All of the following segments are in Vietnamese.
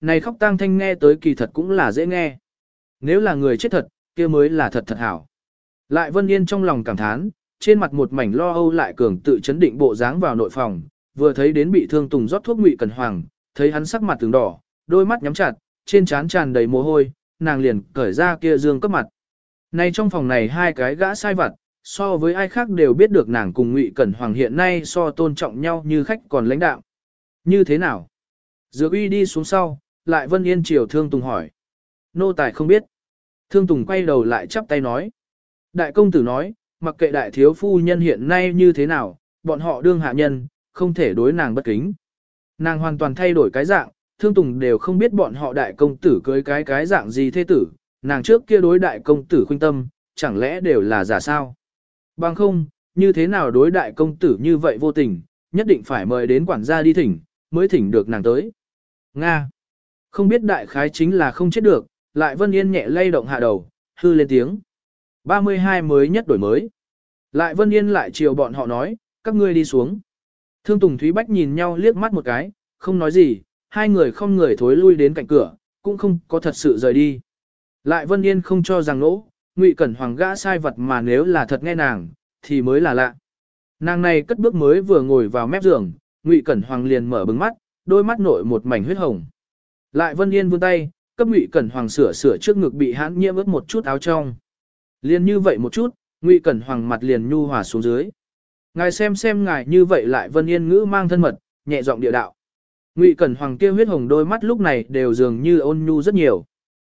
này khóc tang thanh nghe tới kỳ thật cũng là dễ nghe. Nếu là người chết thật, kia mới là thật thật hảo. Lại Vân Yên trong lòng cảm thán, trên mặt một mảnh lo âu lại cường tự chấn định bộ dáng vào nội phòng, vừa thấy đến bị thương Tùng rót thuốc ngụy Cẩn Hoàng, thấy hắn sắc mặt từng đỏ, đôi mắt nhắm chặt, trên trán tràn đầy mồ hôi, nàng liền cởi ra kia dương cấp mặt. Này trong phòng này hai cái gã sai vặt, so với ai khác đều biết được nàng cùng Ngụy Cẩn Hoàng hiện nay so tôn trọng nhau như khách còn lãnh đạo. Như thế nào? Dược uy đi xuống sau, lại Vân Yên chiều Thương Tùng hỏi. Nô tài không biết. Thương Tùng quay đầu lại chắp tay nói. Đại công tử nói, mặc kệ đại thiếu phu nhân hiện nay như thế nào, bọn họ đương hạ nhân, không thể đối nàng bất kính. Nàng hoàn toàn thay đổi cái dạng, Thương Tùng đều không biết bọn họ đại công tử cưới cái cái dạng gì thế tử, nàng trước kia đối đại công tử khuyên tâm, chẳng lẽ đều là giả sao? Bằng không, như thế nào đối đại công tử như vậy vô tình, nhất định phải mời đến quản gia đi thỉnh, mới thỉnh được nàng tới. Nga. Không biết đại khái chính là không chết được, lại Vân Yên nhẹ lay động hạ đầu, hư lên tiếng. 32 mới nhất đổi mới. Lại Vân Yên lại chiều bọn họ nói, các ngươi đi xuống. Thương Tùng Thúy Bách nhìn nhau liếc mắt một cái, không nói gì, hai người không người thối lui đến cạnh cửa, cũng không có thật sự rời đi. Lại Vân Yên không cho rằng nỗ, Ngụy Cẩn Hoàng gã sai vật mà nếu là thật nghe nàng, thì mới là lạ. Nàng này cất bước mới vừa ngồi vào mép giường, Ngụy Cẩn Hoàng liền mở bừng mắt, đôi mắt nội một mảnh huyết hồng. Lại Vân Yên vươn tay, cấp Ngụy Cẩn Hoàng sửa sửa trước ngực bị hãn nhiễm ướt một chút áo trong. Liên như vậy một chút, Ngụy Cẩn Hoàng mặt liền nhu hòa xuống dưới. Ngài xem xem ngài như vậy lại Vân Yên ngữ mang thân mật, nhẹ giọng địa đạo. Ngụy Cẩn Hoàng kia huyết hồng đôi mắt lúc này đều dường như ôn nhu rất nhiều.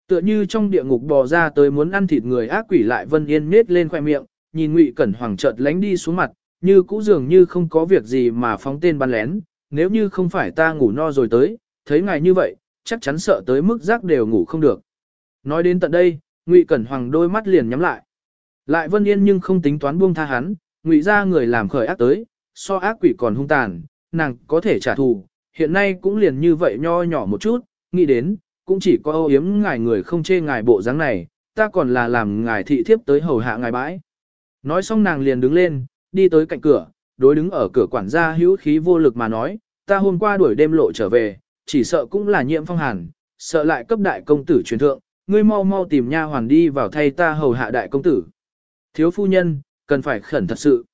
Tựa như trong địa ngục bò ra tới muốn ăn thịt người ác quỷ lại Vân Yên nết lên khoe miệng, nhìn Ngụy Cẩn Hoàng chợt lánh đi xuống mặt, như cũ dường như không có việc gì mà phóng tên bắn lén, nếu như không phải ta ngủ no rồi tới, thấy ngài như vậy, chắc chắn sợ tới mức giác đều ngủ không được. Nói đến tận đây, Ngụy Cẩn Hoàng đôi mắt liền nhắm lại. Lại Vân Yên nhưng không tính toán buông tha hắn, Ngụy ra người làm khởi ác tới, so ác quỷ còn hung tàn, nàng có thể trả thù, hiện nay cũng liền như vậy nho nhỏ một chút, nghĩ đến, cũng chỉ có âu yếm ngài người không chê ngài bộ dáng này, ta còn là làm ngài thị thiếp tới hầu hạ ngài bãi. Nói xong nàng liền đứng lên, đi tới cạnh cửa, đối đứng ở cửa quản gia hữu khí vô lực mà nói, ta hôm qua đuổi đêm lộ trở về, chỉ sợ cũng là nhiễm phong hàn, sợ lại cấp đại công tử truyền thượng, ngươi mau mau tìm nha hoàn đi vào thay ta hầu hạ đại công tử. Thiếu phu nhân, cần phải khẩn thật sự.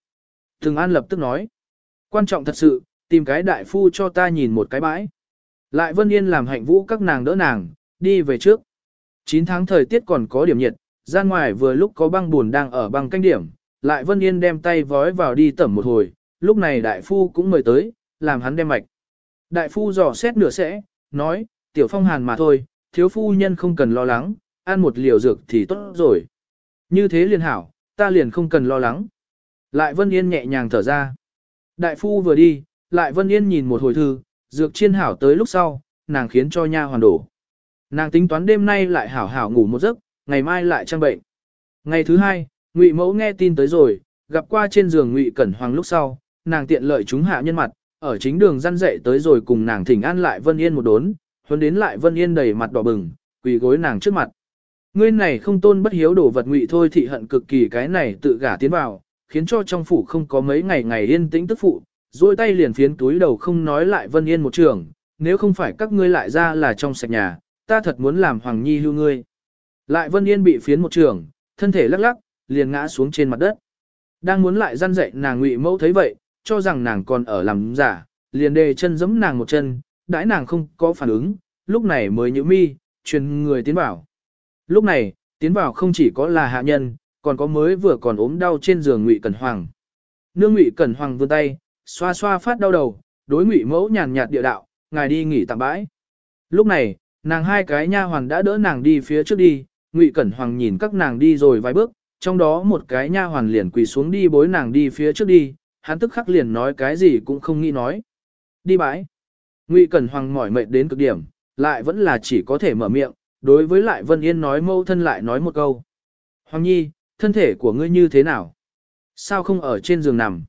Thường An lập tức nói, quan trọng thật sự, tìm cái đại phu cho ta nhìn một cái bãi. Lại Vân Yên làm hạnh vũ các nàng đỡ nàng, đi về trước. 9 tháng thời tiết còn có điểm nhiệt, ra ngoài vừa lúc có băng buồn đang ở băng canh điểm, lại Vân Yên đem tay vói vào đi tẩm một hồi, lúc này đại phu cũng mời tới, làm hắn đem mạch. Đại phu dò xét nửa sẽ, nói, tiểu phong hàn mà thôi, thiếu phu nhân không cần lo lắng, ăn một liều dược thì tốt rồi. Như thế liền hảo, ta liền không cần lo lắng. Lại Vân Yên nhẹ nhàng thở ra. Đại phu vừa đi, lại Vân Yên nhìn một hồi thư, dược chiên hảo tới lúc sau, nàng khiến cho nha hoàn đổ. Nàng tính toán đêm nay lại hảo hảo ngủ một giấc, ngày mai lại trang bệnh. Ngày thứ hai, Ngụy Mẫu nghe tin tới rồi, gặp qua trên giường Ngụy Cẩn Hoàng lúc sau, nàng tiện lợi chúng hạ nhân mặt, ở chính đường răn dậy tới rồi cùng nàng thỉnh an lại Vân Yên một đốn, huấn đến lại Vân Yên đầy mặt đỏ bừng, quỳ gối nàng trước mặt. Ngươi này không tôn bất hiếu đổ vật Ngụy thôi thị hận cực kỳ cái này tự gả tiến vào, khiến cho trong phủ không có mấy ngày ngày yên tĩnh tức phụ, rồi tay liền phiến túi đầu không nói lại Vân Yên một trường, nếu không phải các ngươi lại ra là trong sạch nhà, ta thật muốn làm Hoàng Nhi lưu ngươi. Lại Vân Yên bị phiến một trường, thân thể lắc lắc, liền ngã xuống trên mặt đất. Đang muốn lại răn dậy nàng ngụy mẫu thấy vậy, cho rằng nàng còn ở làm giả, liền đề chân giẫm nàng một chân, đãi nàng không có phản ứng, lúc này mới nhíu mi, truyền người tiến vào. Lúc này, tiến vào không chỉ có là hạ nhân, còn có mới vừa còn ốm đau trên giường Ngụy Cẩn Hoàng. Nương Ngụy Cẩn Hoàng vươn tay, xoa xoa phát đau đầu, đối Ngụy Mẫu nhàn nhạt địa đạo, ngài đi nghỉ tạm bãi. Lúc này, nàng hai cái nha hoàn đã đỡ nàng đi phía trước đi, Ngụy Cẩn Hoàng nhìn các nàng đi rồi vài bước, trong đó một cái nha hoàn liền quỳ xuống đi bối nàng đi phía trước đi, hắn tức khắc liền nói cái gì cũng không nghĩ nói. Đi bãi. Ngụy Cẩn Hoàng mỏi mệt đến cực điểm, lại vẫn là chỉ có thể mở miệng, đối với lại Vân Yên nói mâu thân lại nói một câu. Hoàng Nhi, thân thể của ngươi như thế nào? Sao không ở trên giường nằm?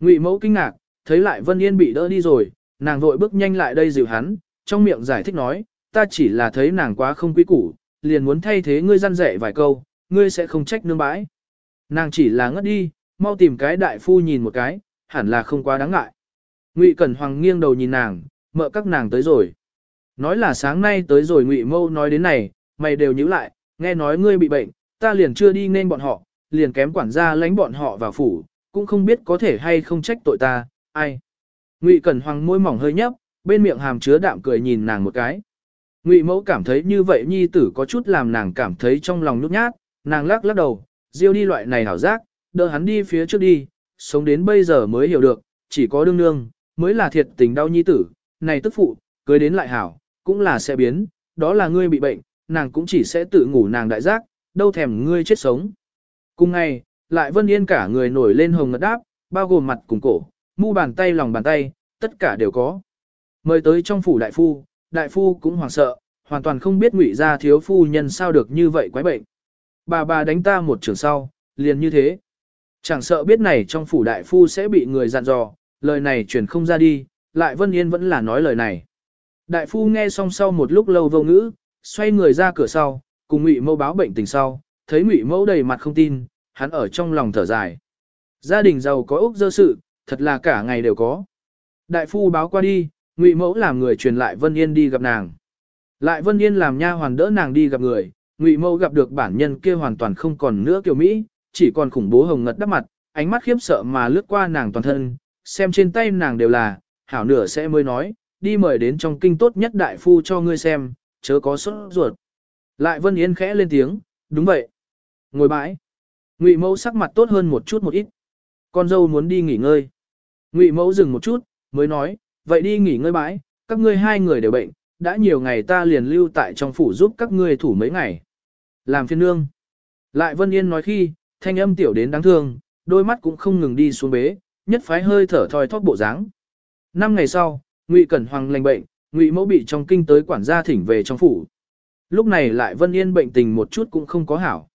Ngụy mẫu kinh ngạc, thấy lại Vân Yên bị đỡ đi rồi, nàng vội bước nhanh lại đây dịu hắn, trong miệng giải thích nói, ta chỉ là thấy nàng quá không quý củ, liền muốn thay thế ngươi răn dạy vài câu, ngươi sẽ không trách nương bãi. Nàng chỉ là ngất đi, mau tìm cái đại phu nhìn một cái, hẳn là không quá đáng ngại. Ngụy Cẩn Hoàng nghiêng đầu nhìn nàng, mợ các nàng tới rồi. Nói là sáng nay tới rồi Ngụy Mâu nói đến này, mày đều nhíu lại, nghe nói ngươi bị bệnh, ta liền chưa đi nên bọn họ, liền kém quản gia lánh bọn họ vào phủ, cũng không biết có thể hay không trách tội ta, ai. Ngụy Cẩn Hoàng môi mỏng hơi nhấp, bên miệng hàm chứa đạm cười nhìn nàng một cái. Ngụy Mẫu cảm thấy như vậy nhi tử có chút làm nàng cảm thấy trong lòng nhút nhát, nàng lắc lắc đầu, diêu đi loại này hảo giác, đỡ hắn đi phía trước đi, sống đến bây giờ mới hiểu được, chỉ có đương nương, mới là thiệt tình đau nhi tử, này tức phụ, cưới đến lại hảo, cũng là sẽ biến, đó là ngươi bị bệnh, nàng cũng chỉ sẽ tự ngủ nàng đại giác, đâu thèm ngươi chết sống. Cùng ngày, lại Vân Yên cả người nổi lên hồng ngất đáp, bao gồm mặt cùng cổ, mu bàn tay lòng bàn tay, tất cả đều có. Mời tới trong phủ đại phu, đại phu cũng hoảng sợ, hoàn toàn không biết ngụy gia thiếu phu nhân sao được như vậy quái bệnh. Bà bà đánh ta một trường sau, liền như thế. Chẳng sợ biết này trong phủ đại phu sẽ bị người dặn dò, lời này truyền không ra đi, lại Vân Yên vẫn là nói lời này. Đại phu nghe xong sau một lúc lâu vô ngữ, xoay người ra cửa sau, cùng Ngụy Mẫu báo bệnh tình sau, thấy Ngụy Mẫu đầy mặt không tin, hắn ở trong lòng thở dài. Gia đình giàu có ốc dơ sự, thật là cả ngày đều có. Đại phu báo qua đi, Ngụy Mẫu làm người truyền lại Vân Yên đi gặp nàng. Lại Vân Yên làm nha hoàn đỡ nàng đi gặp người, Ngụy Mẫu gặp được bản nhân kia hoàn toàn không còn nữa kiều Mỹ, chỉ còn khủng bố hồng ngật đắp mặt, ánh mắt khiếp sợ mà lướt qua nàng toàn thân, xem trên tay nàng đều là, hảo nửa sẽ mới nói, đi mời đến trong kinh tốt nhất đại phu cho ngươi xem, chớ có sốt ruột. Lại Vân Yên khẽ lên tiếng, đúng vậy. Ngồi bãi. Ngụy mẫu sắc mặt tốt hơn một chút một ít. Con dâu muốn đi nghỉ ngơi. Ngụy mẫu dừng một chút, mới nói, vậy đi nghỉ ngơi bãi, các ngươi hai người đều bệnh, đã nhiều ngày ta liền lưu tại trong phủ giúp các ngươi thủ mấy ngày. Làm phiên nương. Lại Vân Yên nói khi, thanh âm tiểu đến đáng thương, đôi mắt cũng không ngừng đi xuống bế, nhất phái hơi thở thoi thóp bộ dáng. Năm ngày sau, Ngụy Cẩn Hoàng lành bệnh, Ngụy Mẫu bị trong kinh tới quản gia thỉnh về trong phủ. Lúc này lại Vân Yên bệnh tình một chút cũng không có hảo.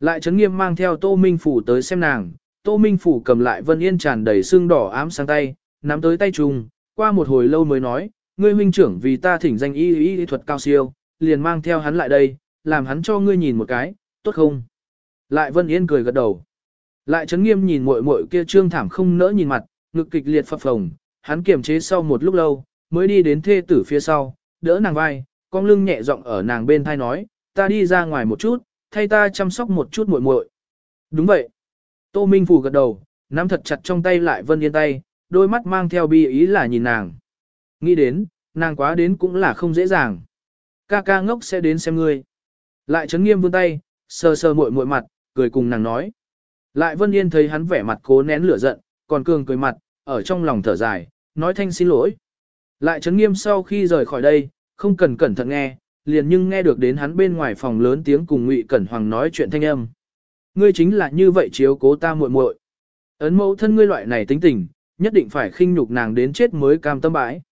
Lại Trấn Nghiêm mang theo Tô Minh Phủ tới xem nàng, Tô Minh Phủ cầm lại Vân Yên tràn đầy xương đỏ ám sang tay, nắm tới tay trùng, qua một hồi lâu mới nói, ngươi huynh trưởng vì ta thỉnh danh y y, y thuật cao siêu, liền mang theo hắn lại đây, làm hắn cho ngươi nhìn một cái, tốt không? Lại Vân Yên cười gật đầu. Lại Trấn Nghiêm nhìn muội muội kia trương thảm không nỡ nhìn mặt, ngực kịch liệt phập phồng, hắn kiềm chế sau một lúc lâu, mới đi đến thê tử phía sau, đỡ nàng vai, con lưng nhẹ giọng ở nàng bên thai nói, ta đi ra ngoài một chút, thay ta chăm sóc một chút muội muội. Đúng vậy. Tô Minh Phủ gật đầu, nắm thật chặt trong tay lại Vân Yên tay, đôi mắt mang theo bi ý là nhìn nàng. Nghĩ đến, nàng quá đến cũng là không dễ dàng. Ca ca ngốc sẽ đến xem ngươi. Lại chấn nghiêm vươn tay, sờ sờ muội muội mặt, cười cùng nàng nói. Lại Vân Yên thấy hắn vẻ mặt cố nén lửa giận, còn cường cười mặt, ở trong lòng thở dài, nói thanh xin lỗi. Lại chấn nghiêm sau khi rời khỏi đây, không cần cẩn thận nghe, liền nhưng nghe được đến hắn bên ngoài phòng lớn tiếng cùng Ngụy Cẩn Hoàng nói chuyện thanh âm. Ngươi chính là như vậy chiếu cố ta muội muội. Ấn mẫu thân ngươi loại này tính tình, nhất định phải khinh nhục nàng đến chết mới cam tâm bãi.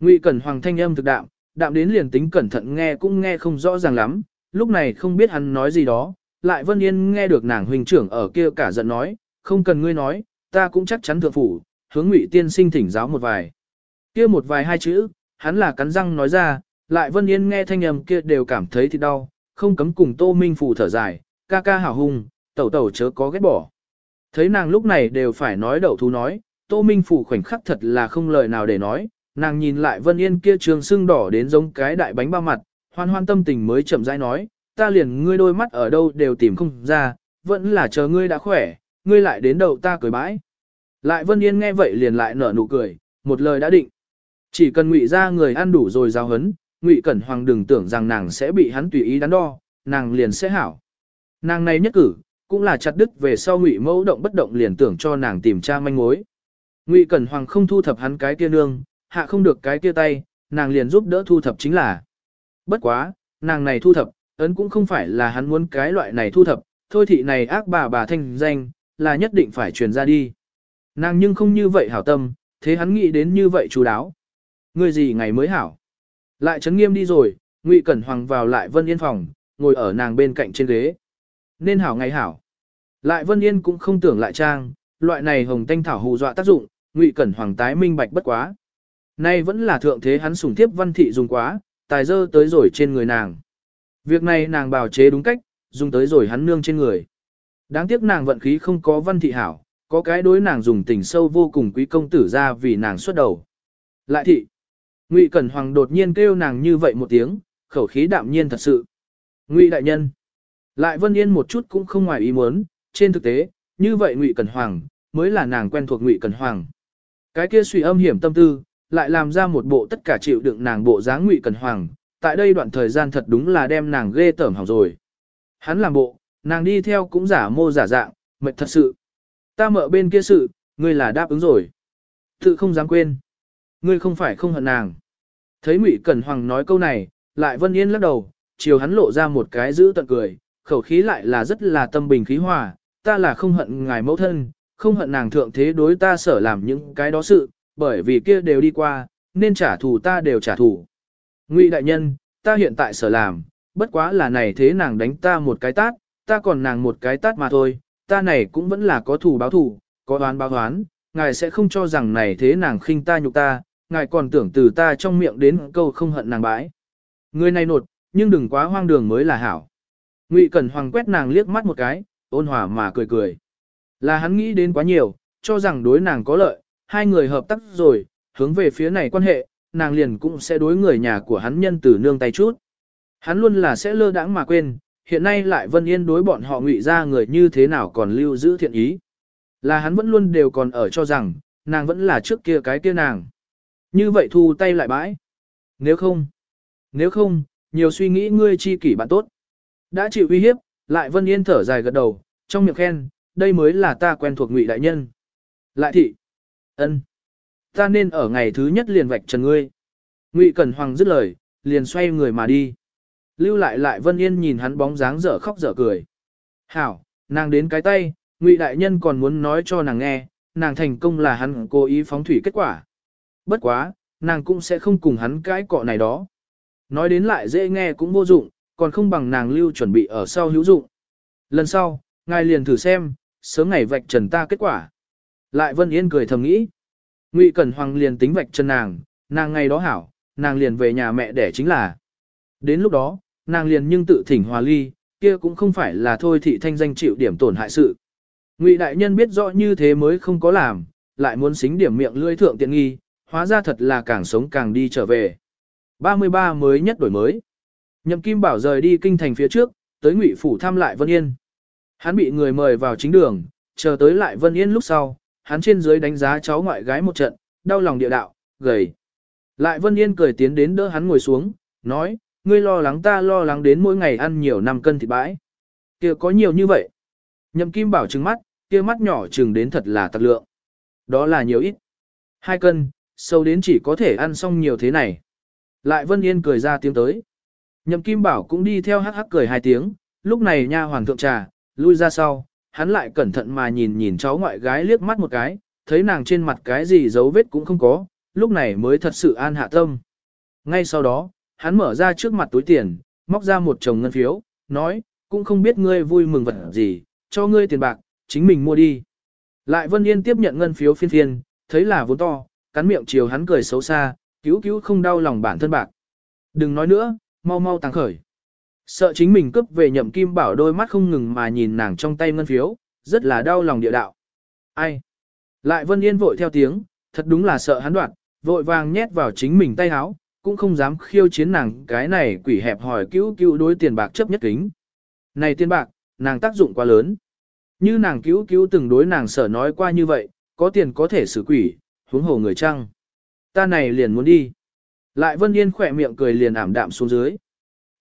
Ngụy Cẩn Hoàng thanh âm thực đạm, đạm đến liền tính cẩn thận nghe cũng nghe không rõ ràng lắm, lúc này không biết hắn nói gì đó, lại Vân Yên nghe được nàng huynh trưởng ở kia cả giận nói, không cần ngươi nói, ta cũng chắc chắn thượng phủ, hướng Ngụy tiên sinh thỉnh giáo một vài. Kia một vài hai chữ, hắn là cắn răng nói ra, lại Vân Yên nghe thanh âm kia đều cảm thấy thì đau, không cấm cùng Tô Minh Phủ thở dài, ca ca hảo hùng, tẩu tẩu chớ có ghét bỏ. Thấy nàng lúc này đều phải nói đậu thú nói, Tô Minh Phủ khoảnh khắc thật là không lời nào để nói, nàng nhìn lại Vân Yên kia trường sưng đỏ đến giống cái đại bánh bao mặt, hoan hoan tâm tình mới chậm rãi nói, ta liền ngươi đôi mắt ở đâu đều tìm không ra, vẫn là chờ ngươi đã khỏe, ngươi lại đến đầu ta cười bãi. Lại Vân Yên nghe vậy liền lại nở nụ cười, một lời đã định. Chỉ cần ngụy ra người ăn đủ rồi giao hấn, ngụy cẩn hoàng đừng tưởng rằng nàng sẽ bị hắn tùy ý đắn đo, nàng liền sẽ hảo. Nàng này nhất cử, cũng là chặt đứt về sau ngụy mẫu động bất động liền tưởng cho nàng tìm tra manh mối. Ngụy cẩn hoàng không thu thập hắn cái kia nương, hạ không được cái kia tay, nàng liền giúp đỡ thu thập chính là. Bất quá, nàng này thu thập, ấn cũng không phải là hắn muốn cái loại này thu thập, thôi thị này ác bà bà thanh danh, là nhất định phải truyền ra đi. Nàng nhưng không như vậy hảo tâm, thế hắn nghĩ đến như vậy chú đáo. Người gì ngày mới hảo. Lại chấn nghiêm đi rồi, Ngụy Cẩn Hoàng vào lại Vân Yên phòng, ngồi ở nàng bên cạnh trên ghế. Nên hảo ngày hảo. Lại Vân Yên cũng không tưởng lại trang, loại này hồng tanh thảo hù dọa tác dụng, Ngụy Cẩn Hoàng tái minh bạch bất quá. Nay vẫn là thượng thế hắn sủng thiếp văn thị dùng quá, tài dơ tới rồi trên người nàng. Việc này nàng bào chế đúng cách, dùng tới rồi hắn nương trên người. Đáng tiếc nàng vận khí không có văn thị hảo, có cái đối nàng dùng tình sâu vô cùng quý công tử ra vì nàng xuất đầu. Lại thị, Ngụy Cẩn Hoàng đột nhiên kêu nàng như vậy một tiếng, khẩu khí đạm nhiên thật sự. Ngụy đại nhân. Lại Vân Yên một chút cũng không ngoài ý muốn, trên thực tế, như vậy Ngụy Cẩn Hoàng mới là nàng quen thuộc Ngụy Cẩn Hoàng. Cái kia suy âm hiểm tâm tư, lại làm ra một bộ tất cả chịu đựng nàng bộ dáng Ngụy Cẩn Hoàng, tại đây đoạn thời gian thật đúng là đem nàng ghê tởm hỏng rồi. Hắn làm bộ, nàng đi theo cũng giả mô giả dạng, mệt thật sự. Ta mợ bên kia sự, ngươi là đáp ứng rồi. Tự không dám quên. Ngươi không phải không hận nàng. Thấy Ngụy Cẩn Hoàng nói câu này, lại Vân Yên lắc đầu, chiều hắn lộ ra một cái giữ tận cười, khẩu khí lại là rất là tâm bình khí hòa, ta là không hận ngài mẫu thân, không hận nàng thượng thế đối ta sở làm những cái đó sự, bởi vì kia đều đi qua, nên trả thù ta đều trả thù. Ngụy đại nhân, ta hiện tại sở làm, bất quá là này thế nàng đánh ta một cái tát, ta còn nàng một cái tát mà thôi, ta này cũng vẫn là có thù báo thù, có đoán báo đoán, ngài sẽ không cho rằng này thế nàng khinh ta nhục ta, ngài còn tưởng từ ta trong miệng đến câu không hận nàng bãi. Người này nột, nhưng đừng quá hoang đường mới là hảo. Ngụy Cẩn Hoàng quét nàng liếc mắt một cái, ôn hòa mà cười cười. Là hắn nghĩ đến quá nhiều, cho rằng đối nàng có lợi, hai người hợp tác rồi, hướng về phía này quan hệ, nàng liền cũng sẽ đối người nhà của hắn nhân từ nương tay chút. Hắn luôn là sẽ lơ đãng mà quên, hiện nay lại Vân Yên đối bọn họ ngụy ra người như thế nào còn lưu giữ thiện ý. Là hắn vẫn luôn đều còn ở cho rằng, nàng vẫn là trước kia cái kia nàng. Như vậy thu tay lại bãi. Nếu không, nếu không, nhiều suy nghĩ ngươi chi kỷ bạn tốt. Đã chịu uy hiếp, lại Vân Yên thở dài gật đầu, trong miệng khen, đây mới là ta quen thuộc ngụy đại nhân. Lại thị, ân, ta nên ở ngày thứ nhất liền vạch trần ngươi. Ngụy Cẩn Hoàng dứt lời, liền xoay người mà đi. Lưu lại lại Vân Yên nhìn hắn bóng dáng dở khóc dở cười. Hảo, nàng đến cái tay, Ngụy đại nhân còn muốn nói cho nàng nghe, nàng thành công là hắn cố ý phóng thủy kết quả. Bất quá, nàng cũng sẽ không cùng hắn cái cọ này đó. Nói đến lại dễ nghe cũng vô dụng, còn không bằng nàng lưu chuẩn bị ở sau hữu dụng. Lần sau, ngài liền thử xem, sớm ngày vạch trần ta kết quả. Lại Vân Yên cười thầm nghĩ. Ngụy Cẩn Hoàng liền tính vạch trần nàng, nàng ngày đó hảo, nàng liền về nhà mẹ đẻ chính là. Đến lúc đó, nàng liền nhưng tự thỉnh hòa ly, kia cũng không phải là thôi thị thanh danh chịu điểm tổn hại sự. Ngụy đại nhân biết rõ như thế mới không có làm, lại muốn xính điểm miệng lưỡi thượng tiện nghi, hóa ra thật là càng sống càng đi trở về. 33 mới nhất đổi mới. Nhậm Kim Bảo rời đi kinh thành phía trước, tới Ngụy phủ thăm lại Vân Yên. Hắn bị người mời vào chính đường, chờ tới lại Vân Yên lúc sau, hắn trên dưới đánh giá cháu ngoại gái một trận, đau lòng địa đạo, gầy. Lại Vân Yên cười tiến đến đỡ hắn ngồi xuống, nói, ngươi lo lắng ta lo lắng đến mỗi ngày ăn nhiều năm cân thịt bãi. kia có nhiều như vậy. Nhậm Kim Bảo trừng mắt, kia mắt nhỏ trừng đến thật là tặc lượng. Đó là nhiều ít. Hai cân, sâu đến chỉ có thể ăn xong nhiều thế này. Lại Vân Yên cười ra tiếng tới. Nhậm Kim Bảo cũng đi theo hắc hắc cười hai tiếng, lúc này nha hoàng thượng trà, lui ra sau, hắn lại cẩn thận mà nhìn nhìn cháu ngoại gái liếc mắt một cái, thấy nàng trên mặt cái gì dấu vết cũng không có, lúc này mới thật sự an hạ tâm. Ngay sau đó, hắn mở ra trước mặt túi tiền, móc ra một chồng ngân phiếu, nói, cũng không biết ngươi vui mừng vật gì, cho ngươi tiền bạc, chính mình mua đi. Lại Vân Yên tiếp nhận ngân phiếu phiên phiên, thấy là vốn to, cắn miệng chiều hắn cười xấu xa, cứu cứu không đau lòng bản thân bạc. Đừng nói nữa, mau mau tăng khởi. Sợ chính mình cướp về nhậm kim bảo đôi mắt không ngừng mà nhìn nàng trong tay ngân phiếu, rất là đau lòng địa đạo. Ai? Lại Vân Yên vội theo tiếng, thật đúng là sợ hắn đoạt, vội vàng nhét vào chính mình tay háo, cũng không dám khiêu chiến nàng cái này quỷ hẹp hỏi cứu cứu đối tiền bạc chấp nhất kính. Này tiền bạc, nàng tác dụng quá lớn. Như nàng cứu cứu từng đối nàng sở nói qua như vậy, có tiền có thể xử quỷ, huống hồ người trăng. Ta này liền muốn đi. Lại Vân Yên khỏe miệng cười liền ảm đạm xuống dưới.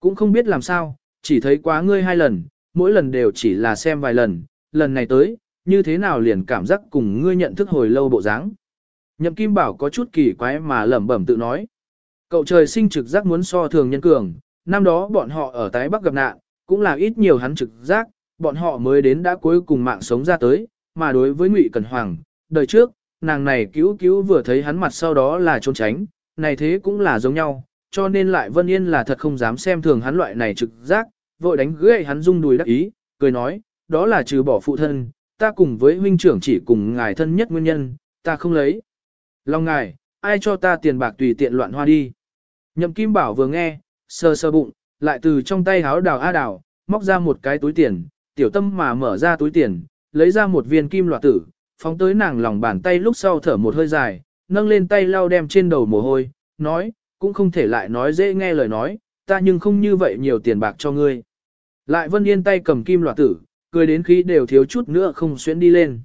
Cũng không biết làm sao, chỉ thấy quá ngươi hai lần, mỗi lần đều chỉ là xem vài lần, lần này tới, như thế nào liền cảm giác cùng ngươi nhận thức hồi lâu bộ dáng. Nhậm Kim Bảo có chút kỳ quái mà lẩm bẩm tự nói. Cậu trời sinh trực giác muốn so thường nhân cường, năm đó bọn họ ở tái Bắc gặp nạn, cũng là ít nhiều hắn trực giác, bọn họ mới đến đã cuối cùng mạng sống ra tới, mà đối với Ngụy Cẩn Hoàng, đời trước, nàng này cứu cứu vừa thấy hắn mặt sau đó là trốn tránh, này thế cũng là giống nhau, cho nên lại Vân Yên là thật không dám xem thường hắn loại này trực giác, vội đánh gãy hắn rung đùi đắc ý, cười nói, đó là trừ bỏ phụ thân, ta cùng với huynh trưởng chỉ cùng ngài thân nhất nguyên nhân, ta không lấy. Long ngài, ai cho ta tiền bạc tùy tiện loạn hoa đi. Nhậm Kim Bảo vừa nghe, sơ sơ bụng, lại từ trong tay háo đào a đào, móc ra một cái túi tiền, tiểu tâm mà mở ra túi tiền, lấy ra một viên kim loại tử, phóng tới nàng lòng bàn tay lúc sau thở một hơi dài, nâng lên tay lau đem trên đầu mồ hôi, nói, cũng không thể lại nói dễ nghe lời nói, ta nhưng không như vậy nhiều tiền bạc cho ngươi. Lại Vân Yên tay cầm kim loạt tử, cười đến khí đều thiếu chút nữa không xuyến đi lên.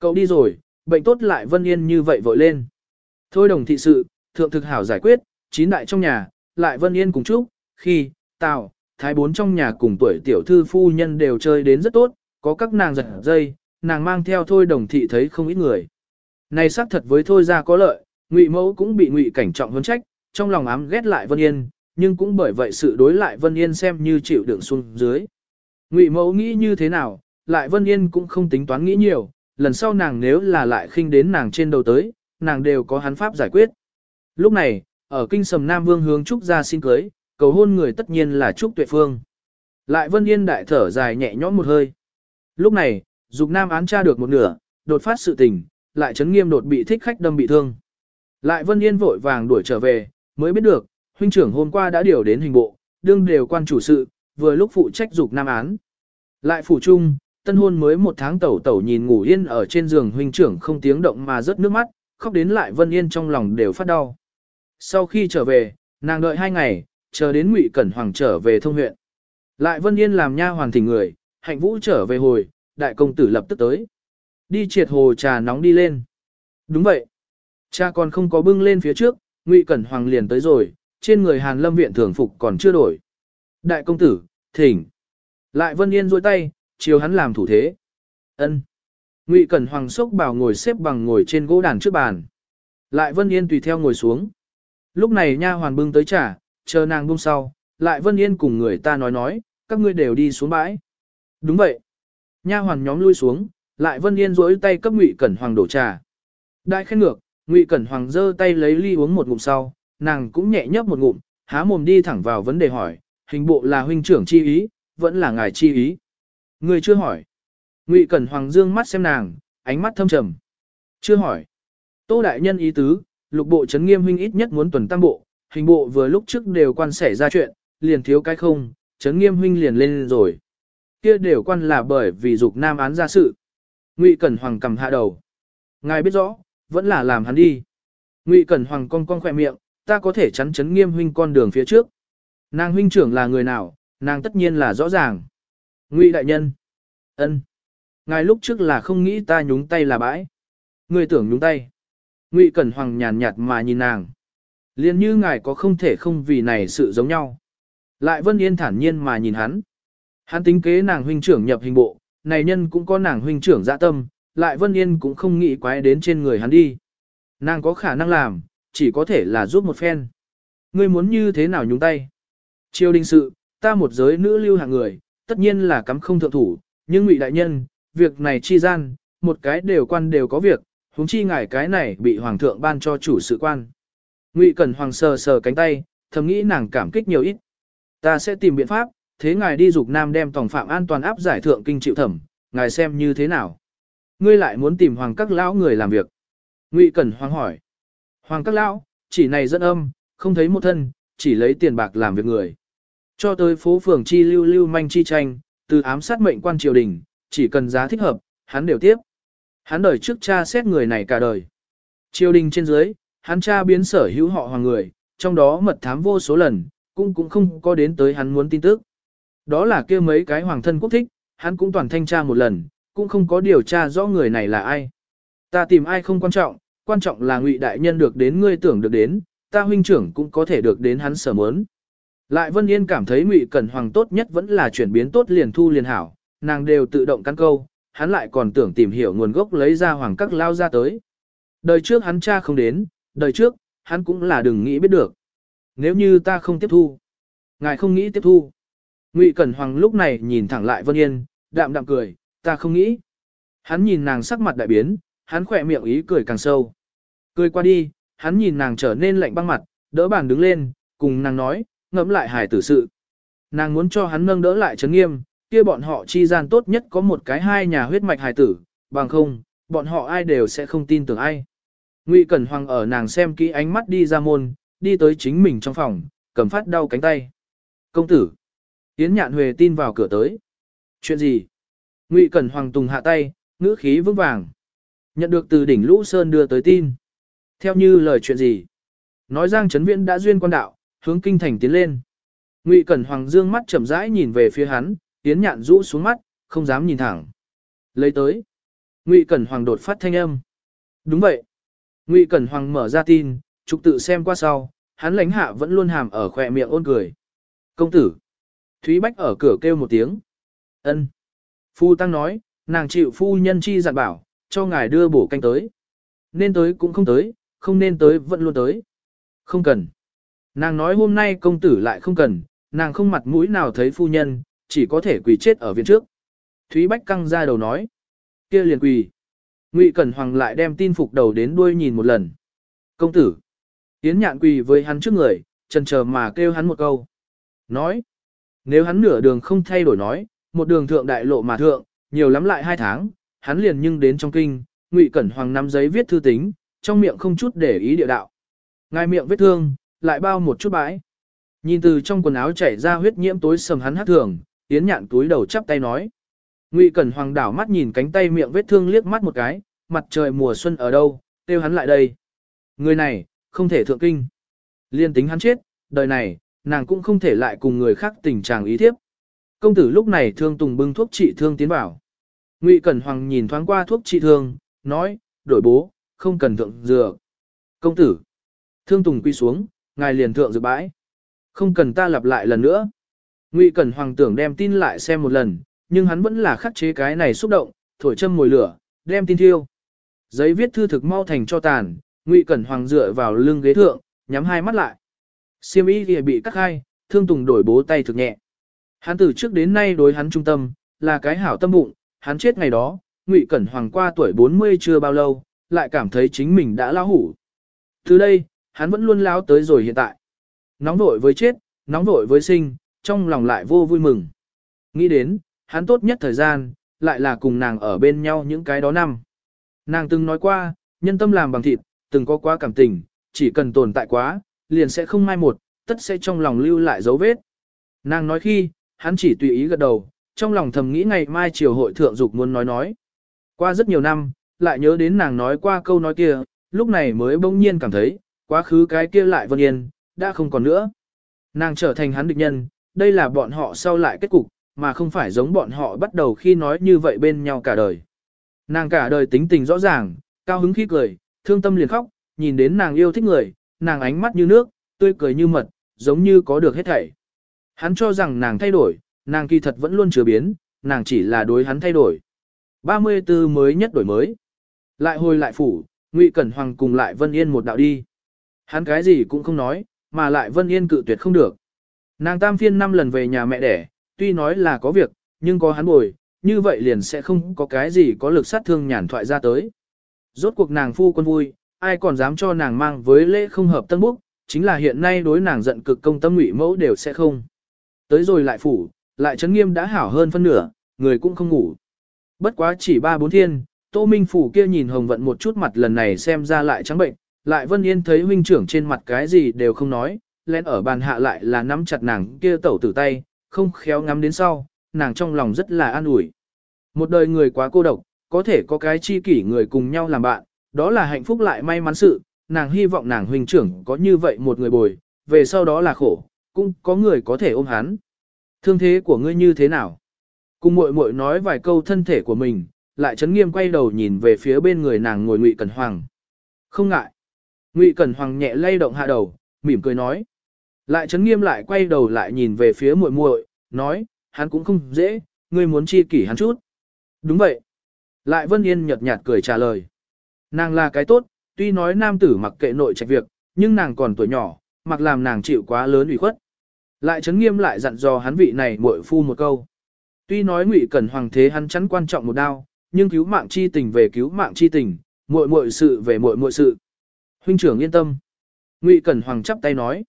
Cậu đi rồi, bệnh tốt lại Vân Yên như vậy vội lên. Thôi đồng thị sự, thượng thực hảo giải quyết, chín đại trong nhà, lại Vân Yên cùng chúc, khi, tào, thái bốn trong nhà cùng tuổi tiểu thư phu nhân đều chơi đến rất tốt, có các nàng giật dây, nàng mang theo thôi đồng thị thấy không ít người. Này xác thật với thôi ra có lợi, ngụy mẫu cũng bị ngụy cảnh trọng hơn trách, trong lòng ám ghét lại Vân Yên, nhưng cũng bởi vậy sự đối lại Vân Yên xem như chịu đựng xuống dưới. Ngụy mẫu nghĩ như thế nào, lại Vân Yên cũng không tính toán nghĩ nhiều, lần sau nàng nếu là lại khinh đến nàng trên đầu tới, nàng đều có hắn pháp giải quyết. Lúc này, ở kinh sầm Nam Vương hướng Trúc ra xin cưới, cầu hôn người tất nhiên là Trúc Tuệ Phương. Lại Vân Yên đại thở dài nhẹ nhõm một hơi. Lúc này, Dục Nam án tra được một nửa, đột phát sự tình, lại chấn nghiêm đột bị thích khách đâm bị thương. Lại Vân Yên vội vàng đuổi trở về, mới biết được, huynh trưởng hôm qua đã điều đến hình bộ, đương đều quan chủ sự, vừa lúc phụ trách Dục Nam án. Lại phủ chung tân hôn mới một tháng tẩu tẩu nhìn ngủ yên ở trên giường huynh trưởng không tiếng động mà rớt nước mắt, khóc đến lại Vân Yên trong lòng đều phát đau. Sau khi trở về, nàng đợi hai ngày, chờ đến Ngụy Cẩn Hoàng trở về thông huyện. Lại Vân Yên làm nha hoàn thỉnh người, hạnh vũ trở về hồi, đại công tử lập tức tới. Đi triệt hồ trà nóng đi lên. Đúng vậy. Cha còn không có bưng lên phía trước, Ngụy Cẩn Hoàng liền tới rồi, trên người Hàn Lâm viện thường phục còn chưa đổi. Đại công tử, thỉnh. Lại Vân Yên duỗi tay, chiều hắn làm thủ thế. Ân. Ngụy Cẩn Hoàng sốc bảo ngồi xếp bằng ngồi trên gỗ đàn trước bàn. Lại Vân Yên tùy theo ngồi xuống. Lúc này nha hoàn bưng tới trà, chờ nàng buông sau, lại Vân Yên cùng người ta nói nói, các ngươi đều đi xuống bãi. Đúng vậy. Nha hoàn nhóm lui xuống, lại Vân Yên duỗi tay cấp Ngụy Cẩn Hoàng đổ trà. Đại khen ngược, Ngụy Cẩn Hoàng giơ tay lấy ly uống một ngụm sau, nàng cũng nhẹ nhấp một ngụm, há mồm đi thẳng vào vấn đề hỏi, hình bộ là huynh trưởng chi ý, vẫn là ngài chi ý. Người chưa hỏi. Ngụy Cẩn Hoàng dương mắt xem nàng, ánh mắt thâm trầm. Chưa hỏi. Tô đại nhân ý tứ, lục bộ chấn nghiêm huynh ít nhất muốn tuần tam bộ, hình bộ vừa lúc trước đều quan xảy ra chuyện, liền thiếu cái không, chấn nghiêm huynh liền lên rồi. Kia đều quan là bởi vì dục nam án ra sự. Ngụy Cẩn Hoàng cầm hạ đầu. Ngài biết rõ, vẫn là làm hắn đi. Ngụy Cẩn Hoàng cong cong khỏe miệng, ta có thể chắn chấn nghiêm huynh con đường phía trước. Nàng huynh trưởng là người nào, nàng tất nhiên là rõ ràng. Ngụy đại nhân. ân, Ngài lúc trước là không nghĩ ta nhúng tay là bãi. Người tưởng nhúng tay. Ngụy Cẩn Hoàng nhàn nhạt mà nhìn nàng. Liên như ngài có không thể không vì này sự giống nhau. Lại Vân Yên thản nhiên mà nhìn hắn. Hắn tính kế nàng huynh trưởng nhập hình bộ, này nhân cũng có nàng huynh trưởng dạ tâm, lại Vân Yên cũng không nghĩ quái đến trên người hắn đi. Nàng có khả năng làm, chỉ có thể là giúp một phen. Ngươi muốn như thế nào nhúng tay? Triều đình sự, ta một giới nữ lưu hạng người, tất nhiên là cắm không thượng thủ, nhưng ngụy đại nhân, việc này chi gian, một cái đều quan đều có việc, huống chi ngài cái này bị hoàng thượng ban cho chủ sự quan. Ngụy Cẩn Hoàng sờ sờ cánh tay, thầm nghĩ nàng cảm kích nhiều ít. Ta sẽ tìm biện pháp, thế ngài đi dục nam đem tổng phạm an toàn áp giải thượng kinh chịu thẩm, ngài xem như thế nào. Ngươi lại muốn tìm hoàng các lão người làm việc. Ngụy Cẩn Hoàng hỏi. Hoàng các lão, chỉ này dẫn âm, không thấy một thân, chỉ lấy tiền bạc làm việc người. Cho tới phố phường chi lưu lưu manh chi tranh, từ ám sát mệnh quan triều đình, chỉ cần giá thích hợp, hắn đều tiếp. Hắn đời trước cha xét người này cả đời. Triều đình trên dưới, hắn cha biến sở hữu họ hoàng người, trong đó mật thám vô số lần, cũng cũng không có đến tới hắn muốn tin tức. Đó là kia mấy cái hoàng thân quốc thích, hắn cũng toàn thanh tra một lần, cũng không có điều tra rõ người này là ai. Ta tìm ai không quan trọng, quan trọng là ngụy đại nhân được đến ngươi tưởng được đến, ta huynh trưởng cũng có thể được đến hắn sở muốn. Lại Vân Yên cảm thấy ngụy Cẩn Hoàng tốt nhất vẫn là chuyển biến tốt liền thu liền hảo, nàng đều tự động căn câu, hắn lại còn tưởng tìm hiểu nguồn gốc lấy ra hoàng các lao ra tới. Đời trước hắn cha không đến, đời trước, hắn cũng là đừng nghĩ biết được. Nếu như ta không tiếp thu, ngài không nghĩ tiếp thu. Ngụy Cẩn Hoàng lúc này nhìn thẳng lại Vân Yên, đạm đạm cười, ta không nghĩ. Hắn nhìn nàng sắc mặt đại biến, hắn khỏe miệng ý cười càng sâu. Cười qua đi, hắn nhìn nàng trở nên lạnh băng mặt, đỡ bàn đứng lên, cùng nàng nói, ngẫm lại hài tử sự. Nàng muốn cho hắn nâng đỡ lại chấn nghiêm, kia bọn họ chi gian tốt nhất có một cái hai nhà huyết mạch hài tử, bằng không, bọn họ ai đều sẽ không tin tưởng ai. Ngụy Cẩn Hoàng ở nàng xem kỹ ánh mắt đi ra môn, đi tới chính mình trong phòng, cầm phát đau cánh tay. Công tử. Yến Nhạn Huệ tin vào cửa tới. Chuyện gì? Ngụy Cẩn Hoàng tùng hạ tay, ngữ khí vững vàng. Nhận được từ đỉnh Lũ Sơn đưa tới tin. Theo như lời chuyện gì? Nói Giang Trấn Viễn đã duyên quan đạo, hướng kinh thành tiến lên. Ngụy Cẩn Hoàng dương mắt chậm rãi nhìn về phía hắn, tiến Nhạn rũ xuống mắt, không dám nhìn thẳng. Lấy tới. Ngụy Cẩn Hoàng đột phát thanh âm. Đúng vậy. Ngụy Cẩn Hoàng mở ra tin, trục tự xem qua sau, hắn lãnh hạ vẫn luôn hàm ở khỏe miệng ôn cười. Công tử. Thúy Bách ở cửa kêu một tiếng. ân Phu Tăng nói, nàng chịu phu nhân chi dặn bảo, cho ngài đưa bổ canh tới. Nên tới cũng không tới, không nên tới vẫn luôn tới. Không cần. Nàng nói hôm nay công tử lại không cần, nàng không mặt mũi nào thấy phu nhân, chỉ có thể quỳ chết ở viện trước. Thúy Bách căng ra đầu nói. kia liền quỳ. Ngụy Cẩn Hoàng lại đem tin phục đầu đến đuôi nhìn một lần. Công tử. Tiến nhạn quỳ với hắn trước người, chần chờ mà kêu hắn một câu. Nói. Nếu hắn nửa đường không thay đổi nói, một đường thượng đại lộ mà thượng, nhiều lắm lại hai tháng, hắn liền nhưng đến trong kinh, Ngụy Cẩn Hoàng nắm giấy viết thư tính, trong miệng không chút để ý địa đạo. Ngài miệng vết thương, lại bao một chút bãi. Nhìn từ trong quần áo chảy ra huyết nhiễm tối sầm hắn hát thường, Yến nhạn túi đầu chắp tay nói. Ngụy Cẩn Hoàng đảo mắt nhìn cánh tay miệng vết thương liếc mắt một cái, mặt trời mùa xuân ở đâu, kêu hắn lại đây. Người này, không thể thượng kinh. Liên tính hắn chết, đời này, nàng cũng không thể lại cùng người khác tình trạng ý thiếp. Công tử lúc này thương tùng bưng thuốc trị thương tiến bảo. Ngụy Cẩn Hoàng nhìn thoáng qua thuốc trị thương, nói, đổi bố, không cần thượng dược. Công tử, thương tùng quy xuống, ngài liền thượng dược bãi. Không cần ta lặp lại lần nữa. Ngụy Cẩn Hoàng tưởng đem tin lại xem một lần, nhưng hắn vẫn là khắc chế cái này xúc động, thổi châm mồi lửa, đem tin thiêu. Giấy viết thư thực mau thành cho tàn, Ngụy Cẩn Hoàng dựa vào lưng ghế thượng, nhắm hai mắt lại. Siêm y thì bị cắt hai, thương tùng đổi bố tay thực nhẹ. Hắn từ trước đến nay đối hắn trung tâm, là cái hảo tâm bụng, hắn chết ngày đó, Ngụy Cẩn Hoàng qua tuổi 40 chưa bao lâu, lại cảm thấy chính mình đã lao hủ. Từ đây, hắn vẫn luôn lao tới rồi hiện tại. Nóng vội với chết, nóng vội với sinh, trong lòng lại vô vui mừng. Nghĩ đến, hắn tốt nhất thời gian, lại là cùng nàng ở bên nhau những cái đó năm. Nàng từng nói qua, nhân tâm làm bằng thịt, từng có quá cảm tình, chỉ cần tồn tại quá, liền sẽ không mai một, tất sẽ trong lòng lưu lại dấu vết. Nàng nói khi, hắn chỉ tùy ý gật đầu, trong lòng thầm nghĩ ngày mai chiều hội thượng dục muốn nói nói. Qua rất nhiều năm, lại nhớ đến nàng nói qua câu nói kia, lúc này mới bỗng nhiên cảm thấy, quá khứ cái kia lại vân yên, đã không còn nữa. Nàng trở thành hắn địch nhân, đây là bọn họ sau lại kết cục, mà không phải giống bọn họ bắt đầu khi nói như vậy bên nhau cả đời. Nàng cả đời tính tình rõ ràng, cao hứng khi cười, thương tâm liền khóc, nhìn đến nàng yêu thích người, nàng ánh mắt như nước, tươi cười như mật, giống như có được hết thảy. Hắn cho rằng nàng thay đổi, nàng kỳ thật vẫn luôn chưa biến, nàng chỉ là đối hắn thay đổi. 34 mới nhất đổi mới. Lại hồi lại phủ, Ngụy Cẩn Hoàng cùng lại Vân Yên một đạo đi. Hắn cái gì cũng không nói, mà lại Vân Yên cự tuyệt không được. Nàng tam phiên năm lần về nhà mẹ đẻ, tuy nói là có việc, nhưng có hắn bồi, như vậy liền sẽ không có cái gì có lực sát thương nhàn thoại ra tới. Rốt cuộc nàng phu quân vui, ai còn dám cho nàng mang với lễ không hợp tân búc, chính là hiện nay đối nàng giận cực công tâm ngụy mẫu đều sẽ không. Tới rồi lại phủ, lại chấn nghiêm đã hảo hơn phân nửa, người cũng không ngủ. Bất quá chỉ ba bốn thiên, Tô Minh Phủ kia nhìn Hồng Vận một chút mặt lần này xem ra lại trắng bệnh, lại Vân Yên thấy huynh trưởng trên mặt cái gì đều không nói, lén ở bàn hạ lại là nắm chặt nàng kia tẩu tử tay, không khéo ngắm đến sau, nàng trong lòng rất là an ủi. Một đời người quá cô độc, có thể có cái chi kỷ người cùng nhau làm bạn, đó là hạnh phúc lại may mắn sự, nàng hy vọng nàng huynh trưởng có như vậy một người bồi, về sau đó là khổ, cũng có người có thể ôm hắn. Thương thế của ngươi như thế nào? Cùng muội muội nói vài câu thân thể của mình, lại chấn nghiêm quay đầu nhìn về phía bên người nàng ngồi Ngụy Cẩn Hoàng. Không ngại. Ngụy Cẩn Hoàng nhẹ lay động hạ đầu, mỉm cười nói. Lại chấn nghiêm lại quay đầu lại nhìn về phía muội muội, nói, hắn cũng không dễ, ngươi muốn chi kỷ hắn chút. Đúng vậy. Lại Vân Yên nhợt nhạt cười trả lời. Nàng là cái tốt, tuy nói nam tử mặc kệ nội trạch việc, nhưng nàng còn tuổi nhỏ, mặc làm nàng chịu quá lớn ủy khuất. Lại chấn nghiêm lại dặn dò hắn vị này muội phu một câu. Tuy nói Ngụy Cẩn Hoàng thế hắn chắn quan trọng một đao, nhưng cứu mạng chi tình về cứu mạng chi tình, muội muội sự về muội muội sự. Huynh trưởng yên tâm. Ngụy Cẩn Hoàng chắp tay nói.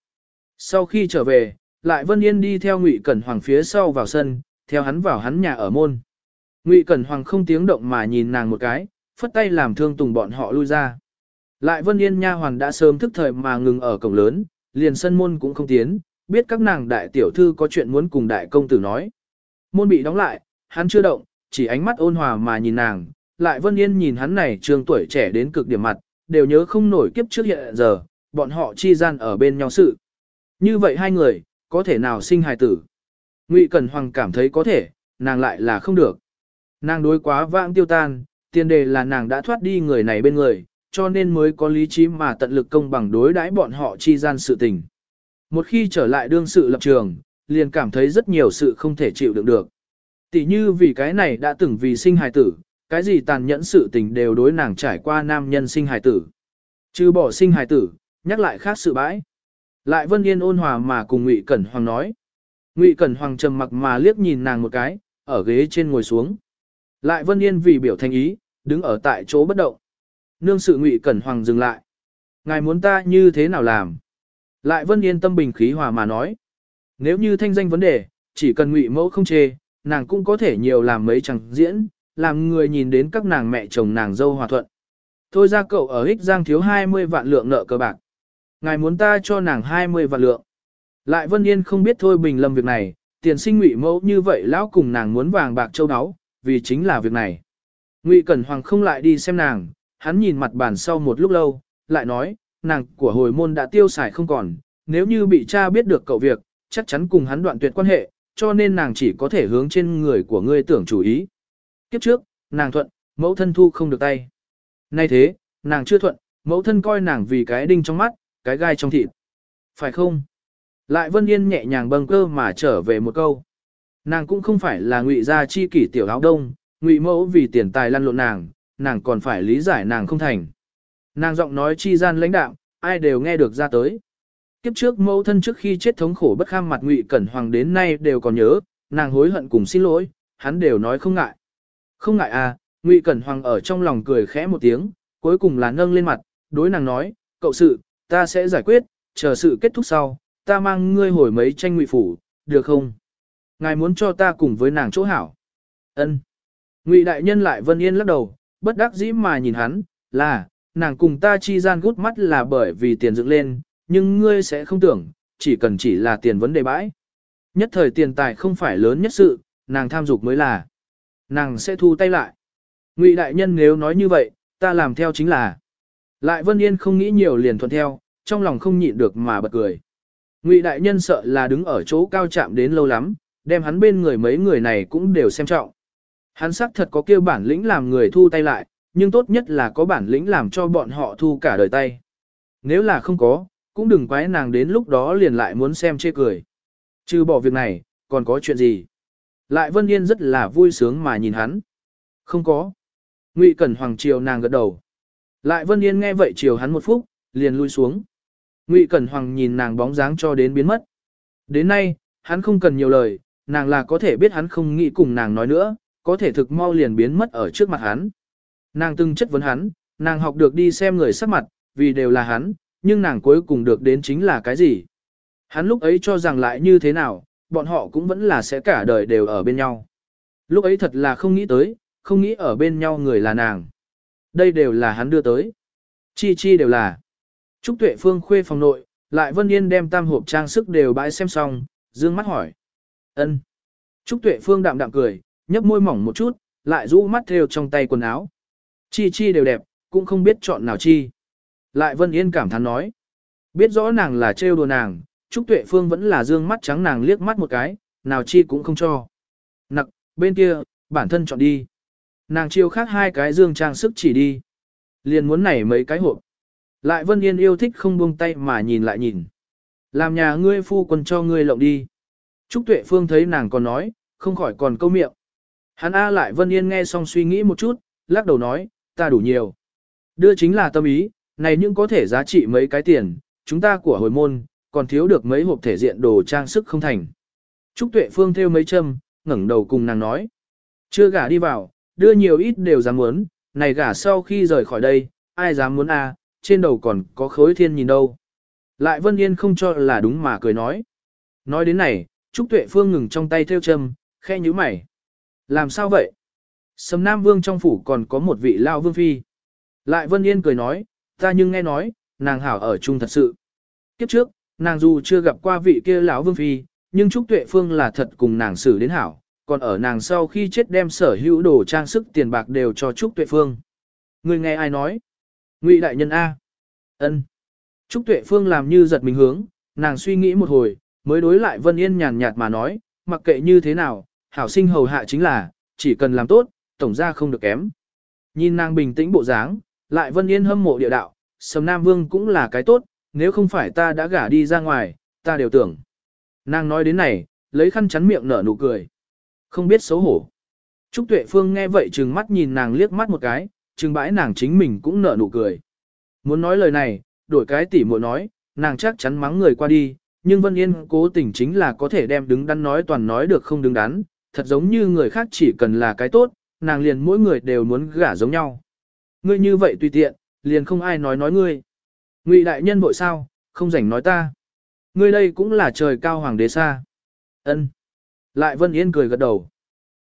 Sau khi trở về, lại Vân Yên đi theo Ngụy Cẩn Hoàng phía sau vào sân, theo hắn vào hắn nhà ở môn. Ngụy Cẩn Hoàng không tiếng động mà nhìn nàng một cái, phất tay làm thương tùng bọn họ lui ra. Lại Vân Yên nha hoàn đã sớm thức thời mà ngừng ở cổng lớn, liền sân môn cũng không tiến, biết các nàng đại tiểu thư có chuyện muốn cùng đại công tử nói. Môn bị đóng lại, hắn chưa động, chỉ ánh mắt ôn hòa mà nhìn nàng, lại Vân Yên nhìn hắn này trường tuổi trẻ đến cực điểm mặt, đều nhớ không nổi kiếp trước hiện giờ, bọn họ chi gian ở bên nhau sự. Như vậy hai người, có thể nào sinh hài tử? Ngụy Cẩn Hoàng cảm thấy có thể, nàng lại là không được. Nàng đối quá vãng tiêu tan, tiền đề là nàng đã thoát đi người này bên người, cho nên mới có lý trí mà tận lực công bằng đối đãi bọn họ chi gian sự tình. Một khi trở lại đương sự lập trường, liền cảm thấy rất nhiều sự không thể chịu đựng được. Tỷ như vì cái này đã từng vì sinh hài tử, cái gì tàn nhẫn sự tình đều đối nàng trải qua nam nhân sinh hài tử. Chứ bỏ sinh hài tử, nhắc lại khác sự bãi. Lại Vân Yên ôn hòa mà cùng Ngụy Cẩn Hoàng nói. Ngụy Cẩn Hoàng trầm mặc mà liếc nhìn nàng một cái, ở ghế trên ngồi xuống. Lại Vân Yên vì biểu thành ý, đứng ở tại chỗ bất động. Nương sự Ngụy Cẩn Hoàng dừng lại. Ngài muốn ta như thế nào làm? Lại Vân Yên tâm bình khí hòa mà nói. Nếu như thanh danh vấn đề, chỉ cần Ngụy mẫu không chê, nàng cũng có thể nhiều làm mấy chẳng diễn, làm người nhìn đến các nàng mẹ chồng nàng dâu hòa thuận. Thôi ra cậu ở Hích Giang thiếu 20 vạn lượng nợ cơ bạc. Ngài muốn ta cho nàng 20 vạn lượng. Lại Vân Yên không biết thôi bình lâm việc này, tiền sinh ngụy mẫu như vậy lão cùng nàng muốn vàng bạc châu áo, vì chính là việc này. Ngụy Cẩn Hoàng không lại đi xem nàng, hắn nhìn mặt bàn sau một lúc lâu, lại nói, nàng của hồi môn đã tiêu xài không còn, nếu như bị cha biết được cậu việc, chắc chắn cùng hắn đoạn tuyệt quan hệ, cho nên nàng chỉ có thể hướng trên người của ngươi tưởng chủ ý. Kiếp trước, nàng thuận, mẫu thân thu không được tay. Nay thế, nàng chưa thuận, mẫu thân coi nàng vì cái đinh trong mắt, cái gai trong thịt. Phải không? Lại Vân Yên nhẹ nhàng bâng cơ mà trở về một câu. Nàng cũng không phải là ngụy gia chi kỷ tiểu áo đông, ngụy mẫu vì tiền tài lăn lộn nàng, nàng còn phải lý giải nàng không thành. Nàng giọng nói chi gian lãnh đạo, ai đều nghe được ra tới. Kiếp trước mẫu thân trước khi chết thống khổ bất kham mặt ngụy cẩn hoàng đến nay đều còn nhớ, nàng hối hận cùng xin lỗi, hắn đều nói không ngại. Không ngại à, ngụy cẩn hoàng ở trong lòng cười khẽ một tiếng, cuối cùng là nâng lên mặt, đối nàng nói, cậu sự, ta sẽ giải quyết, chờ sự kết thúc sau, ta mang ngươi hồi mấy tranh ngụy phủ, được không? Ngài muốn cho ta cùng với nàng chỗ hảo. Ân. Ngụy đại nhân lại vân yên lắc đầu, bất đắc dĩ mà nhìn hắn, là, nàng cùng ta chi gian gút mắt là bởi vì tiền dựng lên, nhưng ngươi sẽ không tưởng, chỉ cần chỉ là tiền vấn đề bãi. Nhất thời tiền tài không phải lớn nhất sự, nàng tham dục mới là. Nàng sẽ thu tay lại. Ngụy đại nhân nếu nói như vậy, ta làm theo chính là. Lại Vân Yên không nghĩ nhiều liền thuận theo, trong lòng không nhịn được mà bật cười. Ngụy đại nhân sợ là đứng ở chỗ cao chạm đến lâu lắm, đem hắn bên người mấy người này cũng đều xem trọng. Hắn xác thật có kêu bản lĩnh làm người thu tay lại, nhưng tốt nhất là có bản lĩnh làm cho bọn họ thu cả đời tay. Nếu là không có, cũng đừng quái nàng đến lúc đó liền lại muốn xem chê cười. Trừ bỏ việc này, còn có chuyện gì? Lại Vân Yên rất là vui sướng mà nhìn hắn. Không có. Ngụy Cẩn Hoàng chiều nàng gật đầu. Lại Vân Yên nghe vậy chiều hắn một phút, liền lui xuống. Ngụy Cẩn Hoàng nhìn nàng bóng dáng cho đến biến mất. Đến nay, hắn không cần nhiều lời, nàng là có thể biết hắn không nghĩ cùng nàng nói nữa, có thể thực mau liền biến mất ở trước mặt hắn. Nàng từng chất vấn hắn, nàng học được đi xem người sắc mặt, vì đều là hắn, nhưng nàng cuối cùng được đến chính là cái gì. Hắn lúc ấy cho rằng lại như thế nào, bọn họ cũng vẫn là sẽ cả đời đều ở bên nhau. Lúc ấy thật là không nghĩ tới, không nghĩ ở bên nhau người là nàng. Đây đều là hắn đưa tới. Chi chi đều là. Trúc Tuệ Phương khuê phòng nội, lại Vân Yên đem tam hộp trang sức đều bãi xem xong, dương mắt hỏi. ân. Trúc Tuệ Phương đạm đạm cười, nhấp môi mỏng một chút, lại rũ mắt theo trong tay quần áo. Chi chi đều đẹp, cũng không biết chọn nào chi. Lại Vân Yên cảm thán nói. Biết rõ nàng là trêu đùa nàng, Trúc Tuệ Phương vẫn là dương mắt trắng nàng liếc mắt một cái, nào chi cũng không cho. Nặc, bên kia, bản thân chọn đi. Nàng chiêu khác hai cái dương trang sức chỉ đi. Liền muốn nảy mấy cái hộp. Lại Vân Yên yêu thích không buông tay mà nhìn lại nhìn. Làm nhà ngươi phu quân cho ngươi lộng đi. Trúc Tuệ Phương thấy nàng còn nói, không khỏi còn câu miệng. Hắn A lại Vân Yên nghe xong suy nghĩ một chút, lắc đầu nói, ta đủ nhiều. Đưa chính là tâm ý, này nhưng có thể giá trị mấy cái tiền, chúng ta của hồi môn, còn thiếu được mấy hộp thể diện đồ trang sức không thành. Trúc Tuệ Phương theo mấy châm, ngẩng đầu cùng nàng nói. Chưa gả đi vào, đưa nhiều ít đều dám muốn, này gả sau khi rời khỏi đây, ai dám muốn a? trên đầu còn có khối thiên nhìn đâu. Lại Vân Yên không cho là đúng mà cười nói. Nói đến này, Trúc Tuệ Phương ngừng trong tay theo châm, khe nhíu mày. Làm sao vậy? Sầm Nam Vương trong phủ còn có một vị lao vương phi. Lại Vân Yên cười nói, ta nhưng nghe nói, nàng hảo ở chung thật sự. Kiếp trước, nàng dù chưa gặp qua vị kia lão vương phi, nhưng Trúc Tuệ Phương là thật cùng nàng xử đến hảo, còn ở nàng sau khi chết đem sở hữu đồ trang sức tiền bạc đều cho Trúc Tuệ Phương. Người nghe ai nói? Ngụy đại nhân A. ân Trúc Tuệ Phương làm như giật mình hướng, nàng suy nghĩ một hồi, mới đối lại Vân Yên nhàn nhạt mà nói, mặc kệ như thế nào, hảo sinh hầu hạ chính là, chỉ cần làm tốt, tổng ra không được kém. Nhìn nàng bình tĩnh bộ dáng, lại Vân Yên hâm mộ địa đạo, Sầm Nam Vương cũng là cái tốt, nếu không phải ta đã gả đi ra ngoài, ta đều tưởng. Nàng nói đến này, lấy khăn chắn miệng nở nụ cười. Không biết xấu hổ. Trúc Tuệ Phương nghe vậy trừng mắt nhìn nàng liếc mắt một cái, trừng bãi nàng chính mình cũng nở nụ cười. Muốn nói lời này, đổi cái tỉ muội nói, nàng chắc chắn mắng người qua đi, nhưng Vân Yên cố tình chính là có thể đem đứng đắn nói toàn nói được không đứng đắn, thật giống như người khác chỉ cần là cái tốt, nàng liền mỗi người đều muốn gả giống nhau. Ngươi như vậy tùy tiện, liền không ai nói nói ngươi. Ngụy đại nhân vội sao, không rảnh nói ta. Ngươi đây cũng là trời cao hoàng đế xa. Ân. Lại Vân Yên cười gật đầu.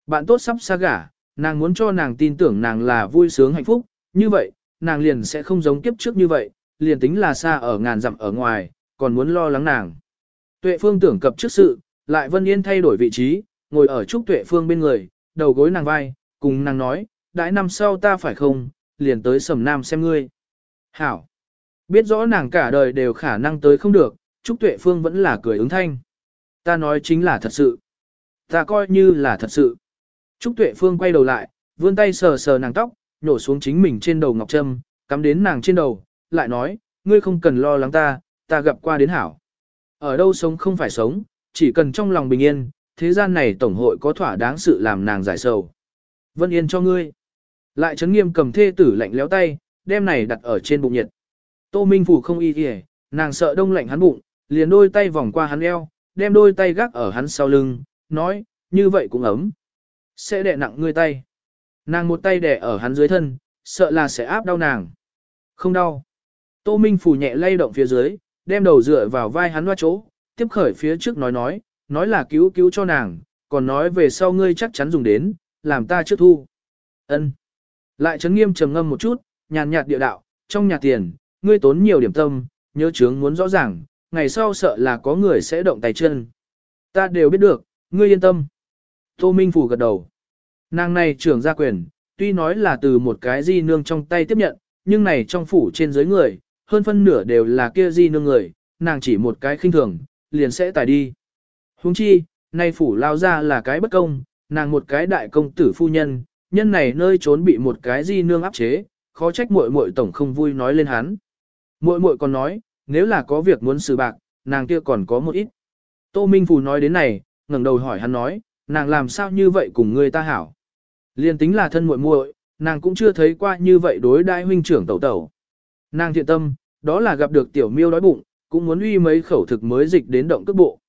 Bạn tốt sắp xa gả, nàng muốn cho nàng tin tưởng nàng là vui sướng hạnh phúc, như vậy, nàng liền sẽ không giống kiếp trước như vậy, liền tính là xa ở ngàn dặm ở ngoài, còn muốn lo lắng nàng. Tuệ Phương tưởng cập trước sự, lại Vân Yên thay đổi vị trí, ngồi ở Trúc Tuệ Phương bên người, đầu gối nàng vai, cùng nàng nói, đãi năm sau ta phải không, liền tới sầm nam xem ngươi. Hảo. Biết rõ nàng cả đời đều khả năng tới không được, Trúc Tuệ Phương vẫn là cười ứng thanh. Ta nói chính là thật sự. Ta coi như là thật sự. Trúc Tuệ Phương quay đầu lại, vươn tay sờ sờ nàng tóc, nhổ xuống chính mình trên đầu ngọc trâm, cắm đến nàng trên đầu, lại nói, ngươi không cần lo lắng ta, ta gặp qua đến hảo. Ở đâu sống không phải sống, chỉ cần trong lòng bình yên, thế gian này tổng hội có thỏa đáng sự làm nàng giải sầu. Vân yên cho ngươi. Lại chấn nghiêm cầm thê tử lạnh léo tay, đem này đặt ở trên bụng nhiệt. Tô Minh Phủ không y kìa, nàng sợ đông lạnh hắn bụng, liền đôi tay vòng qua hắn eo, đem đôi tay gác ở hắn sau lưng, nói, như vậy cũng ấm. Sẽ đè nặng ngươi tay. Nàng một tay đè ở hắn dưới thân, sợ là sẽ áp đau nàng. Không đau. Tô Minh Phủ nhẹ lay động phía dưới, đem đầu dựa vào vai hắn loa chỗ, tiếp khởi phía trước nói nói, nói là cứu cứu cho nàng, còn nói về sau ngươi chắc chắn dùng đến, làm ta trước thu. Ân. Lại chấn nghiêm trầm ngâm một chút, nhàn nhạt địa đạo, trong nhà tiền, ngươi tốn nhiều điểm tâm, nhớ chướng muốn rõ ràng, ngày sau sợ là có người sẽ động tay chân. Ta đều biết được, ngươi yên tâm. Tô Minh Phủ gật đầu. Nàng này trưởng gia quyền, tuy nói là từ một cái di nương trong tay tiếp nhận, nhưng này trong phủ trên dưới người, hơn phân nửa đều là kia di nương người, nàng chỉ một cái khinh thường, liền sẽ tài đi. Huống chi, nay phủ lao ra là cái bất công, nàng một cái đại công tử phu nhân, nhân này nơi trốn bị một cái di nương áp chế, khó trách muội muội tổng không vui nói lên hắn. Muội muội còn nói, nếu là có việc muốn xử bạc, nàng kia còn có một ít. Tô Minh Phù nói đến này, ngẩng đầu hỏi hắn nói, nàng làm sao như vậy cùng người ta hảo. Liên tính là thân muội muội, nàng cũng chưa thấy qua như vậy đối đại huynh trưởng tẩu tẩu. Nàng thiện tâm, đó là gặp được tiểu miêu đói bụng, cũng muốn uy mấy khẩu thực mới dịch đến động cước bộ.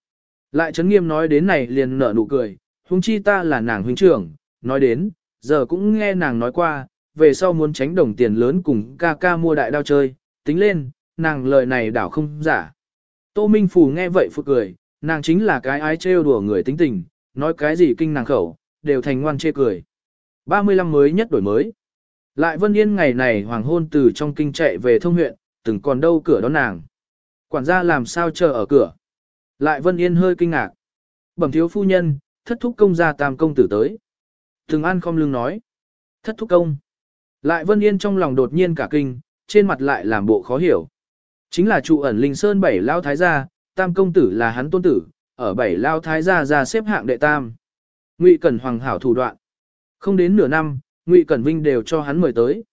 Lại chấn nghiêm nói đến này liền nở nụ cười, huống chi ta là nàng huynh trưởng, nói đến, giờ cũng nghe nàng nói qua, về sau muốn tránh đồng tiền lớn cùng ca ca mua đại đao chơi, tính lên, nàng lời này đảo không giả. Tô Minh Phù nghe vậy phụ cười, nàng chính là cái ái trêu đùa người tính tình, nói cái gì kinh nàng khẩu, đều thành ngoan chê cười. 35 mới nhất đổi mới. Lại Vân Yên ngày này hoàng hôn từ trong kinh chạy về thông huyện, từng còn đâu cửa đón nàng. Quản gia làm sao chờ ở cửa. Lại Vân Yên hơi kinh ngạc. Bẩm thiếu phu nhân, thất thúc công gia tam công tử tới. Từng an không lưng nói. Thất thúc công. Lại Vân Yên trong lòng đột nhiên cả kinh, trên mặt lại làm bộ khó hiểu. Chính là trụ ẩn Linh Sơn bảy lao thái gia, tam công tử là hắn tôn tử, ở bảy lao thái gia ra xếp hạng đệ tam. Ngụy Cẩn Hoàng hảo thủ đoạn. Không đến nửa năm, Ngụy Cẩn Vinh đều cho hắn mời tới.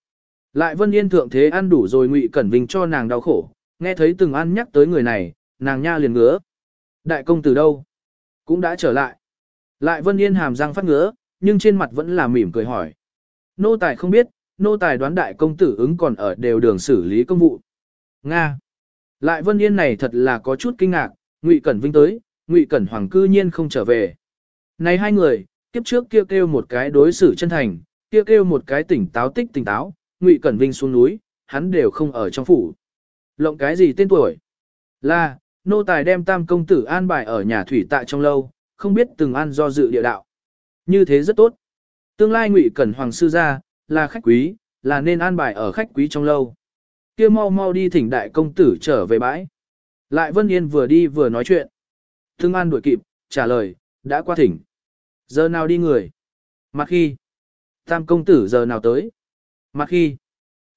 Lại Vân Yên thượng thế ăn đủ rồi Ngụy Cẩn Vinh cho nàng đau khổ, nghe thấy từng ăn nhắc tới người này, nàng nha liền ngứa. Đại công tử đâu? Cũng đã trở lại. Lại Vân Yên hàm răng phát ngứa, nhưng trên mặt vẫn là mỉm cười hỏi. Nô tài không biết, nô tài đoán đại công tử ứng còn ở đều đường xử lý công vụ. Nga. Lại Vân Yên này thật là có chút kinh ngạc, Ngụy Cẩn Vinh tới, Ngụy Cẩn Hoàng cư nhiên không trở về. Này hai người, kiếp trước kêu kêu một cái đối xử chân thành, kêu kêu một cái tỉnh táo tích tỉnh táo, Ngụy Cẩn Vinh xuống núi, hắn đều không ở trong phủ. Lộng cái gì tên tuổi? Là, nô tài đem tam công tử an bài ở nhà thủy tại trong lâu, không biết từng ăn do dự địa đạo. Như thế rất tốt. Tương lai Ngụy Cẩn Hoàng sư gia, là khách quý, là nên an bài ở khách quý trong lâu. Kia mau mau đi thỉnh đại công tử trở về bãi. Lại Vân Yên vừa đi vừa nói chuyện. Thương An đuổi kịp, trả lời, đã qua thỉnh. Giờ nào đi người? Mặt khi? Tam công tử giờ nào tới? Mặt khi?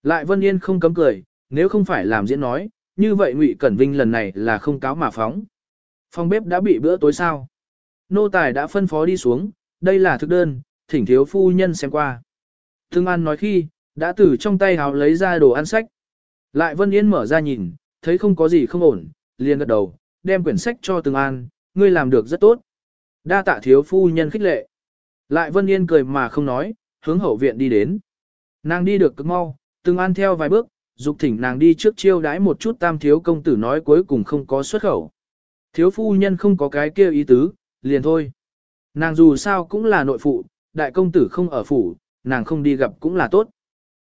Lại Vân Yên không cấm cười, nếu không phải làm diễn nói, như vậy Ngụy Cẩn Vinh lần này là không cáo mà phóng. Phòng bếp đã bị bữa tối sao. Nô tài đã phân phó đi xuống, đây là thực đơn, thỉnh thiếu phu nhân xem qua. Thương An nói khi, đã từ trong tay hào lấy ra đồ ăn sách. Lại Vân Yên mở ra nhìn, thấy không có gì không ổn, liền gật đầu, đem quyển sách cho Tương An, ngươi làm được rất tốt. Đa tạ thiếu phu nhân khích lệ. Lại Vân Yên cười mà không nói, hướng hậu viện đi đến. Nàng đi được cực mau, Tương An theo vài bước, dục thỉnh nàng đi trước chiêu đãi một chút tam thiếu công tử nói cuối cùng không có xuất khẩu. Thiếu phu nhân không có cái kia ý tứ, liền thôi. Nàng dù sao cũng là nội phụ, đại công tử không ở phủ, nàng không đi gặp cũng là tốt.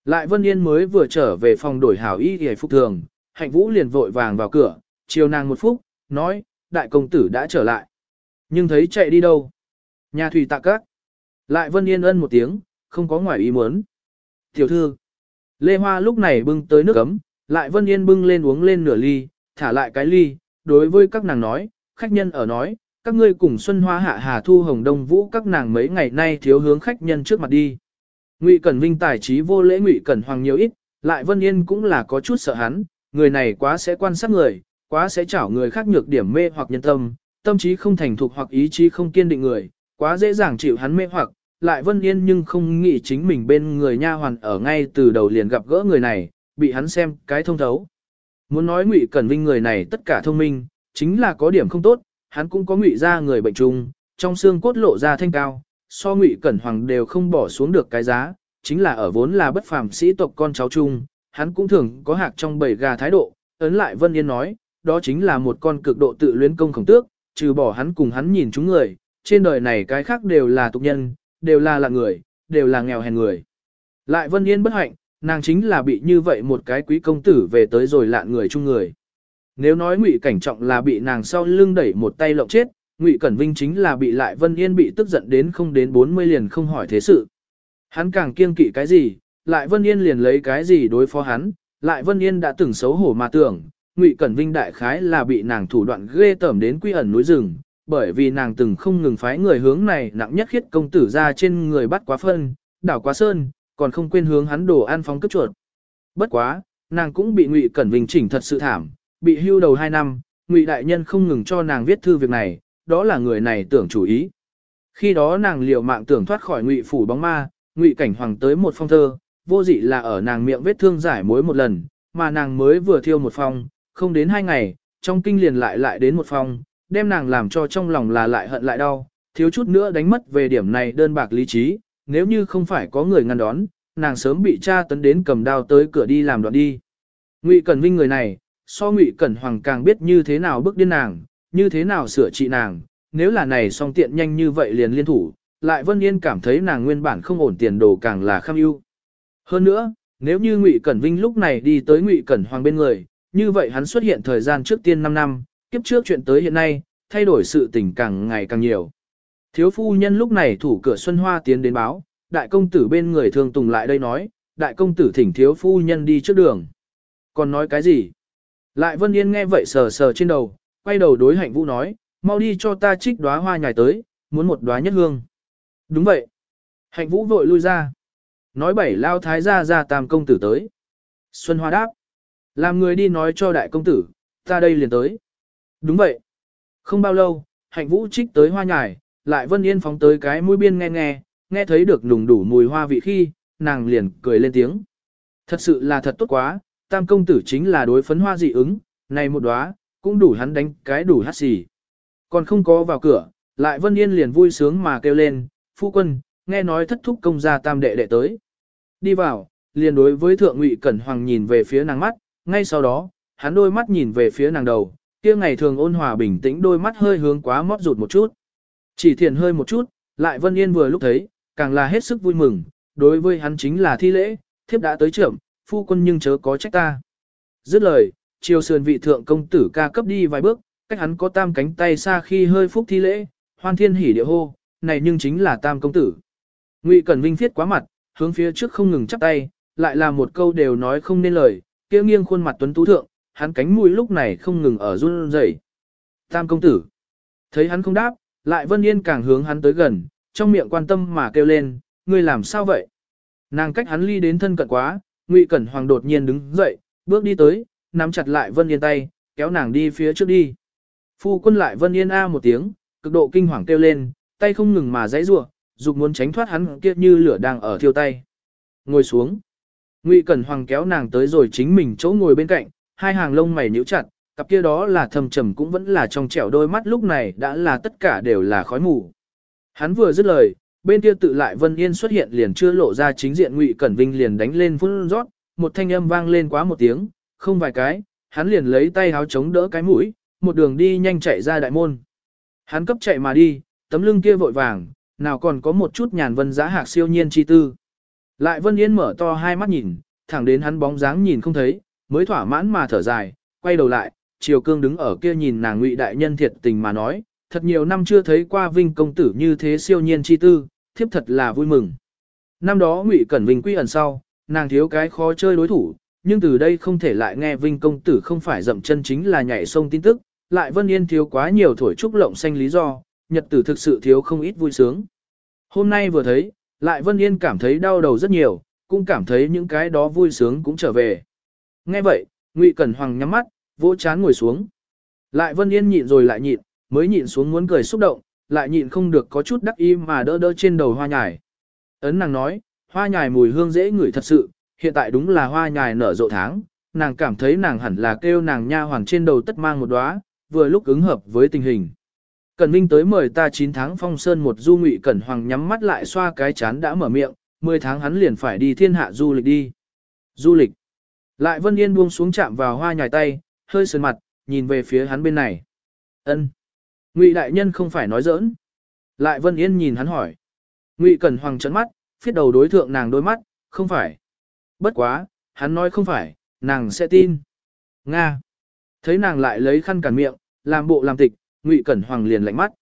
Lại Vân Yên mới vừa trở về phòng đổi hảo y hề phục thường, hạnh vũ liền vội vàng vào cửa, chiều nàng một phút, nói, đại công tử đã trở lại. Nhưng thấy chạy đi đâu? Nhà thủy tạ các. Lại Vân Yên ân một tiếng, không có ngoài ý muốn. Tiểu thư. Lê Hoa lúc này bưng tới nước ấm, lại Vân Yên bưng lên uống lên nửa ly, thả lại cái ly, đối với các nàng nói, khách nhân ở nói, các ngươi cùng Xuân Hoa Hạ Hà Thu Hồng Đông Vũ các nàng mấy ngày nay thiếu hướng khách nhân trước mặt đi. Ngụy Cẩn Vinh tài trí vô lễ Ngụy Cẩn Hoàng nhiều ít, lại Vân Yên cũng là có chút sợ hắn, người này quá sẽ quan sát người, quá sẽ chảo người khác nhược điểm mê hoặc nhân tâm, tâm trí không thành thục hoặc ý chí không kiên định người, quá dễ dàng chịu hắn mê hoặc, lại Vân Yên nhưng không nghĩ chính mình bên người nha hoàn ở ngay từ đầu liền gặp gỡ người này, bị hắn xem cái thông thấu. Muốn nói Ngụy Cẩn Vinh người này tất cả thông minh, chính là có điểm không tốt, hắn cũng có ngụy ra người bệnh trung, trong xương cốt lộ ra thanh cao, so ngụy cẩn hoàng đều không bỏ xuống được cái giá, chính là ở vốn là bất phàm sĩ tộc con cháu chung, hắn cũng thường có hạc trong bầy gà thái độ, ấn lại Vân Yên nói, đó chính là một con cực độ tự luyến công khổng tước, trừ bỏ hắn cùng hắn nhìn chúng người, trên đời này cái khác đều là tục nhân, đều là lạ người, đều là nghèo hèn người. Lại Vân Yên bất hạnh, nàng chính là bị như vậy một cái quý công tử về tới rồi lạn người chung người. Nếu nói Ngụy Cảnh Trọng là bị nàng sau lưng đẩy một tay lộng chết, Ngụy Cẩn Vinh chính là bị lại Vân Yên bị tức giận đến không đến 40 liền không hỏi thế sự. Hắn càng kiêng kỵ cái gì, lại Vân Yên liền lấy cái gì đối phó hắn, lại Vân Yên đã từng xấu hổ mà tưởng, Ngụy Cẩn Vinh đại khái là bị nàng thủ đoạn ghê tởm đến quy ẩn núi rừng, bởi vì nàng từng không ngừng phái người hướng này nặng nhất khiết công tử ra trên người bắt quá phân, đảo quá sơn, còn không quên hướng hắn đổ ăn phóng cướp chuột. Bất quá, nàng cũng bị Ngụy Cẩn Vinh chỉnh thật sự thảm, bị hưu đầu 2 năm, Ngụy đại nhân không ngừng cho nàng viết thư việc này, đó là người này tưởng chủ ý. Khi đó nàng liều mạng tưởng thoát khỏi Ngụy phủ bóng ma, Ngụy cảnh hoàng tới một phong thơ, vô dị là ở nàng miệng vết thương giải mối một lần, mà nàng mới vừa thiêu một phong, không đến hai ngày, trong kinh liền lại lại đến một phong, đem nàng làm cho trong lòng là lại hận lại đau, thiếu chút nữa đánh mất về điểm này đơn bạc lý trí, nếu như không phải có người ngăn đón, nàng sớm bị cha tấn đến cầm đao tới cửa đi làm đoạn đi. Ngụy Cẩn Vinh người này, so ngụy cẩn hoàng càng biết như thế nào bước điên nàng, như thế nào sửa trị nàng, nếu là này song tiện nhanh như vậy liền liên thủ, lại Vân Yên cảm thấy nàng nguyên bản không ổn tiền đồ càng là kham ưu. Hơn nữa, nếu như Ngụy Cẩn Vinh lúc này đi tới Ngụy Cẩn Hoàng bên người, như vậy hắn xuất hiện thời gian trước tiên 5 năm, kiếp trước chuyện tới hiện nay, thay đổi sự tình càng ngày càng nhiều. Thiếu phu nhân lúc này thủ cửa Xuân Hoa tiến đến báo, đại công tử bên người thường tùng lại đây nói, đại công tử thỉnh thiếu phu nhân đi trước đường. Còn nói cái gì? Lại Vân Yên nghe vậy sờ sờ trên đầu, quay đầu đối hạnh vũ nói, mau đi cho ta trích đóa hoa nhài tới, muốn một đóa nhất hương. Đúng vậy. Hạnh vũ vội lui ra. Nói bảy lao thái gia ra tam công tử tới. Xuân Hoa đáp. Làm người đi nói cho đại công tử, ta đây liền tới. Đúng vậy. Không bao lâu, hạnh vũ trích tới hoa nhài, lại Vân Yên phóng tới cái mũi biên nghe nghe, nghe thấy được nùng đủ mùi hoa vị khi, nàng liền cười lên tiếng. Thật sự là thật tốt quá, tam công tử chính là đối phấn hoa dị ứng, này một đóa cũng đủ hắn đánh cái đủ hát xì. Còn không có vào cửa, lại Vân Yên liền vui sướng mà kêu lên, phu quân, nghe nói thất thúc công gia tam đệ đệ tới. Đi vào, liền đối với thượng ngụy Cẩn Hoàng nhìn về phía nàng mắt, ngay sau đó, hắn đôi mắt nhìn về phía nàng đầu, kia ngày thường ôn hòa bình tĩnh đôi mắt hơi hướng quá mót rụt một chút. Chỉ thiền hơi một chút, lại Vân Yên vừa lúc thấy, càng là hết sức vui mừng, đối với hắn chính là thi lễ, thiếp đã tới trưởng, phu quân nhưng chớ có trách ta. Dứt lời, chiều sườn vị thượng công tử ca cấp đi vài bước, cách hắn có tam cánh tay xa khi hơi phúc thi lễ, hoan thiên hỉ địa hô, này nhưng chính là tam công tử. Ngụy Cẩn Vinh viết quá mặt, hướng phía trước không ngừng chắp tay, lại là một câu đều nói không nên lời, kia nghiêng khuôn mặt tuấn tú thượng, hắn cánh mũi lúc này không ngừng ở run rẩy. Tam công tử. Thấy hắn không đáp, lại Vân Yên càng hướng hắn tới gần, trong miệng quan tâm mà kêu lên, ngươi làm sao vậy? Nàng cách hắn ly đến thân cận quá, Ngụy Cẩn Hoàng đột nhiên đứng dậy, bước đi tới, nắm chặt lại Vân Yên tay, kéo nàng đi phía trước đi. Phu quân lại Vân Yên a một tiếng, cực độ kinh hoàng kêu lên, tay không ngừng mà giãy giụa, dục muốn tránh thoát hắn kia như lửa đang ở thiêu tay. Ngồi xuống. Ngụy Cẩn Hoàng kéo nàng tới rồi chính mình chỗ ngồi bên cạnh, hai hàng lông mày nhíu chặt, cặp kia đó là thầm trầm cũng vẫn là trong trẻo đôi mắt lúc này đã là tất cả đều là khói mù. Hắn vừa dứt lời, bên kia tự lại Vân Yên xuất hiện liền chưa lộ ra chính diện Ngụy Cẩn Vinh liền đánh lên phun rót, một thanh âm vang lên quá một tiếng, không vài cái, hắn liền lấy tay háo chống đỡ cái mũi, một đường đi nhanh chạy ra đại môn. Hắn cấp chạy mà đi, tấm lưng kia vội vàng, nào còn có một chút nhàn vân giá hạc siêu nhiên chi tư. Lại Vân Yên mở to hai mắt nhìn, thẳng đến hắn bóng dáng nhìn không thấy, mới thỏa mãn mà thở dài, quay đầu lại, Triều Cương đứng ở kia nhìn nàng Ngụy đại nhân thiệt tình mà nói, thật nhiều năm chưa thấy qua Vinh công tử như thế siêu nhiên chi tư, thiếp thật là vui mừng. Năm đó Ngụy Cẩn Vinh quy ẩn sau, nàng thiếu cái khó chơi đối thủ, nhưng từ đây không thể lại nghe Vinh công tử không phải dậm chân chính là nhảy sông tin tức, lại Vân Yên thiếu quá nhiều thổi trúc lộng xanh lý do, nhật tử thực sự thiếu không ít vui sướng. Hôm nay vừa thấy, lại Vân Yên cảm thấy đau đầu rất nhiều, cũng cảm thấy những cái đó vui sướng cũng trở về. Nghe vậy, Ngụy Cẩn Hoàng nhắm mắt, vỗ chán ngồi xuống. Lại Vân Yên nhịn rồi lại nhịn, mới nhịn xuống muốn cười xúc động, lại nhịn không được có chút đắc ý mà đỡ đỡ trên đầu hoa nhài. Ấn nàng nói, hoa nhài mùi hương dễ ngửi thật sự, hiện tại đúng là hoa nhài nở rộ tháng, nàng cảm thấy nàng hẳn là kêu nàng nha hoàng trên đầu tất mang một đóa, vừa lúc ứng hợp với tình hình. Cần Vinh tới mời ta 9 tháng phong sơn một du ngụy Cẩn Hoàng nhắm mắt lại xoa cái chán đã mở miệng, 10 tháng hắn liền phải đi thiên hạ du lịch đi. Du lịch. Lại Vân Yên buông xuống chạm vào hoa nhài tay, hơi sườn mặt, nhìn về phía hắn bên này. Ân. Ngụy đại nhân không phải nói giỡn. Lại Vân Yên nhìn hắn hỏi. Ngụy Cẩn Hoàng trấn mắt, phiết đầu đối thượng nàng đôi mắt, không phải. Bất quá, hắn nói không phải, nàng sẽ tin. Nga. Thấy nàng lại lấy khăn cản miệng, làm bộ làm tịch, Ngụy Cẩn Hoàng liền lạnh mắt.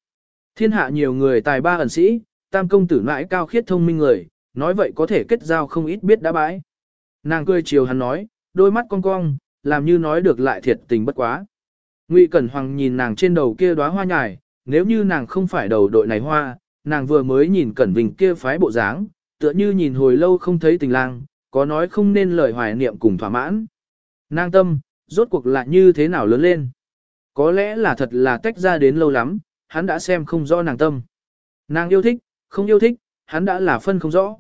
Thiên hạ nhiều người tài ba ẩn sĩ, tam công tử mãi cao khiết thông minh người, nói vậy có thể kết giao không ít biết đã bãi. Nàng cười chiều hắn nói, đôi mắt cong cong, làm như nói được lại thiệt tình bất quá. Ngụy Cẩn Hoàng nhìn nàng trên đầu kia đóa hoa nhài, nếu như nàng không phải đầu đội này hoa, nàng vừa mới nhìn Cẩn Vinh kia phái bộ dáng, tựa như nhìn hồi lâu không thấy tình lang, có nói không nên lời hoài niệm cùng thỏa mãn. Nàng tâm, rốt cuộc lại như thế nào lớn lên. Có lẽ là thật là tách ra đến lâu lắm, hắn đã xem không rõ nàng tâm. Nàng yêu thích, không yêu thích, hắn đã là phân không rõ.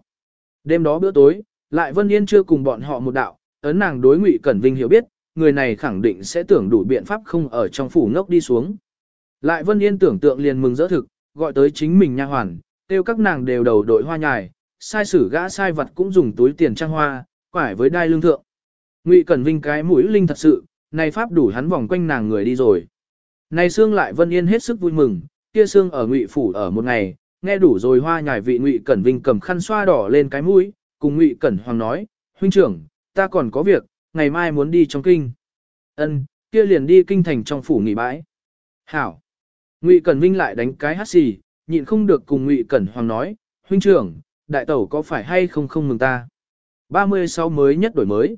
Đêm đó bữa tối, lại Vân Yên chưa cùng bọn họ một đạo, ấn nàng đối Ngụy Cẩn Vinh hiểu biết, người này khẳng định sẽ tưởng đủ biện pháp không ở trong phủ ngốc đi xuống. Lại Vân Yên tưởng tượng liền mừng rỡ thực, gọi tới chính mình nha hoàn, tiêu các nàng đều đầu đội hoa nhài, sai sử gã sai vật cũng dùng túi tiền trang hoa, quải với đai lương thượng. Ngụy Cẩn Vinh cái mũi linh thật sự, này pháp đủ hắn vòng quanh nàng người đi rồi. Này xương lại Vân Yên hết sức vui mừng, kia xương ở Ngụy phủ ở một ngày, nghe đủ rồi hoa nhài vị Ngụy Cẩn Vinh cầm khăn xoa đỏ lên cái mũi, cùng Ngụy Cẩn Hoàng nói, huynh trưởng, ta còn có việc, ngày mai muốn đi trong kinh. Ân, kia liền đi kinh thành trong phủ nghỉ bãi. Hảo. Ngụy Cẩn Vinh lại đánh cái hát xì, nhịn không được cùng Ngụy Cẩn Hoàng nói, huynh trưởng, đại tẩu có phải hay không không mừng ta. 36 mới nhất đổi mới.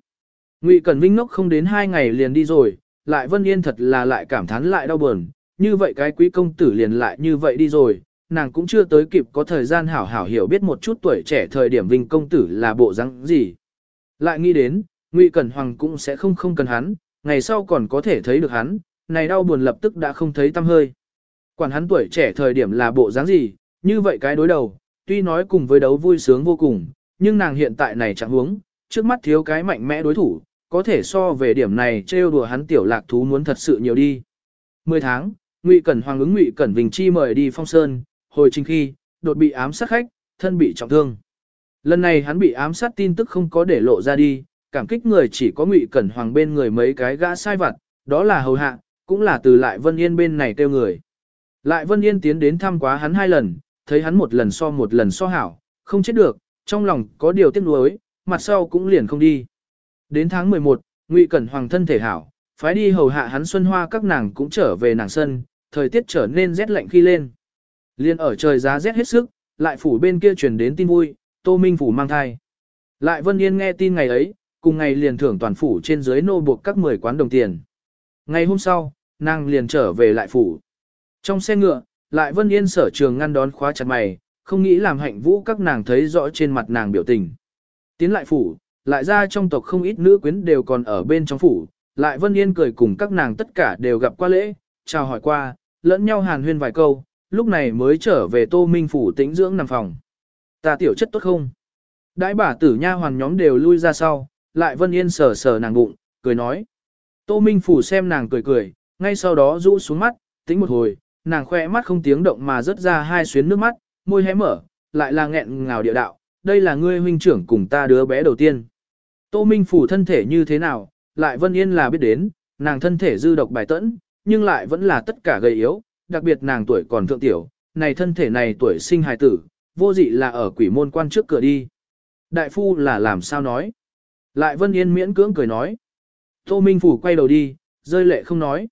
Ngụy Cẩn Vinh ngốc không đến hai ngày liền đi rồi, lại Vân Yên thật là lại cảm thán lại đau buồn, như vậy cái quý công tử liền lại như vậy đi rồi, nàng cũng chưa tới kịp có thời gian hảo hảo hiểu biết một chút tuổi trẻ thời điểm Vinh công tử là bộ răng gì. Lại nghĩ đến, Ngụy Cẩn Hoàng cũng sẽ không không cần hắn, ngày sau còn có thể thấy được hắn, này đau buồn lập tức đã không thấy tâm hơi. Quản hắn tuổi trẻ thời điểm là bộ dáng gì, như vậy cái đối đầu, tuy nói cùng với đấu vui sướng vô cùng, nhưng nàng hiện tại này chẳng huống, trước mắt thiếu cái mạnh mẽ đối thủ, có thể so về điểm này trêu đùa hắn tiểu lạc thú muốn thật sự nhiều đi. 10 tháng, Ngụy Cẩn Hoàng ứng Ngụy Cẩn Vinh Chi mời đi phong sơn, hồi trình khi, đột bị ám sát khách, thân bị trọng thương. Lần này hắn bị ám sát tin tức không có để lộ ra đi, cảm kích người chỉ có Ngụy Cẩn Hoàng bên người mấy cái gã sai vặt, đó là hầu hạ, cũng là từ lại Vân Yên bên này kêu người. Lại Vân Yên tiến đến thăm quá hắn hai lần, thấy hắn một lần so một lần so hảo, không chết được, trong lòng có điều tiếc nuối, mặt sau cũng liền không đi. Đến tháng 11, Ngụy Cẩn Hoàng thân thể hảo, phái đi hầu hạ hắn xuân hoa các nàng cũng trở về nàng sân, thời tiết trở nên rét lạnh khi lên. Liên ở trời giá rét hết sức, lại phủ bên kia truyền đến tin vui, Tô Minh phủ mang thai. Lại Vân Yên nghe tin ngày ấy, cùng ngày liền thưởng toàn phủ trên dưới nô buộc các 10 quán đồng tiền. Ngày hôm sau, nàng liền trở về lại phủ. Trong xe ngựa, lại Vân Yên sở trường ngăn đón khóa chặt mày, không nghĩ làm hạnh vũ các nàng thấy rõ trên mặt nàng biểu tình. Tiến lại phủ, lại ra trong tộc không ít nữ quyến đều còn ở bên trong phủ, lại Vân Yên cười cùng các nàng tất cả đều gặp qua lễ, chào hỏi qua, lẫn nhau hàn huyên vài câu, lúc này mới trở về Tô Minh phủ tĩnh dưỡng nằm phòng. Ta tiểu chất tốt không? Đãi bà tử nha hoàn nhóm đều lui ra sau, lại Vân Yên sờ sờ nàng bụng, cười nói. Tô Minh phủ xem nàng cười cười, ngay sau đó rũ xuống mắt, tính một hồi, nàng khoe mắt không tiếng động mà rớt ra hai xuyến nước mắt, môi hé mở, lại là nghẹn ngào địa đạo, đây là ngươi huynh trưởng cùng ta đứa bé đầu tiên. Tô Minh phủ thân thể như thế nào, lại Vân Yên là biết đến, nàng thân thể dư độc bài tẫn, nhưng lại vẫn là tất cả gầy yếu, đặc biệt nàng tuổi còn thượng tiểu, này thân thể này tuổi sinh hài tử, vô dị là ở quỷ môn quan trước cửa đi. Đại phu là làm sao nói? Lại Vân Yên miễn cưỡng cười nói. Tô Minh Phủ quay đầu đi, rơi lệ không nói.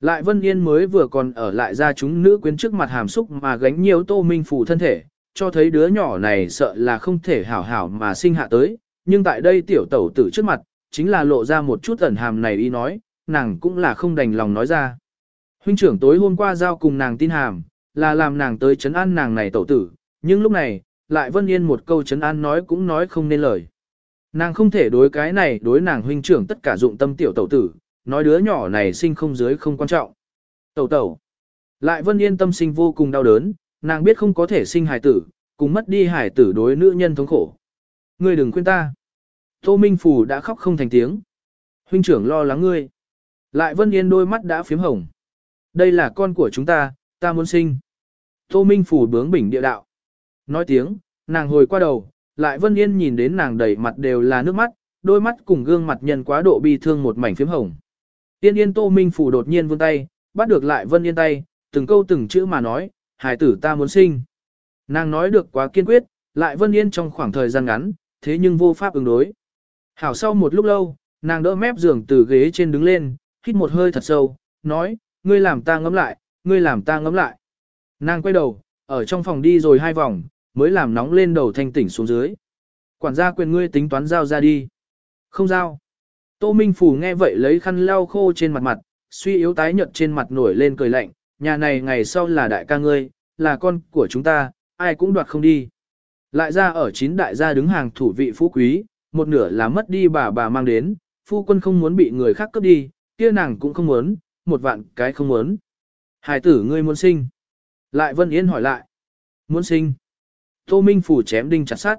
Lại Vân Yên mới vừa còn ở lại ra chúng nữ quyến trước mặt hàm xúc mà gánh nhiều Tô Minh Phủ thân thể, cho thấy đứa nhỏ này sợ là không thể hảo hảo mà sinh hạ tới, nhưng tại đây tiểu tẩu tử trước mặt, chính là lộ ra một chút ẩn hàm này ý nói, nàng cũng là không đành lòng nói ra. Huynh trưởng tối hôm qua giao cùng nàng tin hàm, là làm nàng tới chấn an nàng này tẩu tử, nhưng lúc này, lại Vân Yên một câu chấn an nói cũng nói không nên lời. Nàng không thể đối cái này đối nàng huynh trưởng tất cả dụng tâm tiểu tẩu tử, nói đứa nhỏ này sinh không dưới không quan trọng. Tẩu tẩu. Lại Vân Yên tâm sinh vô cùng đau đớn, nàng biết không có thể sinh hài tử, cùng mất đi hài tử đối nữ nhân thống khổ. Ngươi đừng khuyên ta. Tô Minh Phủ đã khóc không thành tiếng. Huynh trưởng lo lắng ngươi. Lại Vân Yên đôi mắt đã phím hồng. Đây là con của chúng ta, ta muốn sinh. Tô Minh Phủ bướng bỉnh địa đạo. Nói tiếng, nàng hồi qua đầu, lại Vân Yên nhìn đến nàng đầy mặt đều là nước mắt, đôi mắt cùng gương mặt nhân quá độ bi thương một mảnh phím hồng. Tiên Yên Tô Minh Phủ đột nhiên vươn tay, bắt được lại Vân Yên tay, từng câu từng chữ mà nói, hài tử ta muốn sinh. Nàng nói được quá kiên quyết, lại Vân Yên trong khoảng thời gian ngắn, thế nhưng vô pháp ứng đối. Hảo sau một lúc lâu, nàng đỡ mép giường từ ghế trên đứng lên, hít một hơi thật sâu, nói, ngươi làm ta ngấm lại, ngươi làm ta ngấm lại. Nàng quay đầu, ở trong phòng đi rồi hai vòng, mới làm nóng lên đầu thanh tỉnh xuống dưới. Quản gia quyền ngươi tính toán giao ra đi. Không giao. Tô Minh Phủ nghe vậy lấy khăn lau khô trên mặt mặt, suy yếu tái nhợt trên mặt nổi lên cười lạnh, nhà này ngày sau là đại ca ngươi, là con của chúng ta, ai cũng đoạt không đi. Lại ra ở chín đại gia đứng hàng thủ vị phú quý, một nửa là mất đi bà bà mang đến, phu quân không muốn bị người khác cướp đi, kia nàng cũng không muốn, một vạn cái không muốn. Hải tử ngươi muốn sinh. Lại Vân Yên hỏi lại. Muốn sinh. Tô Minh Phủ chém đinh chặt sát.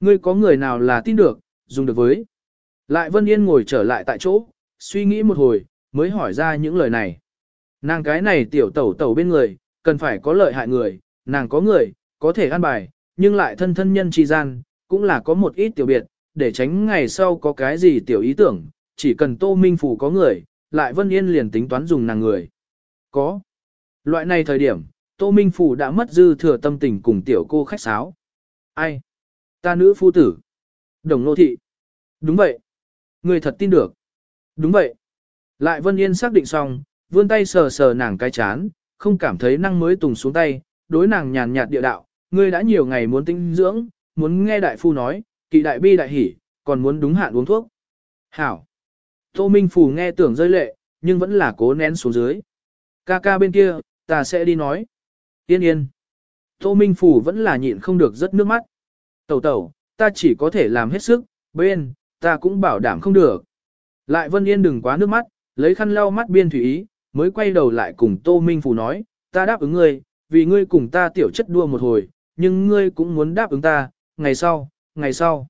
Ngươi có người nào là tin được, dùng được với. Lại Vân Yên ngồi trở lại tại chỗ, suy nghĩ một hồi, mới hỏi ra những lời này. Nàng cái này tiểu tẩu tẩu bên người, cần phải có lợi hại người, nàng có người, có thể an bài, nhưng lại thân thân nhân chi gian, cũng là có một ít tiểu biệt, để tránh ngày sau có cái gì tiểu ý tưởng, chỉ cần Tô Minh Phủ có người, lại Vân Yên liền tính toán dùng nàng người. Có. Loại này thời điểm, Tô Minh Phủ đã mất dư thừa tâm tình cùng tiểu cô khách sáo. Ai? Ta nữ phu tử. Đồng nô thị. Đúng vậy. Người thật tin được. Đúng vậy. Lại Vân Yên xác định xong, vươn tay sờ sờ nàng cái chán, không cảm thấy năng mới tùng xuống tay, đối nàng nhàn nhạt địa đạo, ngươi đã nhiều ngày muốn tinh dưỡng, muốn nghe đại phu nói, kỵ đại bi đại hỉ, còn muốn đúng hạn uống thuốc. Hảo. Tô Minh Phủ nghe tưởng rơi lệ, nhưng vẫn là cố nén xuống dưới. Ca ca bên kia, ta sẽ đi nói. Yên yên. Tô Minh Phủ vẫn là nhịn không được rất nước mắt. Tẩu tẩu, ta chỉ có thể làm hết sức, bên, ta cũng bảo đảm không được. Lại Vân Yên đừng quá nước mắt, lấy khăn lau mắt biên thủy ý, mới quay đầu lại cùng Tô Minh Phủ nói, ta đáp ứng ngươi, vì ngươi cùng ta tiểu chất đua một hồi, nhưng ngươi cũng muốn đáp ứng ta, ngày sau, ngày sau.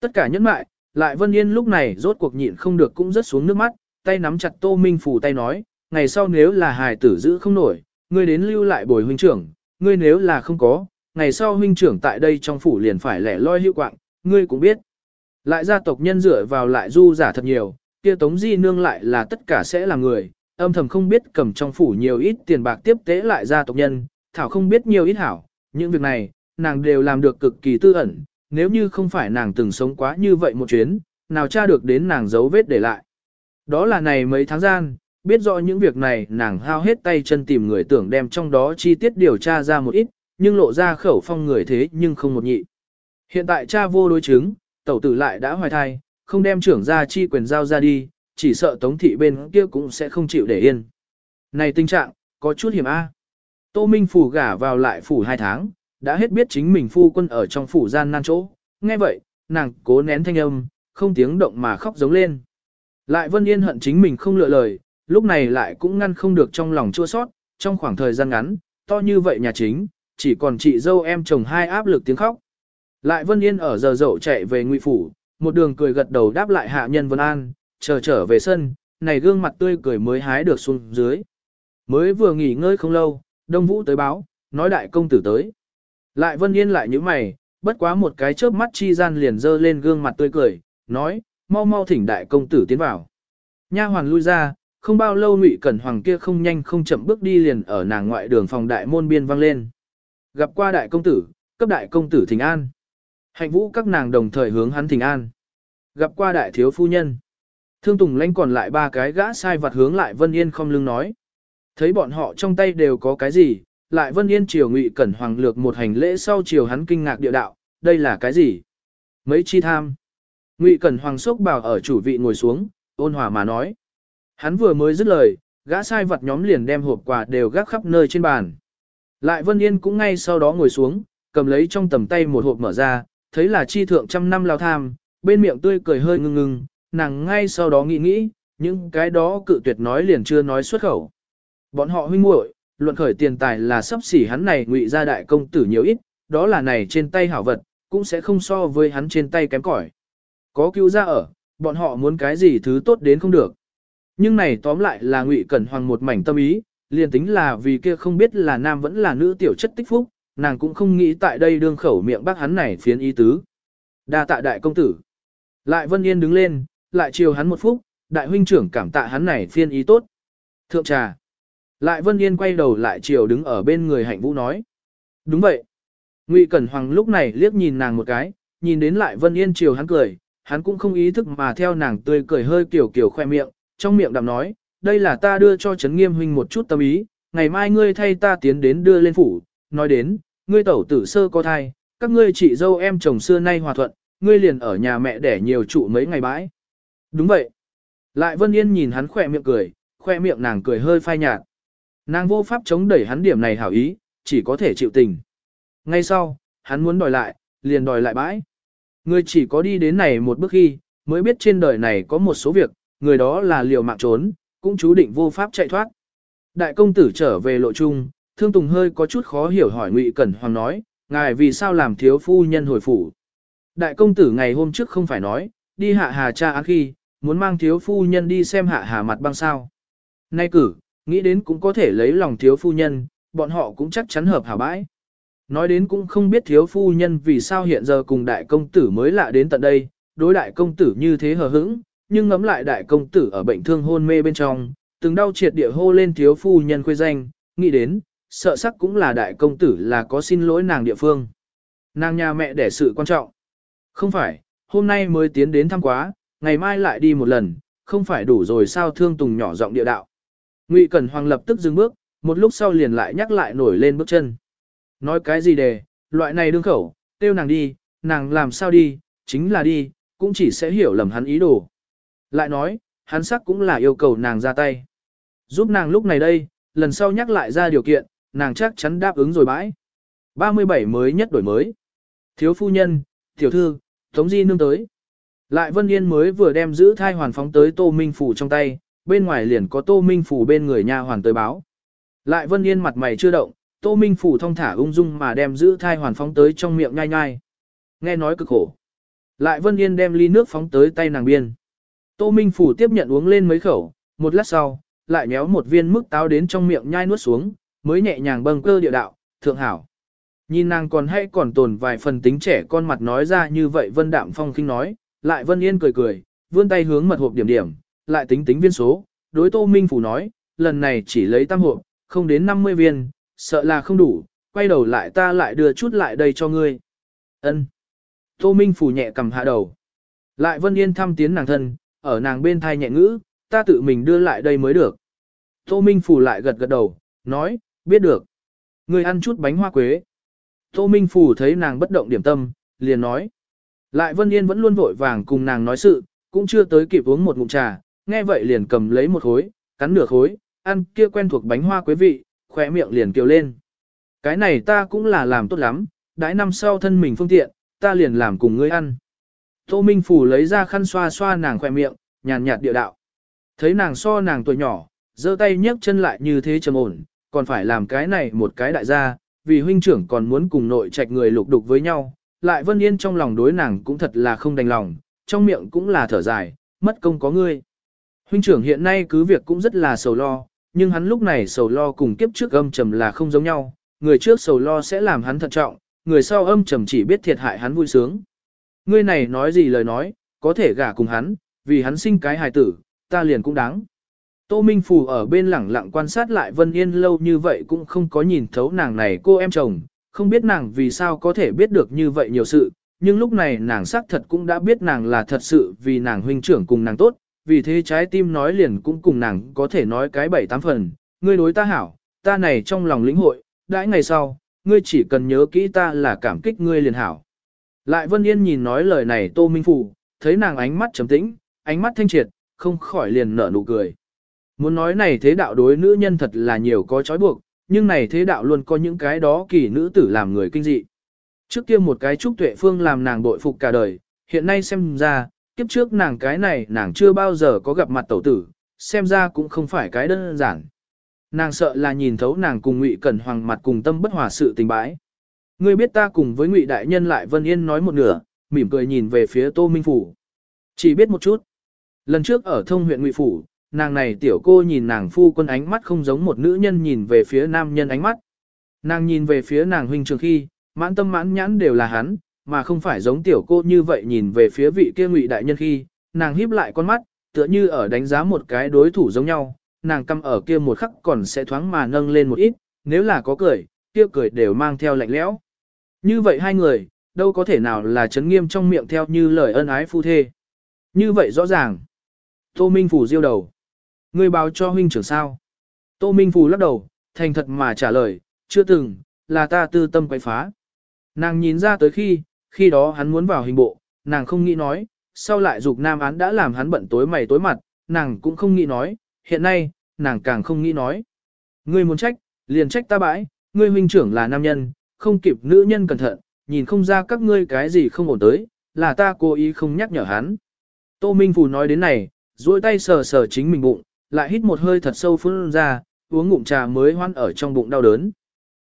Tất cả nhẫn mại, lại Vân Yên lúc này rốt cuộc nhịn không được cũng rất xuống nước mắt, tay nắm chặt Tô Minh Phủ tay nói, ngày sau nếu là hài tử giữ không nổi, ngươi đến lưu lại bồi huynh trưởng, ngươi nếu là không có, ngày sau huynh trưởng tại đây trong phủ liền phải lẻ loi hữu quạng, ngươi cũng biết. Lại gia tộc nhân dựa vào lại du giả thật nhiều, kia tống di nương lại là tất cả sẽ là người, âm thầm không biết cầm trong phủ nhiều ít tiền bạc tiếp tế lại gia tộc nhân, thảo không biết nhiều ít hảo, những việc này, nàng đều làm được cực kỳ tư ẩn, nếu như không phải nàng từng sống quá như vậy một chuyến, nào tra được đến nàng dấu vết để lại. Đó là này mấy tháng gian, biết rõ những việc này nàng hao hết tay chân tìm người tưởng đem trong đó chi tiết điều tra ra một ít, nhưng lộ ra khẩu phong người thế nhưng không một nhị. Hiện tại cha vô đối chứng, tẩu tử lại đã hoài thai, không đem trưởng gia chi quyền giao ra đi, chỉ sợ tống thị bên kia cũng sẽ không chịu để yên. Này tình trạng, có chút hiểm A. Tô Minh phủ gả vào lại phủ hai tháng, đã hết biết chính mình phu quân ở trong phủ gian nan chỗ. Nghe vậy, nàng cố nén thanh âm, không tiếng động mà khóc giống lên. Lại Vân Yên hận chính mình không lựa lời, lúc này lại cũng ngăn không được trong lòng chua sót, trong khoảng thời gian ngắn, to như vậy nhà chính, chỉ còn chị dâu em chồng hai áp lực tiếng khóc. Lại Vân Yên ở giờ dậu chạy về ngụy phủ, một đường cười gật đầu đáp lại hạ nhân Vân An, chờ trở về sân, này gương mặt tươi cười mới hái được xuống dưới. Mới vừa nghỉ ngơi không lâu, Đông Vũ tới báo, nói đại công tử tới. Lại Vân Yên lại như mày, bất quá một cái chớp mắt chi gian liền dơ lên gương mặt tươi cười, nói, mau mau thỉnh đại công tử tiến vào. Nha hoàn lui ra, không bao lâu Ngụy Cẩn Hoàng kia không nhanh không chậm bước đi liền ở nàng ngoại đường phòng đại môn biên vang lên. Gặp qua đại công tử, cấp đại công tử thỉnh an. Hạnh vũ các nàng đồng thời hướng hắn thỉnh an. Gặp qua đại thiếu phu nhân. Thương Tùng Lanh còn lại ba cái gã sai vặt hướng lại Vân Yên không lưng nói. Thấy bọn họ trong tay đều có cái gì, lại Vân Yên chiều Ngụy Cẩn Hoàng lược một hành lễ sau chiều hắn kinh ngạc địa đạo, đây là cái gì? Mấy chi tham. Ngụy Cẩn Hoàng sốc bảo ở chủ vị ngồi xuống, ôn hòa mà nói. Hắn vừa mới dứt lời, gã sai vật nhóm liền đem hộp quà đều gác khắp nơi trên bàn. Lại Vân Yên cũng ngay sau đó ngồi xuống, cầm lấy trong tầm tay một hộp mở ra, thấy là chi thượng trăm năm lao tham, bên miệng tươi cười hơi ngưng ngưng, nàng ngay sau đó nghĩ nghĩ, những cái đó cự tuyệt nói liền chưa nói xuất khẩu. Bọn họ huynh muội, luận khởi tiền tài là sắp xỉ hắn này ngụy gia đại công tử nhiều ít, đó là này trên tay hảo vật, cũng sẽ không so với hắn trên tay kém cỏi. Có cứu ra ở, bọn họ muốn cái gì thứ tốt đến không được. Nhưng này tóm lại là ngụy cẩn hoàng một mảnh tâm ý, liền tính là vì kia không biết là nam vẫn là nữ tiểu chất tích phúc, nàng cũng không nghĩ tại đây đương khẩu miệng bác hắn này phiến ý tứ. Đa tạ đại công tử. Lại Vân Yên đứng lên, lại chiều hắn một phút, đại huynh trưởng cảm tạ hắn này phiên ý tốt. Thượng trà. Lại Vân Yên quay đầu lại chiều đứng ở bên người hạnh vũ nói. Đúng vậy. Ngụy Cẩn Hoàng lúc này liếc nhìn nàng một cái, nhìn đến lại Vân Yên chiều hắn cười, hắn cũng không ý thức mà theo nàng tươi cười hơi kiểu kiểu khoe miệng, trong miệng đạm nói, đây là ta đưa cho Trấn Nghiêm huynh một chút tâm ý, ngày mai ngươi thay ta tiến đến đưa lên phủ, nói đến, ngươi tẩu tử sơ có thai, các ngươi chị dâu em chồng xưa nay hòa thuận, ngươi liền ở nhà mẹ để nhiều trụ mấy ngày bãi. Đúng vậy. Lại Vân Yên nhìn hắn khỏe miệng cười, khoe miệng nàng cười hơi phai nhạt. Nàng vô pháp chống đẩy hắn điểm này hảo ý, chỉ có thể chịu tình. Ngay sau, hắn muốn đòi lại, liền đòi lại bãi. Người chỉ có đi đến này một bước khi, mới biết trên đời này có một số việc, người đó là liều mạng trốn, cũng chú định vô pháp chạy thoát. Đại công tử trở về lộ trung, thương tùng hơi có chút khó hiểu hỏi ngụy Cẩn Hoàng nói, ngài vì sao làm thiếu phu nhân hồi phủ. Đại công tử ngày hôm trước không phải nói, đi hạ hà cha án khi, muốn mang thiếu phu nhân đi xem hạ hà mặt băng sao. Nay cử, nghĩ đến cũng có thể lấy lòng thiếu phu nhân, bọn họ cũng chắc chắn hợp hảo bãi. Nói đến cũng không biết thiếu phu nhân vì sao hiện giờ cùng đại công tử mới lạ đến tận đây, đối đại công tử như thế hờ hững, nhưng ngắm lại đại công tử ở bệnh thương hôn mê bên trong, từng đau triệt địa hô lên thiếu phu nhân khuê danh, nghĩ đến, sợ sắc cũng là đại công tử là có xin lỗi nàng địa phương. Nàng nhà mẹ để sự quan trọng. Không phải, hôm nay mới tiến đến thăm quá, ngày mai lại đi một lần, không phải đủ rồi sao thương tùng nhỏ giọng địa đạo. Ngụy Cẩn Hoàng lập tức dừng bước, một lúc sau liền lại nhắc lại nổi lên bước chân. Nói cái gì đề, loại này đương khẩu, tiêu nàng đi, nàng làm sao đi, chính là đi, cũng chỉ sẽ hiểu lầm hắn ý đồ. Lại nói, hắn sắc cũng là yêu cầu nàng ra tay. Giúp nàng lúc này đây, lần sau nhắc lại ra điều kiện, nàng chắc chắn đáp ứng rồi bãi. 37 mới nhất đổi mới. Thiếu phu nhân, tiểu thư, Tống Di nương tới. Lại Vân Yên mới vừa đem giữ thai hoàn phóng tới Tô Minh Phủ trong tay, bên ngoài liền có Tô Minh Phủ bên người nha hoàn tới báo. Lại Vân Yên mặt mày chưa động, Tô Minh Phủ thong thả ung dung mà đem giữ thai hoàn phóng tới trong miệng nhai nhai. Nghe nói cực khổ. Lại Vân Yên đem ly nước phóng tới tay nàng biên. Tô Minh Phủ tiếp nhận uống lên mấy khẩu, một lát sau, lại nhéo một viên mức táo đến trong miệng nhai nuốt xuống, mới nhẹ nhàng bâng cơ địa đạo, thượng hảo. Nhìn nàng còn hay còn tồn vài phần tính trẻ con mặt nói ra như vậy Vân Đạm Phong khinh nói, lại Vân Yên cười cười, vươn tay hướng mật hộp điểm điểm, lại tính tính viên số, đối Tô Minh Phủ nói, lần này chỉ lấy tam hộp, không đến 50 viên, sợ là không đủ, quay đầu lại ta lại đưa chút lại đây cho ngươi. Ân. Tô Minh Phủ nhẹ cầm hạ đầu. Lại Vân Yên thăm tiến nàng thân, ở nàng bên thai nhẹ ngữ, ta tự mình đưa lại đây mới được. Tô Minh Phủ lại gật gật đầu, nói, biết được. Ngươi ăn chút bánh hoa quế. Tô Minh Phủ thấy nàng bất động điểm tâm, liền nói. Lại Vân Yên vẫn luôn vội vàng cùng nàng nói sự, cũng chưa tới kịp uống một ngụm trà, nghe vậy liền cầm lấy một khối, cắn nửa khối, ăn kia quen thuộc bánh hoa quế vị, khỏe miệng liền kiều lên. Cái này ta cũng là làm tốt lắm, đãi năm sau thân mình phương tiện, ta liền làm cùng ngươi ăn. Tô Minh Phủ lấy ra khăn xoa xoa nàng khỏe miệng, nhàn nhạt địa đạo. Thấy nàng so nàng tuổi nhỏ, giơ tay nhấc chân lại như thế trầm ổn, còn phải làm cái này một cái đại gia, vì huynh trưởng còn muốn cùng nội trạch người lục đục với nhau, lại Vân Yên trong lòng đối nàng cũng thật là không đành lòng, trong miệng cũng là thở dài, mất công có ngươi. Huynh trưởng hiện nay cứ việc cũng rất là sầu lo, nhưng hắn lúc này sầu lo cùng kiếp trước âm trầm là không giống nhau, người trước sầu lo sẽ làm hắn thận trọng, người sau âm trầm chỉ biết thiệt hại hắn vui sướng. Ngươi này nói gì lời nói, có thể gả cùng hắn, vì hắn sinh cái hài tử, ta liền cũng đáng. Tô Minh Phù ở bên lẳng lặng quan sát lại Vân Yên lâu như vậy cũng không có nhìn thấu nàng này cô em chồng, không biết nàng vì sao có thể biết được như vậy nhiều sự, nhưng lúc này nàng xác thật cũng đã biết nàng là thật sự vì nàng huynh trưởng cùng nàng tốt, vì thế trái tim nói liền cũng cùng nàng có thể nói cái bảy tám phần, ngươi đối ta hảo, ta này trong lòng lĩnh hội, đãi ngày sau, ngươi chỉ cần nhớ kỹ ta là cảm kích ngươi liền hảo. Lại Vân Yên nhìn nói lời này Tô Minh Phủ thấy nàng ánh mắt trầm tĩnh, ánh mắt thanh triệt, không khỏi liền nở nụ cười. Muốn nói này thế đạo đối nữ nhân thật là nhiều có trói buộc, nhưng này thế đạo luôn có những cái đó kỳ nữ tử làm người kinh dị. Trước kia một cái trúc tuệ phương làm nàng bội phục cả đời, hiện nay xem ra, kiếp trước nàng cái này nàng chưa bao giờ có gặp mặt tẩu tử, xem ra cũng không phải cái đơn giản. Nàng sợ là nhìn thấu nàng cùng Ngụy Cẩn Hoàng mặt cùng tâm bất hòa sự tình bãi. Ngươi biết ta cùng với Ngụy đại nhân lại Vân Yên nói một nửa, mỉm cười nhìn về phía Tô Minh phủ. Chỉ biết một chút. Lần trước ở thông huyện Ngụy phủ, nàng này tiểu cô nhìn nàng phu quân ánh mắt không giống một nữ nhân nhìn về phía nam nhân ánh mắt. Nàng nhìn về phía nàng huynh trường khi, mãn tâm mãn nhãn đều là hắn, mà không phải giống tiểu cô như vậy nhìn về phía vị kia ngụy đại nhân khi, nàng híp lại con mắt, tựa như ở đánh giá một cái đối thủ giống nhau, nàng căm ở kia một khắc còn sẽ thoáng mà nâng lên một ít, nếu là có cười, kia cười đều mang theo lạnh lẽo. Như vậy hai người, đâu có thể nào là chấn nghiêm trong miệng theo như lời ân ái phu thê. Như vậy rõ ràng. Tô Minh Phủ diêu đầu. Ngươi báo cho huynh trưởng sao? Tô Minh phủ lắc đầu, thành thật mà trả lời, chưa từng, là ta tư tâm quay phá. Nàng nhìn ra tới khi, khi đó hắn muốn vào hình bộ, nàng không nghĩ nói, sau lại dục nam án đã làm hắn bận tối mày tối mặt, nàng cũng không nghĩ nói, hiện nay, nàng càng không nghĩ nói. Ngươi muốn trách, liền trách ta bãi, ngươi huynh trưởng là nam nhân, không kịp nữ nhân cẩn thận, nhìn không ra các ngươi cái gì không ổn tới, là ta cố ý không nhắc nhở hắn. Tô Minh Phù nói đến này, duỗi tay sờ sờ chính mình bụng, lại hít một hơi thật sâu phun ra, uống ngụm trà mới hoan ở trong bụng đau đớn.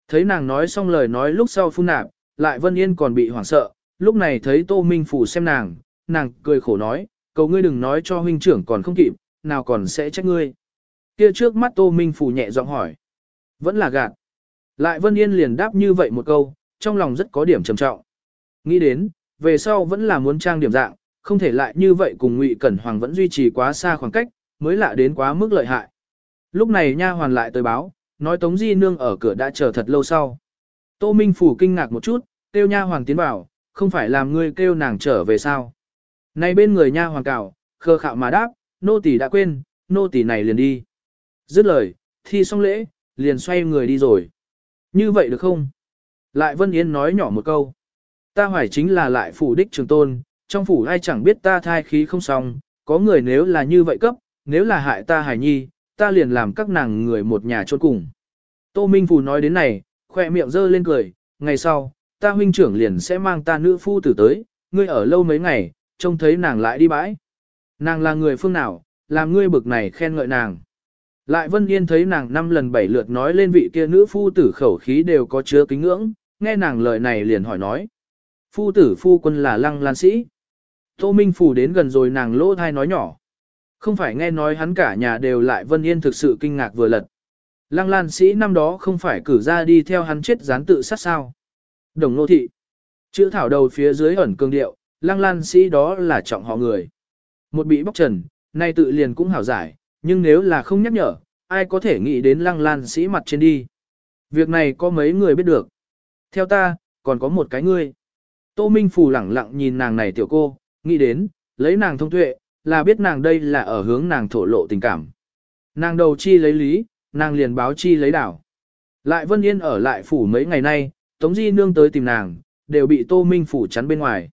Thấy nàng nói xong lời nói lúc sau phun nạp, lại Vân Yên còn bị hoảng sợ, lúc này thấy Tô Minh Phủ xem nàng, nàng cười khổ nói, cầu ngươi đừng nói cho huynh trưởng còn không kịp, nào còn sẽ trách ngươi. Kia trước mắt Tô Minh Phủ nhẹ giọng hỏi, vẫn là gạt. Lại Vân Yên liền đáp như vậy một câu, trong lòng rất có điểm trầm trọng. Nghĩ đến, về sau vẫn là muốn trang điểm dạng, không thể lại như vậy cùng Ngụy Cẩn Hoàng vẫn duy trì quá xa khoảng cách, mới lạ đến quá mức lợi hại. Lúc này nha hoàn lại tới báo, nói Tống Di Nương ở cửa đã chờ thật lâu sau. Tô Minh Phủ kinh ngạc một chút, kêu nha hoàn tiến vào, không phải làm ngươi kêu nàng trở về sao. Này bên người nha hoàn cào, khơ khạo mà đáp, nô tỳ đã quên, nô tỳ này liền đi. Dứt lời, thi xong lễ, liền xoay người đi rồi. Như vậy được không? Lại Vân Yên nói nhỏ một câu. Ta hoài chính là lại phủ đích trường tôn, trong phủ ai chẳng biết ta thai khí không xong, có người nếu là như vậy cấp, nếu là hại ta hài nhi, ta liền làm các nàng người một nhà chôn cùng. Tô Minh Phù nói đến này, khoe miệng dơ lên cười, ngày sau, ta huynh trưởng liền sẽ mang ta nữ phu tử tới, ngươi ở lâu mấy ngày, trông thấy nàng lại đi bãi. Nàng là người phương nào, làm ngươi bực này khen ngợi nàng. Lại Vân Yên thấy nàng năm lần bảy lượt nói lên vị kia nữ phu tử khẩu khí đều có chứa kính ngưỡng, nghe nàng lời này liền hỏi nói. Phu tử phu quân là lăng lan sĩ. Tô Minh Phủ đến gần rồi nàng lỗ thai nói nhỏ. Không phải nghe nói hắn cả nhà đều lại Vân Yên thực sự kinh ngạc vừa lật. Lăng Lan sĩ năm đó không phải cử ra đi theo hắn chết gián tự sát sao. Đồng nô thị. Chữ thảo đầu phía dưới ẩn cương điệu, Lăng Lan sĩ đó là trọng họ người. Một bị bóc trần, nay tự liền cũng hảo giải, nhưng nếu là không nhắc nhở, ai có thể nghĩ đến Lăng Lan sĩ mặt trên đi. Việc này có mấy người biết được. Theo ta, còn có một cái ngươi. Tô Minh Phù lẳng lặng nhìn nàng này tiểu cô, nghĩ đến, lấy nàng thông tuệ, là biết nàng đây là ở hướng nàng thổ lộ tình cảm. Nàng đầu chi lấy lý, nàng liền báo chi lấy đảo. Lại Vân Yên ở lại phủ mấy ngày nay, Tống Di Nương tới tìm nàng, đều bị Tô Minh Phủ chắn bên ngoài.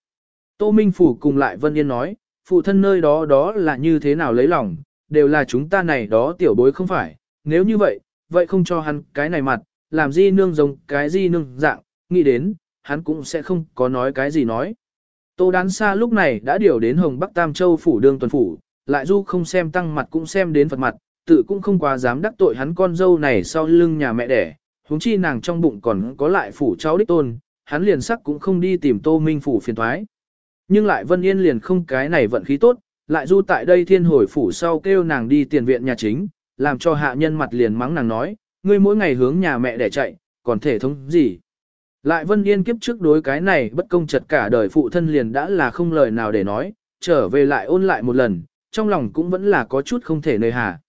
Tô Minh Phủ cùng lại Vân Yên nói, phụ thân nơi đó đó là như thế nào lấy lòng, đều là chúng ta này đó tiểu bối không phải, nếu như vậy, vậy không cho hắn cái này mặt, làm gì Nương giống cái gì Nương dạng, nghĩ đến, hắn cũng sẽ không có nói cái gì nói. Tô Đán xa lúc này đã điều đến Hồng Bắc Tam Châu phủ đương tuần phủ, lại du không xem tăng mặt cũng xem đến Phật mặt, tự cũng không quá dám đắc tội hắn con dâu này sau lưng nhà mẹ đẻ, huống chi nàng trong bụng còn có lại phủ cháu đích tôn, hắn liền sắc cũng không đi tìm Tô Minh phủ phiền thoái. Nhưng lại Vân Yên liền không cái này vận khí tốt, lại du tại đây thiên hồi phủ sau kêu nàng đi tiền viện nhà chính, làm cho hạ nhân mặt liền mắng nàng nói, ngươi mỗi ngày hướng nhà mẹ để chạy, còn thể thống gì. Lại Vân Yên kiếp trước đối cái này bất công chật cả đời phụ thân liền đã là không lời nào để nói, trở về lại ôn lại một lần, trong lòng cũng vẫn là có chút không thể nơi hà.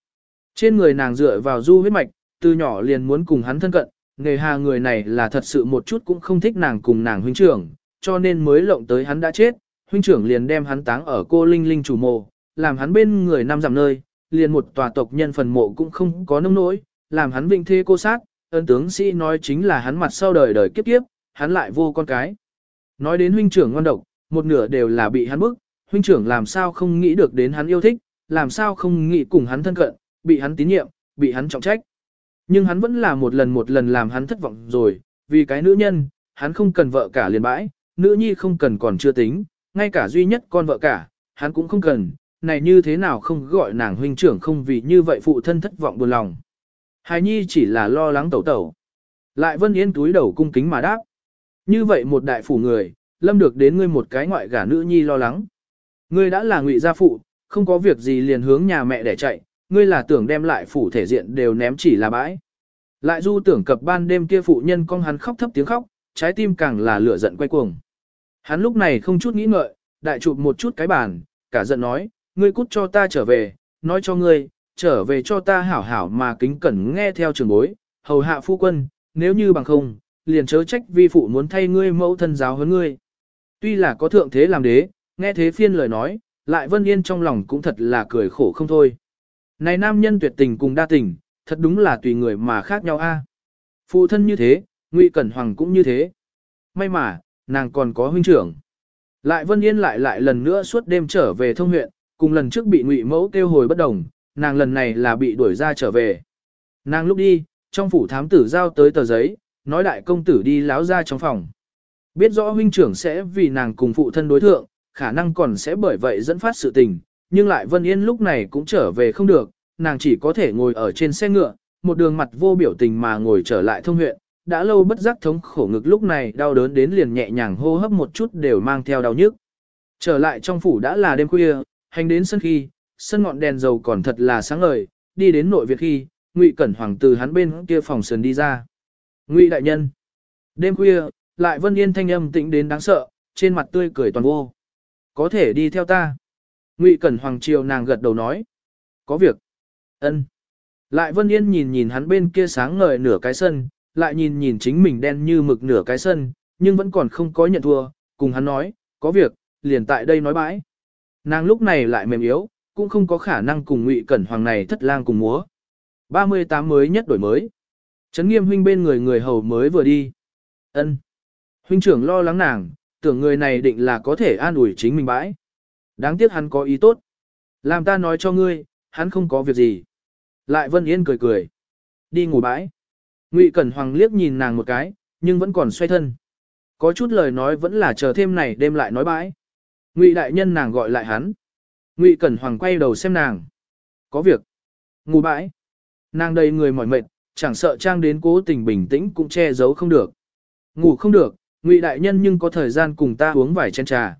Trên người nàng dựa vào du huyết mạch, từ nhỏ liền muốn cùng hắn thân cận, nghề hà người này là thật sự một chút cũng không thích nàng cùng nàng huynh trưởng, cho nên mới lộng tới hắn đã chết, huynh trưởng liền đem hắn táng ở cô Linh Linh chủ mộ, làm hắn bên người năm dặm nơi, liền một tòa tộc nhân phần mộ cũng không có nông nỗi, làm hắn vinh thê cô sát, ơn tướng sĩ nói chính là hắn mặt sau đời đời kiếp kiếp, hắn lại vô con cái. Nói đến huynh trưởng ngon độc, một nửa đều là bị hắn bức, huynh trưởng làm sao không nghĩ được đến hắn yêu thích, làm sao không nghĩ cùng hắn thân cận, bị hắn tín nhiệm, bị hắn trọng trách. Nhưng hắn vẫn là một lần một lần làm hắn thất vọng rồi, vì cái nữ nhân, hắn không cần vợ cả liền bãi, nữ nhi không cần còn chưa tính, ngay cả duy nhất con vợ cả, hắn cũng không cần, này như thế nào không gọi nàng huynh trưởng không vì như vậy phụ thân thất vọng buồn lòng. Hài nhi chỉ là lo lắng tẩu tẩu. Lại vân yên túi đầu cung kính mà đáp. Như vậy một đại phủ người, lâm được đến ngươi một cái ngoại gả nữ nhi lo lắng. Ngươi đã là ngụy gia phụ, không có việc gì liền hướng nhà mẹ để chạy, ngươi là tưởng đem lại phủ thể diện đều ném chỉ là bãi. Lại du tưởng cập ban đêm kia phụ nhân con hắn khóc thấp tiếng khóc, trái tim càng là lửa giận quay cuồng. Hắn lúc này không chút nghĩ ngợi, đại chụp một chút cái bàn, cả giận nói, ngươi cút cho ta trở về, nói cho ngươi, trở về cho ta hảo hảo mà kính cẩn nghe theo trường bối, hầu hạ phu quân, nếu như bằng không, liền chớ trách vi phụ muốn thay ngươi mẫu thân giáo huấn ngươi. Tuy là có thượng thế làm đế, nghe thế phiên lời nói, lại Vân Yên trong lòng cũng thật là cười khổ không thôi. Này nam nhân tuyệt tình cùng đa tình, thật đúng là tùy người mà khác nhau a. Phụ thân như thế, Ngụy Cẩn Hoàng cũng như thế. May mà, nàng còn có huynh trưởng. Lại Vân Yên lại lại lần nữa suốt đêm trở về thông huyện, cùng lần trước bị Ngụy Mẫu kêu hồi bất đồng, nàng lần này là bị đuổi ra trở về. Nàng lúc đi, trong phủ thám tử giao tới tờ giấy, nói đại công tử đi láo ra trong phòng. Biết rõ huynh trưởng sẽ vì nàng cùng phụ thân đối thượng, khả năng còn sẽ bởi vậy dẫn phát sự tình, nhưng lại Vân Yên lúc này cũng trở về không được, nàng chỉ có thể ngồi ở trên xe ngựa, một đường mặt vô biểu tình mà ngồi trở lại thông huyện, đã lâu bất giác thống khổ ngực lúc này đau đớn đến liền nhẹ nhàng hô hấp một chút đều mang theo đau nhức. Trở lại trong phủ đã là đêm khuya, hành đến sân khi, sân ngọn đèn dầu còn thật là sáng ngời, đi đến nội viện khi, Ngụy Cẩn Hoàng từ hắn bên kia phòng sườn đi ra. Ngụy đại nhân. Đêm khuya, lại Vân Yên thanh âm tĩnh đến đáng sợ, trên mặt tươi cười toàn vô. Có thể đi theo ta. Ngụy Cẩn Hoàng triều nàng gật đầu nói. Có việc. Ân. Lại Vân Yên nhìn nhìn hắn bên kia sáng ngời nửa cái sân, lại nhìn nhìn chính mình đen như mực nửa cái sân, nhưng vẫn còn không có nhận thua, cùng hắn nói, có việc, liền tại đây nói bãi. Nàng lúc này lại mềm yếu, cũng không có khả năng cùng Ngụy Cẩn Hoàng này thất lang cùng múa. 38 mới nhất đổi mới. Trấn nghiêm huynh bên người người hầu mới vừa đi. ân Huynh trưởng lo lắng nàng, tưởng người này định là có thể an ủi chính mình bãi. Đáng tiếc hắn có ý tốt. Làm ta nói cho ngươi, hắn không có việc gì. Lại Vân Yên cười cười. Đi ngủ bãi. Ngụy Cẩn Hoàng liếc nhìn nàng một cái, nhưng vẫn còn xoay thân. Có chút lời nói vẫn là chờ thêm này đêm lại nói bãi. Ngụy đại nhân nàng gọi lại hắn. Ngụy Cẩn Hoàng quay đầu xem nàng. Có việc. Ngủ bãi. Nàng đầy người mỏi mệt, chẳng sợ trang đến cố tình bình tĩnh cũng che giấu không được. Ngủ không được, Ngụy đại nhân nhưng có thời gian cùng ta uống vài chén trà.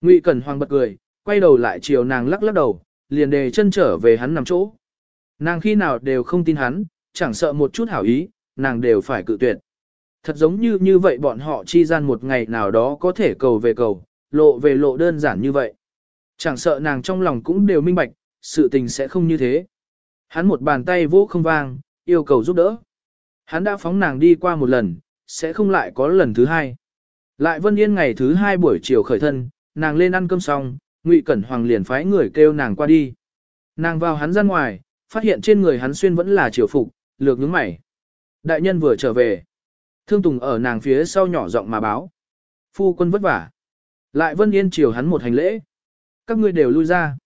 Ngụy Cẩn Hoàng bật cười, quay đầu lại chiều nàng lắc lắc đầu, liền đề chân trở về hắn nằm chỗ. Nàng khi nào đều không tin hắn, chẳng sợ một chút hảo ý, nàng đều phải cự tuyệt. Thật giống như như vậy bọn họ chi gian một ngày nào đó có thể cầu về cầu, lộ về lộ đơn giản như vậy. Chẳng sợ nàng trong lòng cũng đều minh bạch, sự tình sẽ không như thế. Hắn một bàn tay vỗ không vang, yêu cầu giúp đỡ. Hắn đã phóng nàng đi qua một lần, sẽ không lại có lần thứ hai. Lại Vân Yên ngày thứ hai buổi chiều khởi thân, nàng lên ăn cơm xong, Ngụy Cẩn Hoàng liền phái người kêu nàng qua đi. Nàng vào hắn ra ngoài, phát hiện trên người hắn xuyên vẫn là triều phục, lược nhướng mày. Đại nhân vừa trở về. Thương Tùng ở nàng phía sau nhỏ giọng mà báo. Phu quân vất vả. Lại Vân Yên chiều hắn một hành lễ. Các ngươi đều lui ra.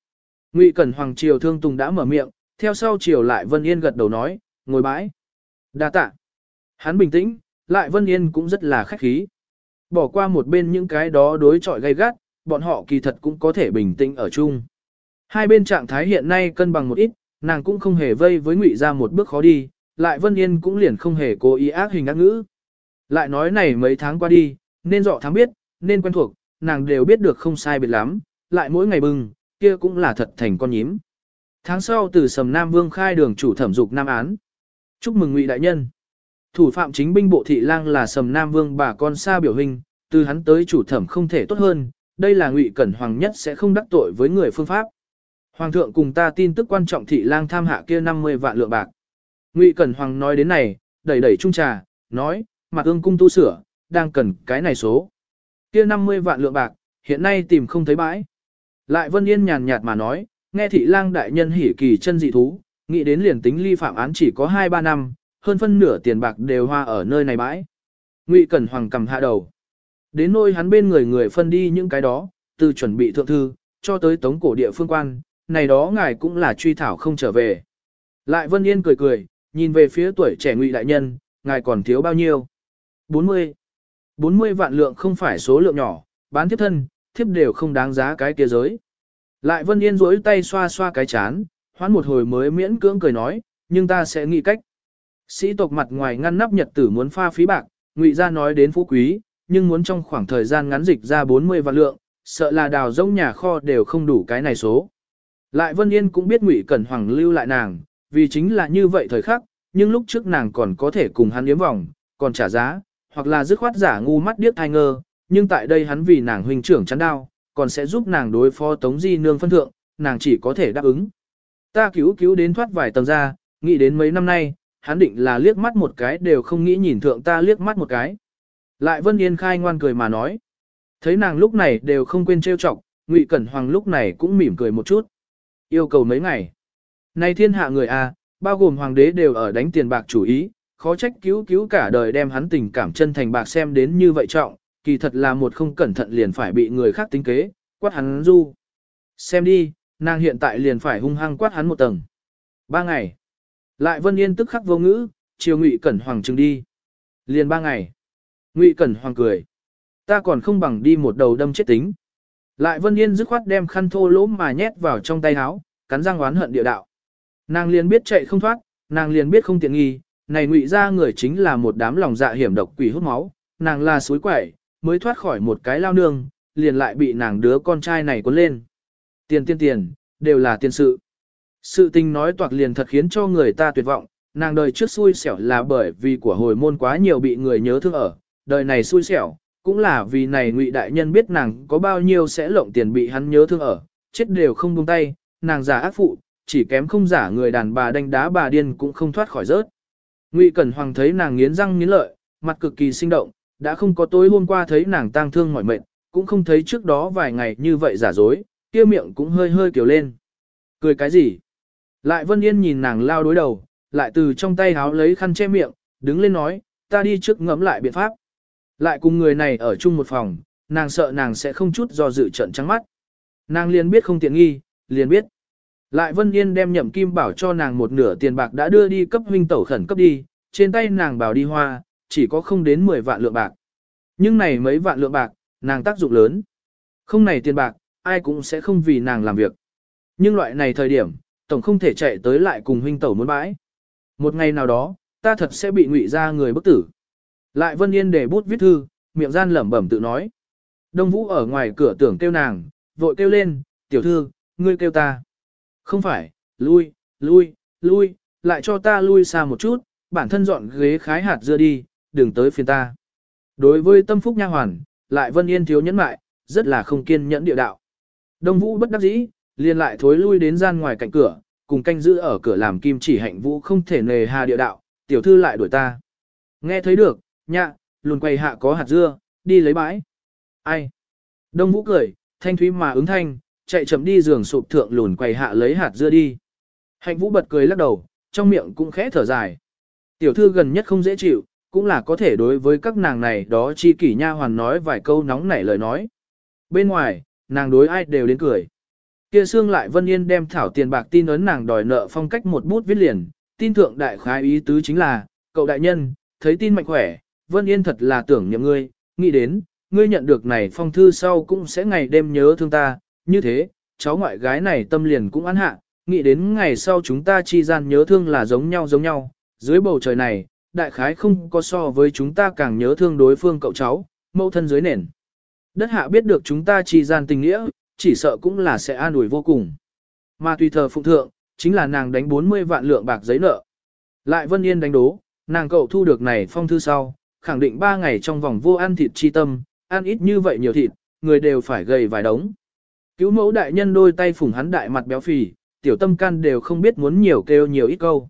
Ngụy Cẩn Hoàng triều Thương Tùng đã mở miệng, theo sau chiều lại Vân Yên gật đầu nói, ngồi bãi. Đa tạ. Hắn bình tĩnh, lại Vân Yên cũng rất là khách khí. Bỏ qua một bên những cái đó đối chọi gay gắt, bọn họ kỳ thật cũng có thể bình tĩnh ở chung. Hai bên trạng thái hiện nay cân bằng một ít, nàng cũng không hề vây với ngụy ra một bước khó đi, lại Vân Yên cũng liền không hề cố ý ác hình ác ngữ. Lại nói này mấy tháng qua đi, nên dọ thám biết, nên quen thuộc, nàng đều biết được không sai biệt lắm, lại mỗi ngày bừng, kia cũng là thật thành con nhím. Tháng sau từ Sầm Nam Vương khai đường chủ thẩm dục Nam án. Chúc mừng ngụy đại nhân. Thủ phạm chính binh bộ thị lang là Sầm Nam Vương bà con xa biểu hình, từ hắn tới chủ thẩm không thể tốt hơn, đây là ngụy cẩn hoàng nhất sẽ không đắc tội với người phương pháp. Hoàng thượng cùng ta tin tức quan trọng thị lang tham hạ kia 50 vạn lượng bạc. Ngụy Cẩn Hoàng nói đến này, đẩy đẩy trung trà, nói, mặt ương cung tu sửa, đang cần cái này số. Kia 50 vạn lượng bạc, hiện nay tìm không thấy bãi. Lại Vân Yên nhàn nhạt mà nói, nghe thị lang đại nhân hỉ kỳ chân dị thú, nghĩ đến liền tính ly phạm án chỉ có 2-3 năm, hơn phân nửa tiền bạc đều hoa ở nơi này bãi. Ngụy Cẩn Hoàng cầm hạ đầu. Đến nôi hắn bên người người phân đi những cái đó, từ chuẩn bị thượng thư, cho tới tống cổ địa phương quan, này đó ngài cũng là truy thảo không trở về. Lại Vân Yên cười cười, nhìn về phía tuổi trẻ ngụy đại nhân, ngài còn thiếu bao nhiêu? 40. 40 vạn lượng không phải số lượng nhỏ, bán thiếp thân, thiếp đều không đáng giá cái kia giới. Lại Vân Yên rỗi tay xoa xoa cái chán, hoán một hồi mới miễn cưỡng cười nói, nhưng ta sẽ nghĩ cách. Sĩ tộc mặt ngoài ngăn nắp nhật tử muốn pha phí bạc, ngụy ra nói đến phú quý, nhưng muốn trong khoảng thời gian ngắn dịch ra 40 vạn lượng, sợ là đào rông nhà kho đều không đủ cái này số. Lại Vân Yên cũng biết Ngụy Cẩn Hoàng lưu lại nàng, vì chính là như vậy thời khắc, nhưng lúc trước nàng còn có thể cùng hắn yếm vòng, còn trả giá, hoặc là dứt khoát giả ngu mắt điếc thai ngơ, nhưng tại đây hắn vì nàng huynh trưởng chắn đau, còn sẽ giúp nàng đối phó Tống Di nương phân thượng, nàng chỉ có thể đáp ứng. Ta cứu cứu đến thoát vài tầng ra, nghĩ đến mấy năm nay, hắn định là liếc mắt một cái đều không nghĩ nhìn thượng ta liếc mắt một cái. Lại Vân Yên khai ngoan cười mà nói. Thấy nàng lúc này đều không quên trêu chọc, Ngụy Cẩn Hoàng lúc này cũng mỉm cười một chút. Yêu cầu mấy ngày. Nay thiên hạ người A, bao gồm hoàng đế đều ở đánh tiền bạc chủ ý, khó trách cứu cứu cả đời đem hắn tình cảm chân thành bạc xem đến như vậy trọng, kỳ thật là một không cẩn thận liền phải bị người khác tính kế, quát hắn du. Xem đi, nàng hiện tại liền phải hung hăng quát hắn một tầng. Ba ngày. Lại Vân Yên tức khắc vô ngữ, chiều Ngụy Cẩn Hoàng trừng đi. Liền ba ngày. Ngụy Cẩn Hoàng cười. Ta còn không bằng đi một đầu đâm chết tính. Lại Vân Yên dứt khoát đem khăn thô lỗ mà nhét vào trong tay áo, cắn răng oán hận địa đạo. Nàng liền biết chạy không thoát, nàng liền biết không tiện nghi, này ngụy ra người chính là một đám lòng dạ hiểm độc quỷ hút máu, nàng là suối quẩy, mới thoát khỏi một cái lao nương, liền lại bị nàng đứa con trai này cuốn lên. Tiền tiền tiền, đều là tiền sự. Sự tình nói toạc liền thật khiến cho người ta tuyệt vọng, nàng đời trước xui xẻo là bởi vì của hồi môn quá nhiều bị người nhớ thương ở, đời này xui xẻo, cũng là vì này ngụy đại nhân biết nàng có bao nhiêu sẽ lộng tiền bị hắn nhớ thương ở, chết đều không buông tay, nàng giả ác phụ, chỉ kém không giả người đàn bà đánh đá bà điên cũng không thoát khỏi rớt. Ngụy Cẩn Hoàng thấy nàng nghiến răng nghiến lợi, mặt cực kỳ sinh động, đã không có tối hôm qua thấy nàng tang thương mỏi mệt, cũng không thấy trước đó vài ngày như vậy giả dối, kia miệng cũng hơi hơi kiểu lên. Cười cái gì? Lại Vân Yên nhìn nàng lao đối đầu, lại từ trong tay háo lấy khăn che miệng, đứng lên nói, ta đi trước ngẫm lại biện pháp. Lại cùng người này ở chung một phòng, nàng sợ nàng sẽ không chút do dự trận trắng mắt. Nàng liền biết không tiện nghi, liền biết. Lại Vân Yên đem nhậm kim bảo cho nàng một nửa tiền bạc đã đưa đi cấp huynh tẩu khẩn cấp đi, trên tay nàng bảo đi hoa, chỉ có không đến 10 vạn lượng bạc. Nhưng này mấy vạn lượng bạc, nàng tác dụng lớn. Không này tiền bạc, ai cũng sẽ không vì nàng làm việc. Nhưng loại này thời điểm, tổng không thể chạy tới lại cùng huynh tẩu muốn bãi. Một ngày nào đó, ta thật sẽ bị ngụy ra người bức tử. Lại Vân Yên để bút viết thư, miệng gian lẩm bẩm tự nói. Đông Vũ ở ngoài cửa tưởng kêu nàng, vội kêu lên, tiểu thư, ngươi kêu ta. Không phải, lui, lui, lui, lại cho ta lui xa một chút, bản thân dọn ghế khái hạt dưa đi, đừng tới phiền ta. Đối với tâm phúc nha hoàn, lại Vân Yên thiếu nhẫn mại, rất là không kiên nhẫn địa đạo. Đông Vũ bất đắc dĩ, liền lại thối lui đến gian ngoài cạnh cửa, cùng canh giữ ở cửa làm kim chỉ hạnh vũ không thể nề hà địa đạo, tiểu thư lại đuổi ta. Nghe thấy được, nhạ, lùn quay hạ có hạt dưa, đi lấy bãi. Ai? Đông Vũ cười, thanh thúy mà ứng thanh, chạy chậm đi giường sụp thượng lùn quay hạ lấy hạt dưa đi. Hạnh Vũ bật cười lắc đầu, trong miệng cũng khẽ thở dài. Tiểu thư gần nhất không dễ chịu, cũng là có thể đối với các nàng này đó chi kỷ nha hoàn nói vài câu nóng nảy lời nói. Bên ngoài, nàng đối ai đều đến cười. Kia xương lại Vân Yên đem thảo tiền bạc tin ấn nàng đòi nợ phong cách một bút viết liền, tin thượng đại khái ý tứ chính là, cậu đại nhân, thấy tin mạnh khỏe, Vân Yên thật là tưởng nhậm ngươi, nghĩ đến, ngươi nhận được này phong thư sau cũng sẽ ngày đêm nhớ thương ta, như thế, cháu ngoại gái này tâm liền cũng ăn hạ, nghĩ đến ngày sau chúng ta chi gian nhớ thương là giống nhau giống nhau, dưới bầu trời này, đại khái không có so với chúng ta càng nhớ thương đối phương cậu cháu, mẫu thân dưới nền. Đất hạ biết được chúng ta chi gian tình nghĩa, chỉ sợ cũng là sẽ an ủi vô cùng. Mà tùy thờ phụng thượng, chính là nàng đánh 40 vạn lượng bạc giấy nợ. Lại Vân Yên đánh đố, nàng cậu thu được này phong thư sau, khẳng định 3 ngày trong vòng vô ăn thịt chi tâm, ăn ít như vậy nhiều thịt, người đều phải gầy vài đống. Cứu mẫu đại nhân đôi tay phủng hắn đại mặt béo phì, tiểu tâm can đều không biết muốn nhiều kêu nhiều ít câu.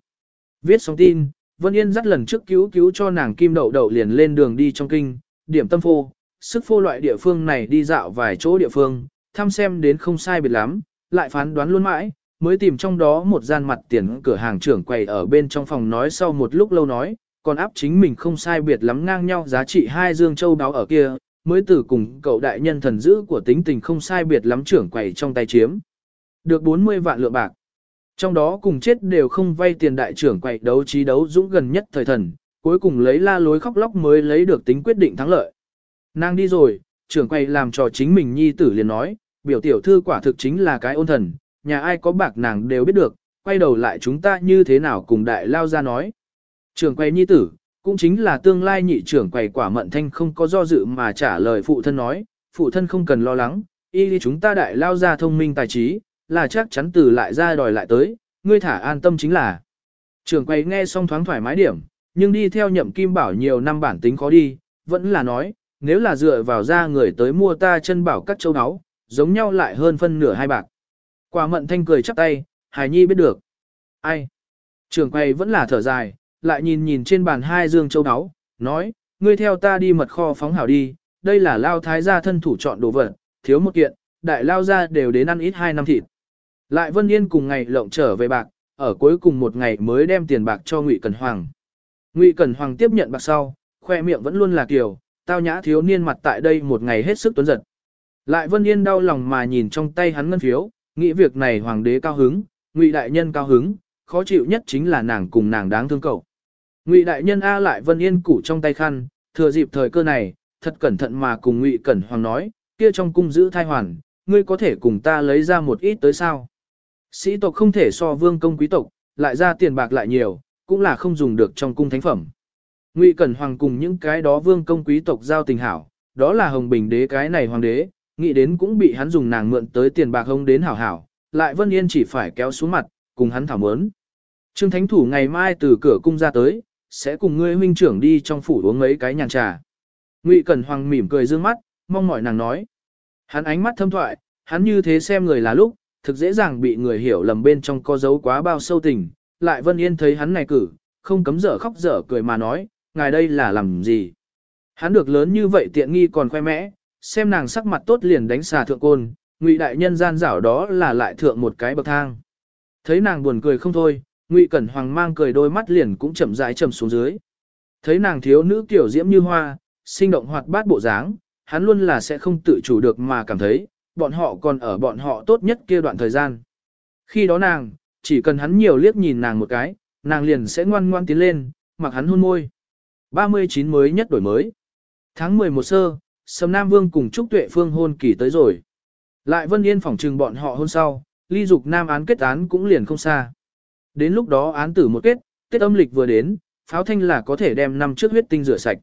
Viết xong tin, Vân Yên dắt lần trước cứu cứu cho nàng kim đậu đậu liền lên đường đi trong kinh, điểm tâm phô, sức phô loại địa phương này đi dạo vài chỗ địa phương, thăm xem đến không sai biệt lắm, lại phán đoán luôn mãi, mới tìm trong đó một gian mặt tiền cửa hàng trưởng quầy ở bên trong phòng nói sau một lúc lâu nói, còn áp chính mình không sai biệt lắm ngang nhau giá trị hai dương châu đáo ở kia, mới từ cùng cậu đại nhân thần dữ của tính tình không sai biệt lắm trưởng quầy trong tay chiếm. Được 40 vạn lượng bạc. Trong đó cùng chết đều không vay tiền đại trưởng quầy đấu trí đấu dũng gần nhất thời thần, cuối cùng lấy la lối khóc lóc mới lấy được tính quyết định thắng lợi. Nàng đi rồi, trưởng quầy làm trò chính mình nhi tử liền nói, biểu tiểu thư quả thực chính là cái ôn thần, nhà ai có bạc nàng đều biết được, quay đầu lại chúng ta như thế nào cùng đại lao ra nói. Trưởng quầy nhi tử, cũng chính là tương lai nhị trưởng quầy quả mận thanh không có do dự mà trả lời phụ thân nói, phụ thân không cần lo lắng, y chúng ta đại lao ra thông minh tài trí, là chắc chắn từ lại ra đòi lại tới, ngươi thả an tâm chính là. Trưởng quầy nghe xong thoáng thoải mái điểm, nhưng đi theo nhậm kim bảo nhiều năm bản tính khó đi, vẫn là nói, nếu là dựa vào ra người tới mua ta chân bảo các châu áo, giống nhau lại hơn phân nửa hai bạc. Quả mận thanh cười chắp tay, Hải Nhi biết được. Ai? Trưởng quầy vẫn là thở dài, lại nhìn nhìn trên bàn hai dương châu áo, nói, ngươi theo ta đi mật kho phóng hảo đi, đây là lao thái gia thân thủ chọn đồ vật, thiếu một kiện, đại lao gia đều đến ăn ít hai năm thịt. Lại Vân Yên cùng ngày lộng trở về bạc, ở cuối cùng một ngày mới đem tiền bạc cho Ngụy Cẩn Hoàng. Ngụy Cẩn Hoàng tiếp nhận bạc sau, khoe miệng vẫn luôn là kiểu, tao nhã thiếu niên mặt tại đây một ngày hết sức tuấn giật. Lại Vân Yên đau lòng mà nhìn trong tay hắn ngân phiếu, nghĩ việc này hoàng đế cao hứng, Ngụy đại nhân cao hứng, khó chịu nhất chính là nàng cùng nàng đáng thương cậu. Ngụy đại nhân a lại Vân Yên củ trong tay khăn, thừa dịp thời cơ này, thật cẩn thận mà cùng Ngụy Cẩn Hoàng nói, kia trong cung giữ thai hoàn, ngươi có thể cùng ta lấy ra một ít tới sao? Sĩ tộc không thể so vương công quý tộc, lại ra tiền bạc lại nhiều, cũng là không dùng được trong cung thánh phẩm. Ngụy Cẩn Hoàng cùng những cái đó vương công quý tộc giao tình hảo, đó là Hồng Bình đế cái này hoàng đế, nghĩ đến cũng bị hắn dùng nàng mượn tới tiền bạc hông đến hảo hảo, lại Vân Yên chỉ phải kéo xuống mặt, cùng hắn thảo mớn. Trương Thánh Thủ ngày mai từ cửa cung ra tới, sẽ cùng ngươi huynh trưởng đi trong phủ uống mấy cái nhàn trà. Ngụy Cẩn Hoàng mỉm cười dương mắt, mong mỏi nàng nói. Hắn ánh mắt thâm thoại, hắn như thế xem người là lúc, thực dễ dàng bị người hiểu lầm bên trong có dấu quá bao sâu tình. Lại Vân Yên thấy hắn này cử, không cấm dở khóc dở cười mà nói, ngài đây là làm gì? Hắn được lớn như vậy tiện nghi còn khoe mẽ, xem nàng sắc mặt tốt liền đánh xà thượng côn, ngụy đại nhân gian rảo đó là lại thượng một cái bậc thang. Thấy nàng buồn cười không thôi, ngụy cẩn hoàng mang cười đôi mắt liền cũng chậm rãi chậm xuống dưới. Thấy nàng thiếu nữ tiểu diễm như hoa, sinh động hoạt bát bộ dáng, hắn luôn là sẽ không tự chủ được mà cảm thấy, bọn họ còn ở bọn họ tốt nhất kia đoạn thời gian. Khi đó nàng, chỉ cần hắn nhiều liếc nhìn nàng một cái, nàng liền sẽ ngoan ngoan tiến lên, mặc hắn hôn môi. 39 mới nhất đổi mới. Tháng 11 sơ, Sầm Nam Vương cùng Trúc Tuệ Phương hôn kỳ tới rồi. Lại Vân Yên phỏng trừng bọn họ hôn sau, ly dục Nam án kết án cũng liền không xa. Đến lúc đó án tử một kết, tiết âm lịch vừa đến, pháo thanh là có thể đem năm trước huyết tinh rửa sạch.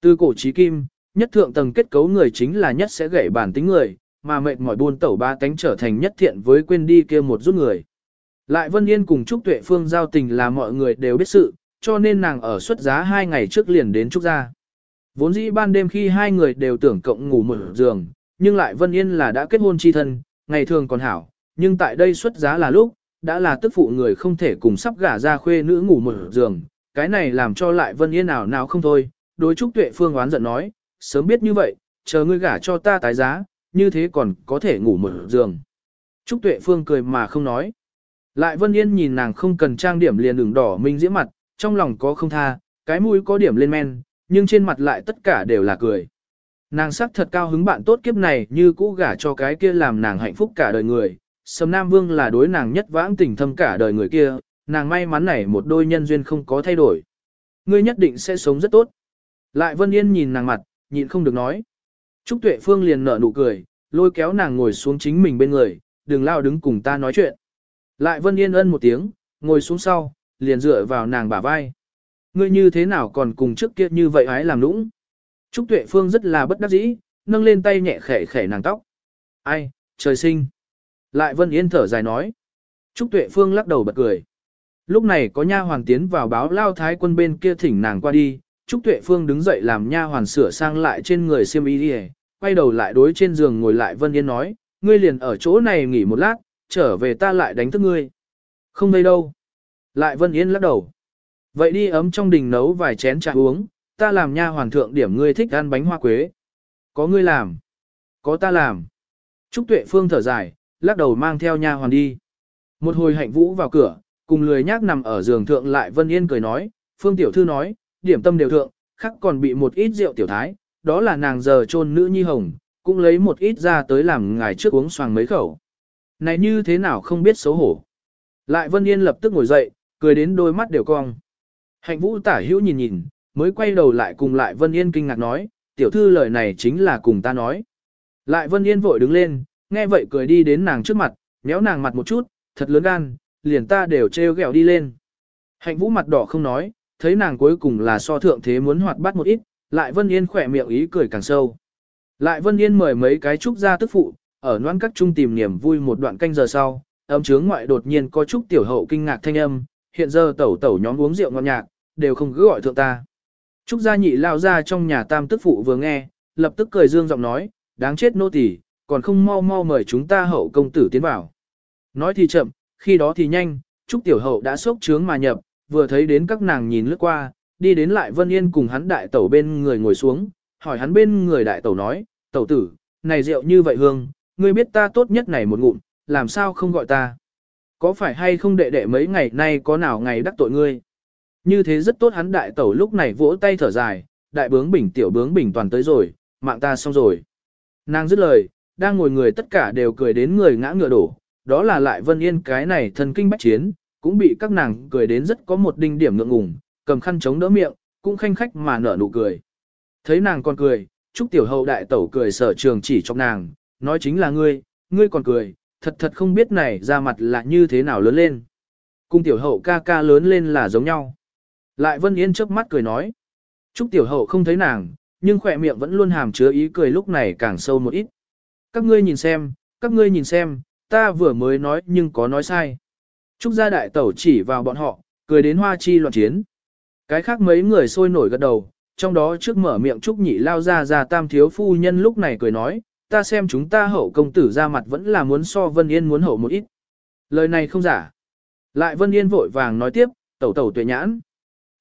Từ cổ trí kim, nhất thượng tầng kết cấu người chính là nhất sẽ gãy bản tính người, mà mệt mỏi buôn tẩu ba tánh trở thành nhất thiện với quên đi kia một rút người. Lại Vân Yên cùng Trúc Tuệ Phương giao tình là mọi người đều biết sự, cho nên nàng ở xuất giá hai ngày trước liền đến Trúc gia. Vốn dĩ ban đêm khi hai người đều tưởng cộng ngủ một giường, nhưng lại Vân Yên là đã kết hôn chi thân, ngày thường còn hảo, nhưng tại đây xuất giá là lúc, đã là tức phụ người không thể cùng sắp gả ra khuê nữ ngủ một giường, cái này làm cho lại Vân Yên nào nào không thôi, đối Trúc Tuệ Phương oán giận nói, sớm biết như vậy, chờ ngươi gả cho ta tái giá, như thế còn có thể ngủ một giường. Trúc Tuệ Phương cười mà không nói. Lại Vân Yên nhìn nàng không cần trang điểm liền đường đỏ minh diễm mặt, trong lòng có không tha, cái mũi có điểm lên men, nhưng trên mặt lại tất cả đều là cười. Nàng sắc thật cao hứng bạn tốt kiếp này như cũ gả cho cái kia làm nàng hạnh phúc cả đời người. Sầm Nam Vương là đối nàng nhất vãng tình thâm cả đời người kia, nàng may mắn này một đôi nhân duyên không có thay đổi. Ngươi nhất định sẽ sống rất tốt. Lại Vân Yên nhìn nàng mặt, nhịn không được nói. Trúc Tuệ Phương liền nở nụ cười, lôi kéo nàng ngồi xuống chính mình bên người, đừng lao đứng cùng ta nói chuyện. Lại Vân Yên ân một tiếng, ngồi xuống sau, liền dựa vào nàng bả vai. Ngươi như thế nào còn cùng trước kia như vậy hái làm nũng? Trúc Tuệ Phương rất là bất đắc dĩ, nâng lên tay nhẹ khẽ khẽ nàng tóc. Ai, trời sinh. Lại Vân Yên thở dài nói. Trúc Tuệ Phương lắc đầu bật cười. Lúc này có nha hoàn tiến vào báo lao thái quân bên kia thỉnh nàng qua đi, Trúc Tuệ Phương đứng dậy làm nha hoàn sửa sang lại trên người xiêm y đi quay đầu lại đối trên giường ngồi lại Vân Yên nói, ngươi liền ở chỗ này nghỉ một lát, trở về ta lại đánh thức ngươi. Không đây đâu. Lại Vân Yên lắc đầu. Vậy đi ấm trong đình nấu vài chén trà uống, ta làm nha hoàn thượng điểm ngươi thích ăn bánh hoa quế. Có ngươi làm. Có ta làm. Trúc Tuệ Phương thở dài, lắc đầu mang theo nha hoàn đi. Một hồi hạnh vũ vào cửa, cùng lười nhác nằm ở giường thượng lại Vân Yên cười nói, Phương Tiểu Thư nói, điểm tâm đều thượng, khắc còn bị một ít rượu tiểu thái, đó là nàng giờ trôn nữ nhi hồng, cũng lấy một ít ra tới làm ngài trước uống xoàng mấy khẩu. Này như thế nào không biết xấu hổ. Lại Vân Yên lập tức ngồi dậy, cười đến đôi mắt đều cong. Hạnh vũ tả hữu nhìn nhìn, mới quay đầu lại cùng lại Vân Yên kinh ngạc nói, tiểu thư lời này chính là cùng ta nói. Lại Vân Yên vội đứng lên, nghe vậy cười đi đến nàng trước mặt, méo nàng mặt một chút, thật lớn gan, liền ta đều treo gẹo đi lên. Hạnh vũ mặt đỏ không nói, thấy nàng cuối cùng là so thượng thế muốn hoạt bát một ít, lại Vân Yên khỏe miệng ý cười càng sâu. Lại Vân Yên mời mấy cái trúc gia tức phụ, ở noan các trung tìm niềm vui một đoạn canh giờ sau, âm chướng ngoại đột nhiên có trúc tiểu hậu kinh ngạc thanh âm, hiện giờ tẩu tẩu nhóm uống rượu ngon nhạc, đều không cứ gọi thượng ta. Trúc gia nhị lao ra trong nhà tam tức phụ vừa nghe, lập tức cười dương giọng nói, đáng chết nô tỳ, còn không mau mau mời chúng ta hậu công tử tiến vào. Nói thì chậm, khi đó thì nhanh, Trúc tiểu hậu đã sốc trướng mà nhập, vừa thấy đến các nàng nhìn lướt qua, đi đến lại Vân Yên cùng hắn đại tẩu bên người ngồi xuống, hỏi hắn bên người đại tẩu nói, tẩu tử, này rượu như vậy hương, ngươi biết ta tốt nhất này một ngụm, làm sao không gọi ta? Có phải hay không đệ đệ mấy ngày nay có nào ngày đắc tội ngươi? Như thế rất tốt hắn đại tẩu lúc này vỗ tay thở dài, đại bướng bình tiểu bướng bình toàn tới rồi, mạng ta xong rồi. Nàng dứt lời, đang ngồi người tất cả đều cười đến người ngã ngựa đổ, đó là lại Vân Yên cái này thần kinh bách chiến, cũng bị các nàng cười đến rất có một đinh điểm ngượng ngùng, cầm khăn chống đỡ miệng, cũng khanh khách mà nở nụ cười. Thấy nàng còn cười, Trúc Tiểu Hậu đại tẩu cười sở trường chỉ trong nàng, nói chính là ngươi, ngươi còn cười, thật thật không biết này ra mặt là như thế nào lớn lên. Cung Tiểu Hậu ca ca lớn lên là giống nhau. Lại Vân Yên chớp mắt cười nói. Trúc Tiểu Hậu không thấy nàng, nhưng khỏe miệng vẫn luôn hàm chứa ý cười lúc này càng sâu một ít. Các ngươi nhìn xem, các ngươi nhìn xem, ta vừa mới nói nhưng có nói sai. Trúc gia đại tẩu chỉ vào bọn họ, cười đến hoa chi loạn chiến. Cái khác mấy người sôi nổi gật đầu, trong đó trước mở miệng Trúc nhị lao ra ra tam thiếu phu nhân lúc này cười nói, ta xem chúng ta hậu công tử ra mặt vẫn là muốn so Vân Yên muốn hậu một ít. Lời này không giả. Lại Vân Yên vội vàng nói tiếp, tẩu tẩu tuệ nhãn.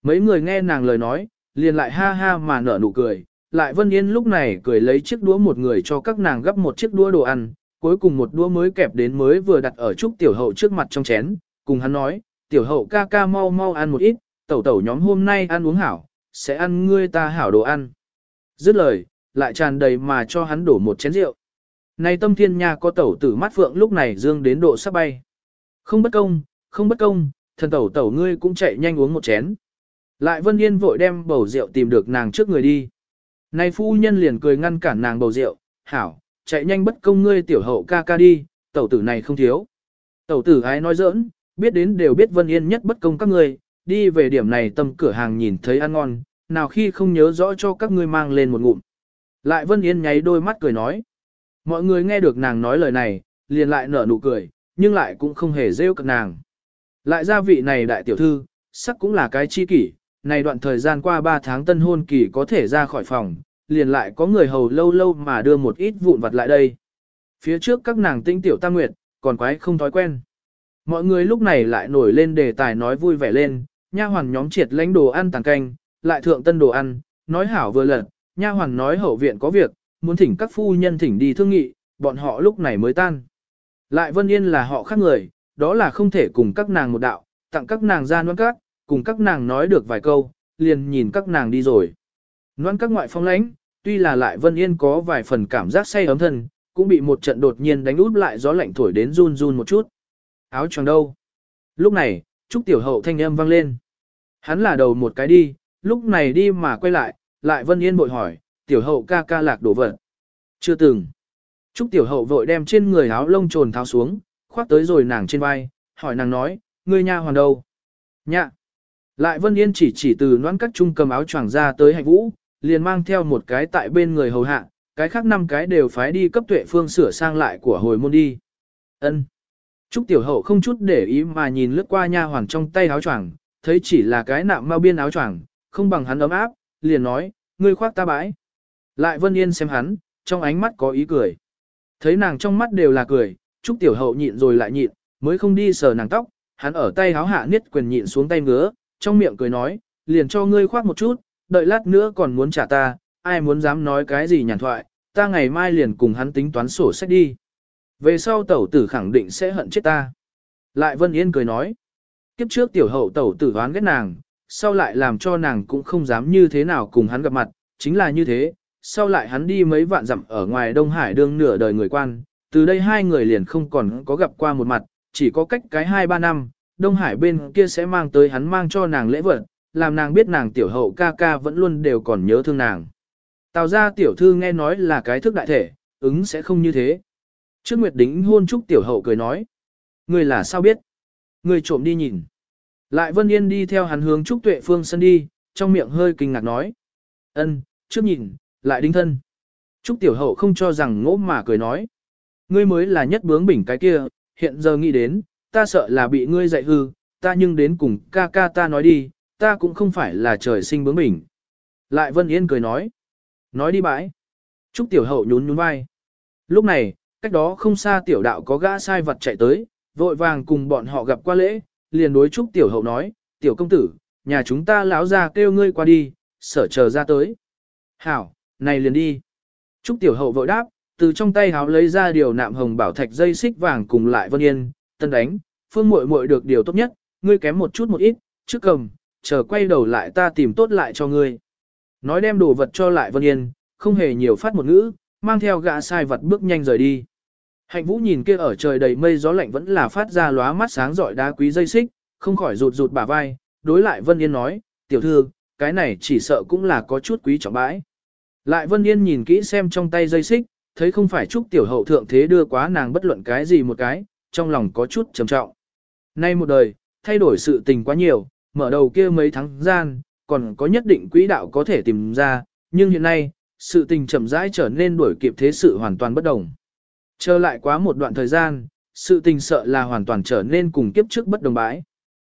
Mấy người nghe nàng lời nói, liền lại ha ha mà nở nụ cười. Lại Vân Yên lúc này cười lấy chiếc đũa một người cho các nàng gấp một chiếc đũa đồ ăn, cuối cùng một đũa mới kẹp đến mới vừa đặt ở Trúc Tiểu Hậu trước mặt trong chén, cùng hắn nói, Tiểu Hậu ca ca mau mau ăn một ít, tẩu tẩu nhóm hôm nay ăn uống hảo, sẽ ăn ngươi ta hảo đồ ăn. Dứt lời, lại tràn đầy mà cho hắn đổ một chén rượu. Này tâm thiên nha có tẩu tử mắt phượng lúc này dương đến độ sắp bay. Không bất công, không bất công, thần tẩu tẩu ngươi cũng chạy nhanh uống một chén. Lại Vân Yên vội đem bầu rượu tìm được nàng trước người đi nay phu nhân liền cười ngăn cản nàng bầu rượu, hảo, chạy nhanh bất công ngươi tiểu hậu ca ca đi, tẩu tử này không thiếu. Tẩu tử ái nói giỡn, biết đến đều biết Vân Yên nhất bất công các ngươi, đi về điểm này tâm cửa hàng nhìn thấy ăn ngon, nào khi không nhớ rõ cho các ngươi mang lên một ngụm. Lại Vân Yên nháy đôi mắt cười nói. Mọi người nghe được nàng nói lời này, liền lại nở nụ cười, nhưng lại cũng không hề rêu cực nàng. Lại gia vị này đại tiểu thư, sắc cũng là cái chi kỷ, này đoạn thời gian qua 3 tháng tân hôn kỳ có thể ra khỏi phòng, liền lại có người hầu lâu lâu mà đưa một ít vụn vặt lại đây. Phía trước các nàng tinh tiểu tam nguyệt, còn quái không thói quen. Mọi người lúc này lại nổi lên đề tài nói vui vẻ lên, nha hoàn nhóm triệt lãnh đồ ăn tàng canh, lại thượng tân đồ ăn, nói hảo vừa lật, nha hoàn nói hậu viện có việc, muốn thỉnh các phu nhân thỉnh đi thương nghị, bọn họ lúc này mới tan. Lại Vân Yên là họ khác người, đó là không thể cùng các nàng một đạo, tặng các nàng ra nuốt các, cùng các nàng nói được vài câu, liền nhìn các nàng đi rồi. Noan các ngoại phong lãnh, tuy là lại Vân Yên có vài phần cảm giác say ấm thân, cũng bị một trận đột nhiên đánh út lại gió lạnh thổi đến run run một chút. Áo choàng đâu? Lúc này, Trúc Tiểu Hậu thanh âm vang lên. Hắn là đầu một cái đi, lúc này đi mà quay lại, lại Vân Yên bội hỏi, Tiểu Hậu ca ca lạc đổ vật. Chưa từng. Trúc Tiểu Hậu vội đem trên người áo lông trồn tháo xuống, khoác tới rồi nàng trên vai, hỏi nàng nói, ngươi nha hoàn đâu? Nhạ. Lại Vân Yên chỉ chỉ từ noãn các trung cầm áo choàng ra tới hạnh vũ, liền mang theo một cái tại bên người hầu hạ, cái khác năm cái đều phái đi cấp tuệ phương sửa sang lại của hồi môn đi. Ân. Trúc Tiểu Hậu không chút để ý mà nhìn lướt qua nha hoàn trong tay áo choàng, thấy chỉ là cái nạm mau biên áo choàng, không bằng hắn ấm áp, liền nói, ngươi khoác ta bãi. Lại Vân Yên xem hắn, trong ánh mắt có ý cười. Thấy nàng trong mắt đều là cười, Trúc Tiểu Hậu nhịn rồi lại nhịn, mới không đi sờ nàng tóc, hắn ở tay háo hạ niết quyền nhịn xuống tay ngứa, trong miệng cười nói, liền cho ngươi khoác một chút, đợi lát nữa còn muốn trả ta, ai muốn dám nói cái gì nhàn thoại, ta ngày mai liền cùng hắn tính toán sổ sách đi. Về sau tẩu tử khẳng định sẽ hận chết ta. Lại Vân Yên cười nói, kiếp trước tiểu hậu tẩu tử đoán ghét nàng, sau lại làm cho nàng cũng không dám như thế nào cùng hắn gặp mặt, chính là như thế, sau lại hắn đi mấy vạn dặm ở ngoài Đông Hải đương nửa đời người quan, từ đây hai người liền không còn có gặp qua một mặt, chỉ có cách cái hai ba năm, Đông Hải bên kia sẽ mang tới hắn mang cho nàng lễ vật, làm nàng biết nàng tiểu hậu ca ca vẫn luôn đều còn nhớ thương nàng. Tào ra tiểu thư nghe nói là cái thức đại thể, ứng sẽ không như thế. Trước Nguyệt Đính hôn chúc tiểu hậu cười nói. Người là sao biết? Người trộm đi nhìn. Lại Vân Yên đi theo hắn hướng Trúc Tuệ Phương sân đi, trong miệng hơi kinh ngạc nói. ân, trước nhìn, lại đính thân. Trúc Tiểu Hậu không cho rằng ngỗ mà cười nói. Ngươi mới là nhất bướng bỉnh cái kia, hiện giờ nghĩ đến, ta sợ là bị ngươi dạy hư, ta nhưng đến cùng ca ca ta nói đi, ta cũng không phải là trời sinh bướng bỉnh. Lại Vân Yên cười nói. Nói đi bãi. Trúc Tiểu Hậu nhún nhún vai. Lúc này, cách đó không xa tiểu đạo có gã sai vật chạy tới, vội vàng cùng bọn họ gặp qua lễ, liền đối Trúc Tiểu Hậu nói, Tiểu công tử, nhà chúng ta lão ra kêu ngươi qua đi, sở chờ ra tới. Hảo, này liền đi. Trúc Tiểu Hậu vội đáp, từ trong tay háo lấy ra điều nạm hồng bảo thạch dây xích vàng cùng lại Vân Yên, tân đánh, phương muội muội được điều tốt nhất, ngươi kém một chút một ít, trước cầm, chờ quay đầu lại ta tìm tốt lại cho ngươi. Nói đem đồ vật cho lại Vân Yên, không hề nhiều phát một ngữ, mang theo gã sai vật bước nhanh rời đi. Hạnh Vũ nhìn kia ở trời đầy mây gió lạnh vẫn là phát ra lóa mắt sáng rọi đá quý dây xích, không khỏi rụt rụt bả vai, đối lại Vân Yên nói, tiểu thư, cái này chỉ sợ cũng là có chút quý trọng bãi. Lại Vân Yên nhìn kỹ xem trong tay dây xích, thấy không phải chúc tiểu hậu thượng thế đưa quá nàng bất luận cái gì một cái, trong lòng có chút trầm trọng. Nay một đời, thay đổi sự tình quá nhiều, mở đầu kia mấy tháng gian, còn có nhất định quỹ đạo có thể tìm ra, nhưng hiện nay, sự tình chậm rãi trở nên đuổi kịp thế sự hoàn toàn bất đồng. Trở lại quá một đoạn thời gian, sự tình sợ là hoàn toàn trở nên cùng kiếp trước bất đồng bãi.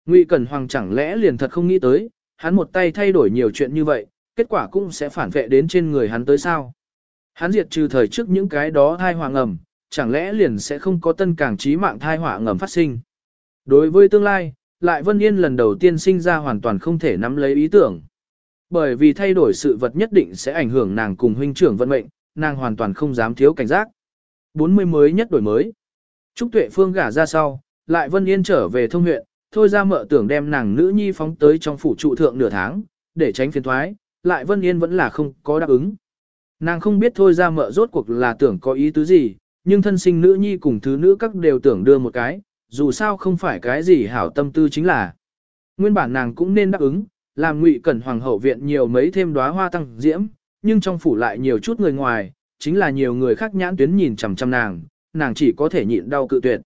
Ngụy Cẩn Hoàng chẳng lẽ liền thật không nghĩ tới, hắn một tay thay đổi nhiều chuyện như vậy, kết quả cũng sẽ phản vệ đến trên người hắn tới sao. Hắn diệt trừ thời trước những cái đó thai hoàng ngầm, chẳng lẽ liền sẽ không có tân càng trí mạng thai họa ngầm phát sinh. Đối với tương lai, lại Vân Yên lần đầu tiên sinh ra hoàn toàn không thể nắm lấy ý tưởng. Bởi vì thay đổi sự vật nhất định sẽ ảnh hưởng nàng cùng huynh trưởng vận mệnh, nàng hoàn toàn không dám thiếu cảnh giác. 40 mới nhất đổi mới. Trúc Tuệ Phương gả ra sau, lại Vân Yên trở về thông huyện, thôi ra mợ tưởng đem nàng nữ nhi phóng tới trong phủ trụ thượng nửa tháng, để tránh phiền thoái, lại Vân Yên vẫn là không có đáp ứng. Nàng không biết thôi ra mợ rốt cuộc là tưởng có ý tứ gì, nhưng thân sinh nữ nhi cùng thứ nữ các đều tưởng đưa một cái, dù sao không phải cái gì hảo tâm tư chính là. Nguyên bản nàng cũng nên đáp ứng, làm ngụy cẩn hoàng hậu viện nhiều mấy thêm đóa hoa tăng diễm, nhưng trong phủ lại nhiều chút người ngoài, chính là nhiều người khác nhãn tuyến nhìn chằm chằm nàng, nàng chỉ có thể nhịn đau cự tuyệt.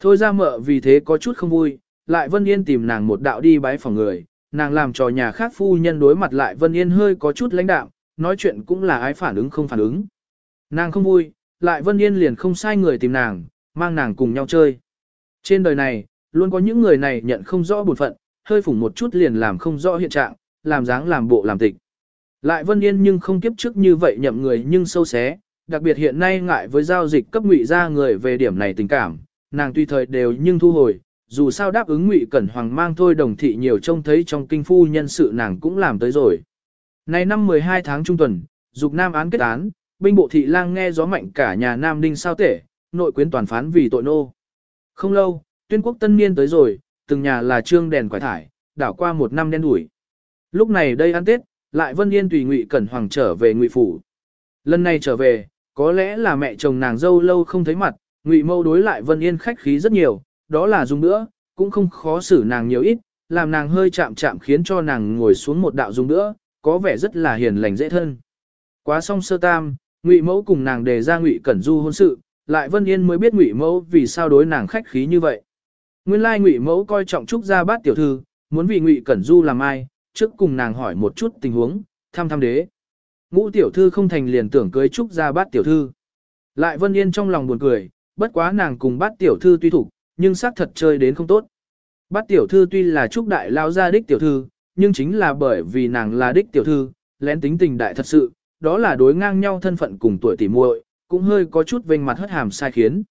Thôi ra mợ vì thế có chút không vui, lại Vân Yên tìm nàng một đạo đi bái phòng người, nàng làm cho nhà khác phu nhân đối mặt lại Vân Yên hơi có chút lãnh đạm, nói chuyện cũng là ái phản ứng không phản ứng. Nàng không vui, lại Vân Yên liền không sai người tìm nàng, mang nàng cùng nhau chơi. Trên đời này, luôn có những người này nhận không rõ bổn phận, hơi phủng một chút liền làm không rõ hiện trạng, làm dáng làm bộ làm tịch. Lại Vân Yên nhưng không kiếp trước như vậy nhậm người nhưng sâu xé, đặc biệt hiện nay ngại với giao dịch cấp ngụy ra người về điểm này tình cảm, nàng tùy thời đều nhưng thu hồi, dù sao đáp ứng ngụy cẩn hoàng mang thôi đồng thị nhiều trông thấy trong kinh phu nhân sự nàng cũng làm tới rồi. Nay năm 12 tháng trung tuần, dục nam án kết án, binh bộ thị lang nghe gió mạnh cả nhà nam đinh sao tể, nội quyến toàn phán vì tội nô. Không lâu, tuyên quốc tân niên tới rồi, từng nhà là trương đèn quải thải, đảo qua một năm đen đủi. Lúc này đây ăn Tết, lại Vân Yên tùy Ngụy Cẩn Hoàng trở về Ngụy phủ. Lần này trở về, có lẽ là mẹ chồng nàng dâu lâu không thấy mặt, Ngụy Mâu đối lại Vân Yên khách khí rất nhiều, đó là dùng nữa, cũng không khó xử nàng nhiều ít, làm nàng hơi chạm chạm khiến cho nàng ngồi xuống một đạo dùng nữa, có vẻ rất là hiền lành dễ thân. Quá xong sơ tam, Ngụy Mẫu cùng nàng đề ra Ngụy Cẩn Du hôn sự, lại Vân Yên mới biết Ngụy Mẫu vì sao đối nàng khách khí như vậy. Nguyên lai Ngụy Mẫu coi trọng Trúc gia bát tiểu thư, muốn vì Ngụy Cẩn Du làm ai, trước cùng nàng hỏi một chút tình huống, thăm thăm đế. Ngũ tiểu thư không thành liền tưởng cưới Trúc gia bát tiểu thư. Lại Vân Yên trong lòng buồn cười, bất quá nàng cùng bát tiểu thư tuy thủ, nhưng xác thật chơi đến không tốt. Bát tiểu thư tuy là Trúc đại lao gia đích tiểu thư, nhưng chính là bởi vì nàng là đích tiểu thư, lén tính tình đại thật sự, đó là đối ngang nhau thân phận cùng tuổi tỉ muội, cũng hơi có chút vênh mặt hất hàm sai khiến.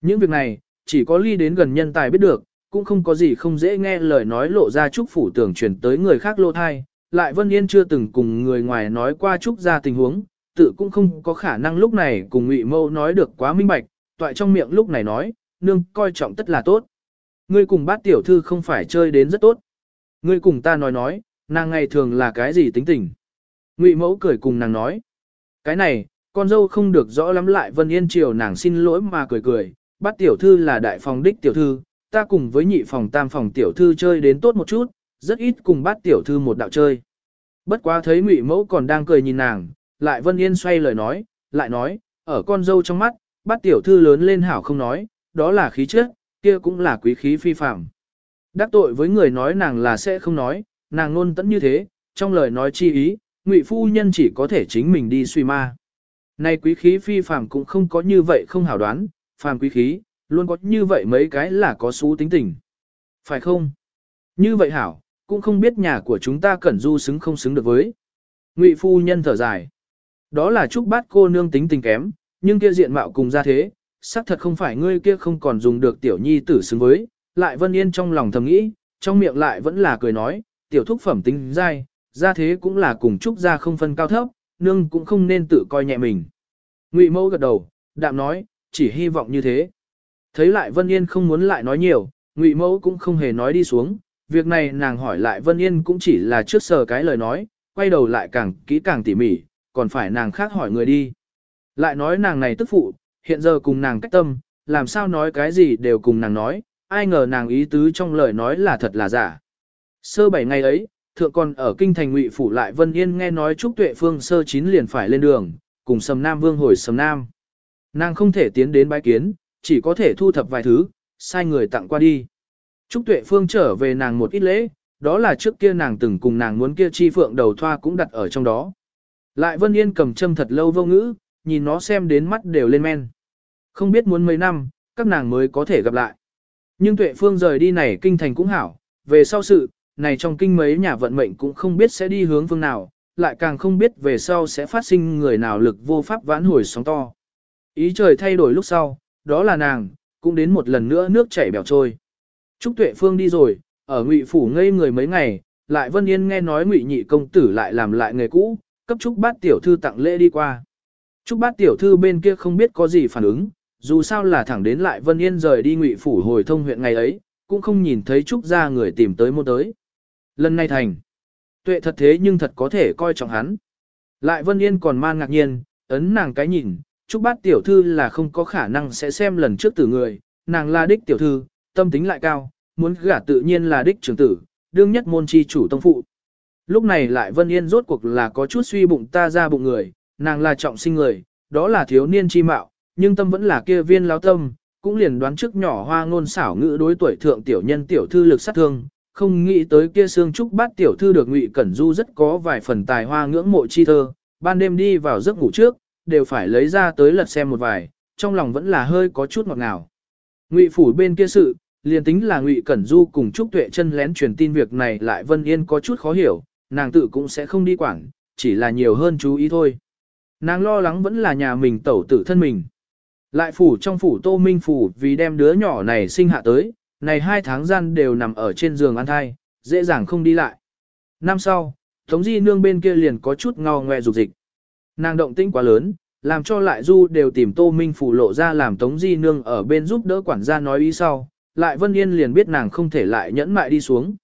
Những việc này, chỉ có ly đến gần nhân tài biết được, cũng không có gì không dễ nghe lời nói lộ ra chúc phủ tưởng truyền tới người khác lô thai, lại Vân Yên chưa từng cùng người ngoài nói qua chúc ra tình huống, tự cũng không có khả năng lúc này cùng Ngụy Mâu nói được quá minh bạch, toại trong miệng lúc này nói, nương coi trọng tất là tốt. Ngươi cùng bát tiểu thư không phải chơi đến rất tốt. Ngươi cùng ta nói nói, nàng ngày thường là cái gì tính tình. Ngụy mẫu cười cùng nàng nói. Cái này, con dâu không được rõ lắm lại Vân Yên triều nàng xin lỗi mà cười cười. Bát tiểu thư là đại phòng đích tiểu thư, ta cùng với nhị phòng tam phòng tiểu thư chơi đến tốt một chút, rất ít cùng bát tiểu thư một đạo chơi. Bất quá thấy Ngụy mẫu còn đang cười nhìn nàng, lại Vân Yên xoay lời nói, lại nói, ở con dâu trong mắt, bát tiểu thư lớn lên hảo không nói, đó là khí chất, kia cũng là quý khí phi phạm. Đắc tội với người nói nàng là sẽ không nói, nàng luôn tẫn như thế, trong lời nói chi ý, ngụy phu nhân chỉ có thể chính mình đi suy ma. Này quý khí phi phàm cũng không có như vậy không hảo đoán, phàm quý khí, luôn có như vậy mấy cái là có xú tính tình. Phải không? Như vậy hảo, cũng không biết nhà của chúng ta cẩn du xứng không xứng được với. Ngụy phu nhân thở dài. Đó là chúc bát cô nương tính tình kém, nhưng kia diện mạo cùng ra thế, xác thật không phải ngươi kia không còn dùng được tiểu nhi tử xứng với. Lại Vân Yên trong lòng thầm nghĩ, trong miệng lại vẫn là cười nói, tiểu thúc phẩm tính dai, ra thế cũng là cùng chúc gia không phân cao thấp, nương cũng không nên tự coi nhẹ mình. Ngụy mẫu gật đầu, đạm nói, chỉ hy vọng như thế. Thấy lại Vân Yên không muốn lại nói nhiều, Ngụy mẫu cũng không hề nói đi xuống, việc này nàng hỏi lại Vân Yên cũng chỉ là trước sờ cái lời nói, quay đầu lại càng kỹ càng tỉ mỉ, còn phải nàng khác hỏi người đi. Lại nói nàng này tức phụ, hiện giờ cùng nàng cách tâm, làm sao nói cái gì đều cùng nàng nói, ai ngờ nàng ý tứ trong lời nói là thật là giả. Sơ bảy ngày ấy, thượng còn ở kinh thành ngụy phủ lại Vân Yên nghe nói Trúc Tuệ Phương sơ chín liền phải lên đường, cùng Sầm Nam Vương hồi Sầm Nam. Nàng không thể tiến đến bái kiến, chỉ có thể thu thập vài thứ, sai người tặng qua đi. Trúc Tuệ Phương trở về nàng một ít lễ, đó là trước kia nàng từng cùng nàng muốn kia chi phượng đầu thoa cũng đặt ở trong đó. Lại Vân Yên cầm châm thật lâu vô ngữ, nhìn nó xem đến mắt đều lên men. Không biết muốn mấy năm, các nàng mới có thể gặp lại. Nhưng Tuệ Phương rời đi này kinh thành cũng hảo, về sau sự, này trong kinh mấy nhà vận mệnh cũng không biết sẽ đi hướng phương nào, lại càng không biết về sau sẽ phát sinh người nào lực vô pháp vãn hồi sóng to. Ý trời thay đổi lúc sau, đó là nàng, cũng đến một lần nữa nước chảy bèo trôi. Trúc Tuệ Phương đi rồi, ở Ngụy phủ ngây người mấy ngày, lại Vân Yên nghe nói Ngụy nhị công tử lại làm lại nghề cũ, cấp Trúc Bát tiểu thư tặng lễ đi qua. Trúc Bát tiểu thư bên kia không biết có gì phản ứng, dù sao là thẳng đến lại Vân Yên rời đi Ngụy phủ hồi thông huyện ngày ấy, cũng không nhìn thấy Trúc gia người tìm tới mua tới. Lần này thành. Tuệ thật thế nhưng thật có thể coi trọng hắn. Lại Vân Yên còn man ngạc nhiên, ấn nàng cái nhìn, Trúc Bát tiểu thư là không có khả năng sẽ xem lần trước tử người, nàng là đích tiểu thư, tâm tính lại cao, muốn gả tự nhiên là đích trưởng tử, đương nhất môn chi chủ tông phụ. Lúc này lại Vân Yên rốt cuộc là có chút suy bụng ta ra bụng người, nàng là trọng sinh người, đó là thiếu niên chi mạo, nhưng tâm vẫn là kia viên lão tâm, cũng liền đoán trước nhỏ hoa ngôn xảo ngữ đối tuổi thượng tiểu nhân tiểu thư lực sát thương, không nghĩ tới kia xương trúc bát tiểu thư được ngụy cẩn du rất có vài phần tài hoa ngưỡng mộ chi thơ, ban đêm đi vào giấc ngủ trước, đều phải lấy ra tới lật xem một vài, trong lòng vẫn là hơi có chút ngọt ngào. Ngụy phủ bên kia sự, liền tính là ngụy cẩn du cùng trúc tuệ chân lén truyền tin việc này lại vân yên có chút khó hiểu, nàng tự cũng sẽ không đi quản, chỉ là nhiều hơn chú ý thôi. Nàng lo lắng vẫn là nhà mình tẩu tử thân mình. Lại phủ trong phủ tô minh phủ vì đem đứa nhỏ này sinh hạ tới, này hai tháng gian đều nằm ở trên giường ăn thai, dễ dàng không đi lại. Năm sau, Tống Di Nương bên kia liền có chút ngao ngoe dục dịch. Nàng động tĩnh quá lớn, làm cho lại du đều tìm Tô Minh phủ lộ ra làm Tống Di Nương ở bên giúp đỡ quản gia nói ý sau, lại Vân Yên liền biết nàng không thể lại nhẫn mại đi xuống.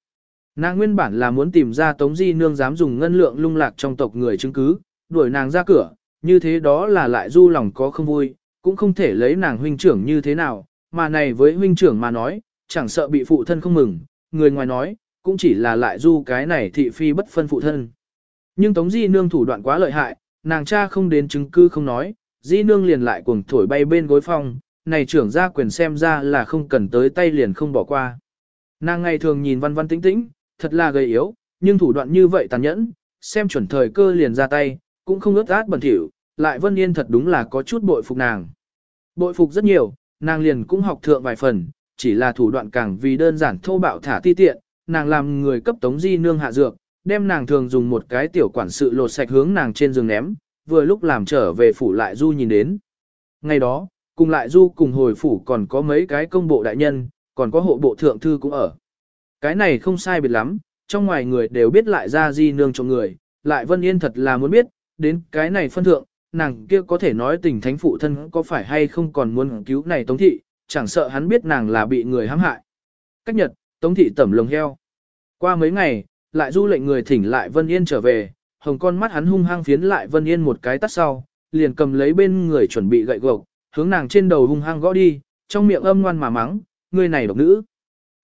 Nàng nguyên bản là muốn tìm ra Tống Di Nương dám dùng ngân lượng lung lạc trong tộc người chứng cứ, đuổi nàng ra cửa, như thế đó là lại du lòng có không vui, cũng không thể lấy nàng huynh trưởng như thế nào, mà này với huynh trưởng mà nói, chẳng sợ bị phụ thân không mừng, người ngoài nói, cũng chỉ là lại du cái này thị phi bất phân phụ thân. Nhưng Tống Di Nương thủ đoạn quá lợi hại, nàng cha không đến chứng cứ không nói, di nương liền lại cuồng thổi bay bên gối phòng. này trưởng gia quyền xem ra là không cần tới tay liền không bỏ qua. Nàng ngày thường nhìn văn văn tĩnh tĩnh, thật là gầy yếu, nhưng thủ đoạn như vậy tàn nhẫn, xem chuẩn thời cơ liền ra tay, cũng không ướt át bẩn thỉu, lại Vân Yên thật đúng là có chút bội phục nàng. Bội phục rất nhiều, nàng liền cũng học thượng vài phần, chỉ là thủ đoạn càng vì đơn giản thô bạo thả ti tiện, nàng làm người cấp tống di nương hạ dược, đem nàng thường dùng một cái tiểu quản sự lột sạch hướng nàng trên giường ném, vừa lúc làm trở về phủ lại du nhìn đến. Ngày đó, cùng lại du cùng hồi phủ còn có mấy cái công bộ đại nhân, còn có hộ bộ thượng thư cũng ở. Cái này không sai biệt lắm, trong ngoài người đều biết lại ra di nương cho người, lại Vân Yên thật là muốn biết, đến cái này phân thượng, nàng kia có thể nói tình thánh phụ thân có phải hay không còn muốn cứu này Tống Thị, chẳng sợ hắn biết nàng là bị người hãm hại. Cách nhật, Tống Thị tẩm lồng heo. Qua mấy ngày, lại du lệnh người thỉnh lại Vân Yên trở về, hồng con mắt hắn hung hăng phiến lại Vân Yên một cái tắt sau, liền cầm lấy bên người chuẩn bị gậy gộc, hướng nàng trên đầu hung hăng gõ đi, trong miệng âm ngoan mà mắng, người này độc nữ.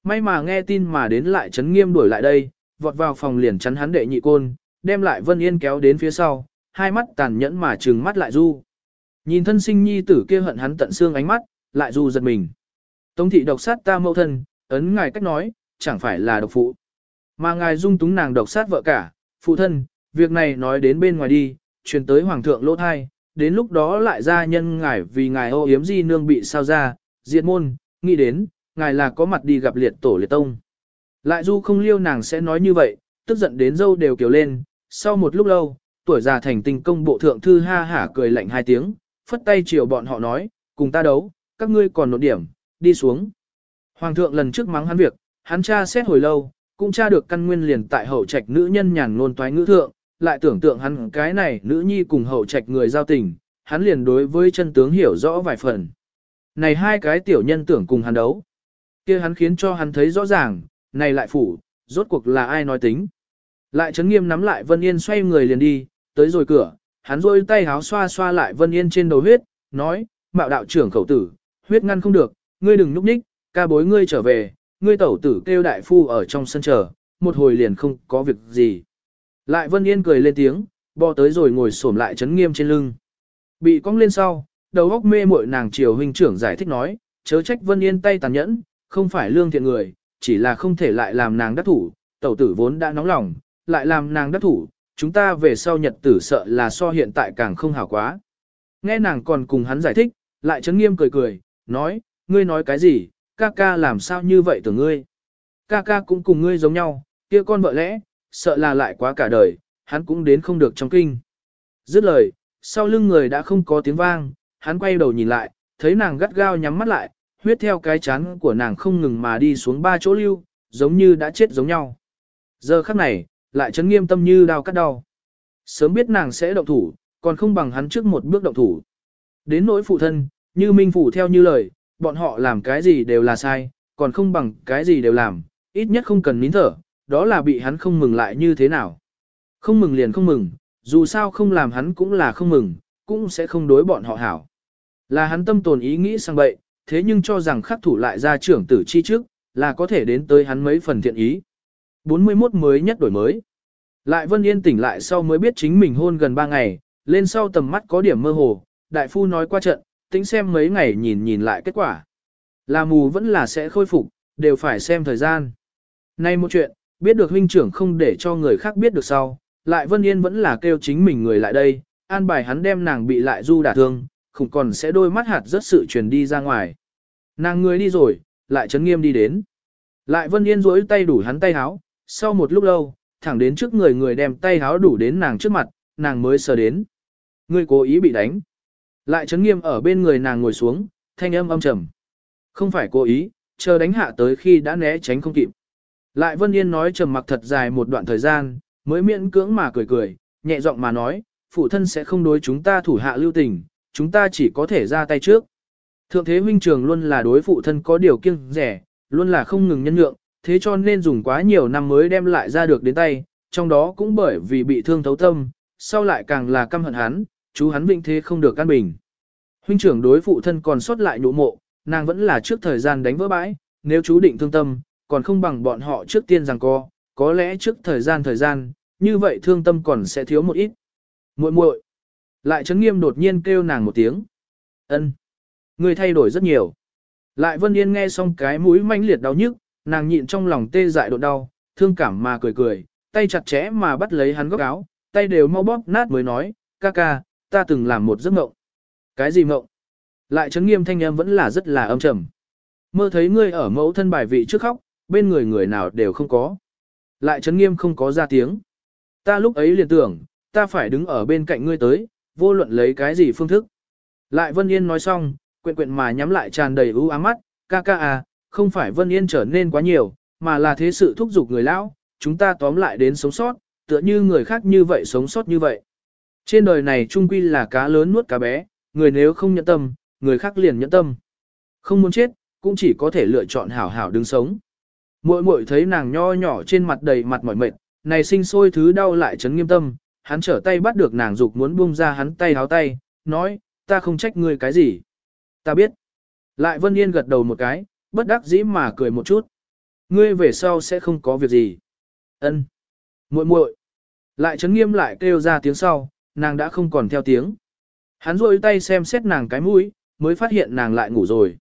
May mà nghe tin mà đến lại chấn nghiêm đuổi lại đây, vọt vào phòng liền chắn hắn đệ nhị côn, đem lại Vân Yên kéo đến phía sau, hai mắt tàn nhẫn mà trừng mắt lại du. Nhìn thân sinh nhi tử kia hận hắn tận xương ánh mắt, lại du giật mình. Tống thị độc sát ta mẫu thân, ấn ngài cách nói, chẳng phải là độc phụ. Mà ngài dung túng nàng độc sát vợ cả, phụ thân, việc này nói đến bên ngoài đi, truyền tới hoàng thượng lỗ thai, đến lúc đó lại ra nhân ngài vì ngài ô yếm di nương bị sao ra, diệt môn, nghĩ đến, ngài là có mặt đi gặp liệt tổ liệt tông. Lại du không liêu nàng sẽ nói như vậy, tức giận đến dâu đều kiểu lên, sau một lúc lâu, tuổi già thành tình công bộ thượng thư ha hả cười lạnh hai tiếng, phất tay chiều bọn họ nói, cùng ta đấu, các ngươi còn nộn điểm, đi xuống. Hoàng thượng lần trước mắng hắn việc, hắn tra xét hồi lâu, cũng tra được căn nguyên liền tại hậu trạch nữ nhân nhàn ngôn toái ngữ thượng, lại tưởng tượng hắn cái này nữ nhi cùng hậu trạch người giao tình, hắn liền đối với chân tướng hiểu rõ vài phần. Này hai cái tiểu nhân tưởng cùng hắn đấu, kia hắn khiến cho hắn thấy rõ ràng, này lại phủ, rốt cuộc là ai nói tính. Lại chấn nghiêm nắm lại Vân Yên xoay người liền đi, tới rồi cửa, hắn rôi tay háo xoa xoa lại Vân Yên trên đầu huyết, nói, mạo đạo trưởng khẩu tử, huyết ngăn không được, ngươi đừng núp ních, ca bối ngươi trở về, ngươi tẩu tử kêu đại phu ở trong sân chờ, một hồi liền không có việc gì. Lại Vân Yên cười lên tiếng, bò tới rồi ngồi xổm lại chấn nghiêm trên lưng. Bị cong lên sau, đầu óc mê muội nàng triều huynh trưởng giải thích nói, chớ trách Vân Yên tay tàn nhẫn, không phải lương thiện người, chỉ là không thể lại làm nàng đắc thủ, tẩu tử vốn đã nóng lòng, lại làm nàng đắc thủ, chúng ta về sau nhật tử sợ là so hiện tại càng không hảo quá. Nghe nàng còn cùng hắn giải thích, lại chấn nghiêm cười cười, nói, ngươi nói cái gì, ca ca làm sao như vậy tưởng ngươi. Ca ca cũng cùng ngươi giống nhau, kia con vợ lẽ, sợ là lại quá cả đời, hắn cũng đến không được trong kinh. Dứt lời, sau lưng người đã không có tiếng vang, hắn quay đầu nhìn lại, thấy nàng gắt gao nhắm mắt lại, huyết theo cái chán của nàng không ngừng mà đi xuống ba chỗ lưu, giống như đã chết giống nhau. Giờ khắc này, lại chấn nghiêm tâm như đau cắt đau. Sớm biết nàng sẽ động thủ, còn không bằng hắn trước một bước động thủ. Đến nỗi phụ thân, như minh phủ theo như lời, bọn họ làm cái gì đều là sai, còn không bằng cái gì đều làm, ít nhất không cần nín thở, đó là bị hắn không mừng lại như thế nào. Không mừng liền không mừng, dù sao không làm hắn cũng là không mừng, cũng sẽ không đối bọn họ hảo. Là hắn tâm tồn ý nghĩ sang bậy, thế nhưng cho rằng khắc thủ lại ra trưởng tử chi trước, là có thể đến tới hắn mấy phần thiện ý. 41 mới nhất đổi mới. Lại Vân Yên tỉnh lại sau mới biết chính mình hôn gần 3 ngày, lên sau tầm mắt có điểm mơ hồ, đại phu nói qua trận, tính xem mấy ngày nhìn nhìn lại kết quả. Là mù vẫn là sẽ khôi phục, đều phải xem thời gian. Nay một chuyện, biết được huynh trưởng không để cho người khác biết được sau, lại Vân Yên vẫn là kêu chính mình người lại đây, an bài hắn đem nàng bị lại du đả thương, không còn sẽ đôi mắt hạt rất sự truyền đi ra ngoài. Nàng người đi rồi, lại chấn nghiêm đi đến. Lại Vân Yên duỗi tay đủ hắn tay háo, sau một lúc lâu, thẳng đến trước người người đem tay háo đủ đến nàng trước mặt, nàng mới sờ đến. Người cố ý bị đánh. Lại chấn nghiêm ở bên người nàng ngồi xuống, thanh âm âm trầm. Không phải cố ý, chờ đánh hạ tới khi đã né tránh không kịp. Lại Vân Yên nói trầm mặc thật dài một đoạn thời gian, mới miễn cưỡng mà cười cười, nhẹ giọng mà nói, phụ thân sẽ không đối chúng ta thủ hạ lưu tình, chúng ta chỉ có thể ra tay trước. Thượng thế huynh trường luôn là đối phụ thân có điều kiêng rẻ, luôn là không ngừng nhân nhượng, thế cho nên dùng quá nhiều năm mới đem lại ra được đến tay, trong đó cũng bởi vì bị thương thấu tâm, sau lại càng là căm hận hắn, chú hắn vinh thế không được căn bình. Huynh trưởng đối phụ thân còn sót lại nhũ mộ, nàng vẫn là trước thời gian đánh vỡ bãi, nếu chú định thương tâm, còn không bằng bọn họ trước tiên rằng co, có lẽ trước thời gian thời gian, như vậy thương tâm còn sẽ thiếu một ít. Muội muội, Lại chấn nghiêm đột nhiên kêu nàng một tiếng. ân Người thay đổi rất nhiều. Lại Vân Yên nghe xong cái mũi manh liệt đau nhức, nàng nhịn trong lòng tê dại độ đau, thương cảm mà cười cười, tay chặt chẽ mà bắt lấy hắn góc áo, tay đều mau bóp nát mới nói, ca ca, ta từng làm một giấc mộng. Cái gì mộng? Lại chấn nghiêm thanh âm vẫn là rất là âm trầm. Mơ thấy ngươi ở mẫu thân bài vị trước khóc, bên người người nào đều không có. Lại chấn nghiêm không có ra tiếng. Ta lúc ấy liền tưởng, ta phải đứng ở bên cạnh ngươi tới, vô luận lấy cái gì phương thức. Lại Vân Yên nói xong, quyện quyện mà nhắm lại tràn đầy ưu ám mắt, ca ca à, không phải Vân Yên trở nên quá nhiều, mà là thế sự thúc giục người lão, chúng ta tóm lại đến sống sót, tựa như người khác như vậy sống sót như vậy. Trên đời này trung quy là cá lớn nuốt cá bé, người nếu không nhẫn tâm, người khác liền nhẫn tâm. Không muốn chết, cũng chỉ có thể lựa chọn hảo hảo đứng sống. Muội muội thấy nàng nho nhỏ trên mặt đầy mặt mỏi mệt, này sinh sôi thứ đau lại chấn nghiêm tâm, hắn trở tay bắt được nàng dục muốn buông ra hắn tay háo tay, nói, ta không trách ngươi cái gì. Ta biết. Lại Vân Yên gật đầu một cái, bất đắc dĩ mà cười một chút. Ngươi về sau sẽ không có việc gì. Ân. Muội muội. Lại chấn nghiêm lại kêu ra tiếng sau, nàng đã không còn theo tiếng. Hắn rôi tay xem xét nàng cái mũi, mới phát hiện nàng lại ngủ rồi.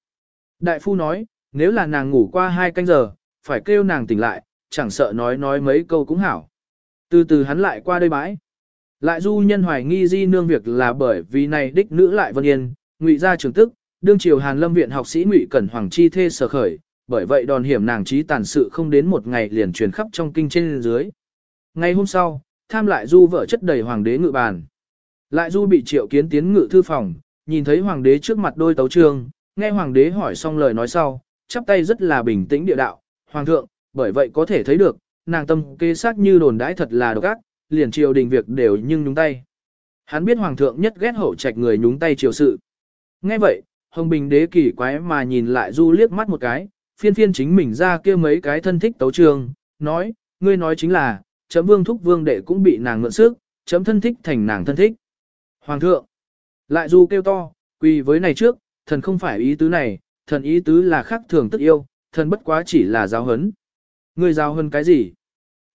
Đại phu nói, nếu là nàng ngủ qua hai canh giờ, phải kêu nàng tỉnh lại, chẳng sợ nói nói mấy câu cũng hảo. Từ từ hắn lại qua đây bãi. Lại du nhân hoài nghi di nương việc là bởi vì này đích nữ lại vân yên, ngụy ra trường tức, đương triều hàn lâm viện học sĩ ngụy cẩn hoàng chi thê sở khởi, bởi vậy đòn hiểm nàng trí tàn sự không đến một ngày liền truyền khắp trong kinh trên dưới. Ngày hôm sau, tham lại du vợ chất đầy hoàng đế ngự bàn. Lại du bị triệu kiến tiến ngự thư phòng, nhìn thấy hoàng đế trước mặt đôi tấu trương, nghe hoàng đế hỏi xong lời nói sau, chắp tay rất là bình tĩnh địa đạo, hoàng thượng, bởi vậy có thể thấy được, nàng tâm kê sát như đồn đãi thật là độc ác, liền triều đình việc đều nhưng nhúng tay. Hắn biết hoàng thượng nhất ghét hậu trạch người nhúng tay triều sự. Nghe vậy, Hồng Bình đế kỳ quái mà nhìn lại du liếc mắt một cái, phiên phiên chính mình ra kia mấy cái thân thích tấu trường, nói, ngươi nói chính là, chấm vương thúc vương đệ cũng bị nàng mượn sức, chấm thân thích thành nàng thân thích. Hoàng thượng, lại du kêu to, quỳ với này trước, thần không phải ý tứ này, thần ý tứ là khắc thường tức yêu, thần bất quá chỉ là giáo hấn. Ngươi giáo hấn cái gì?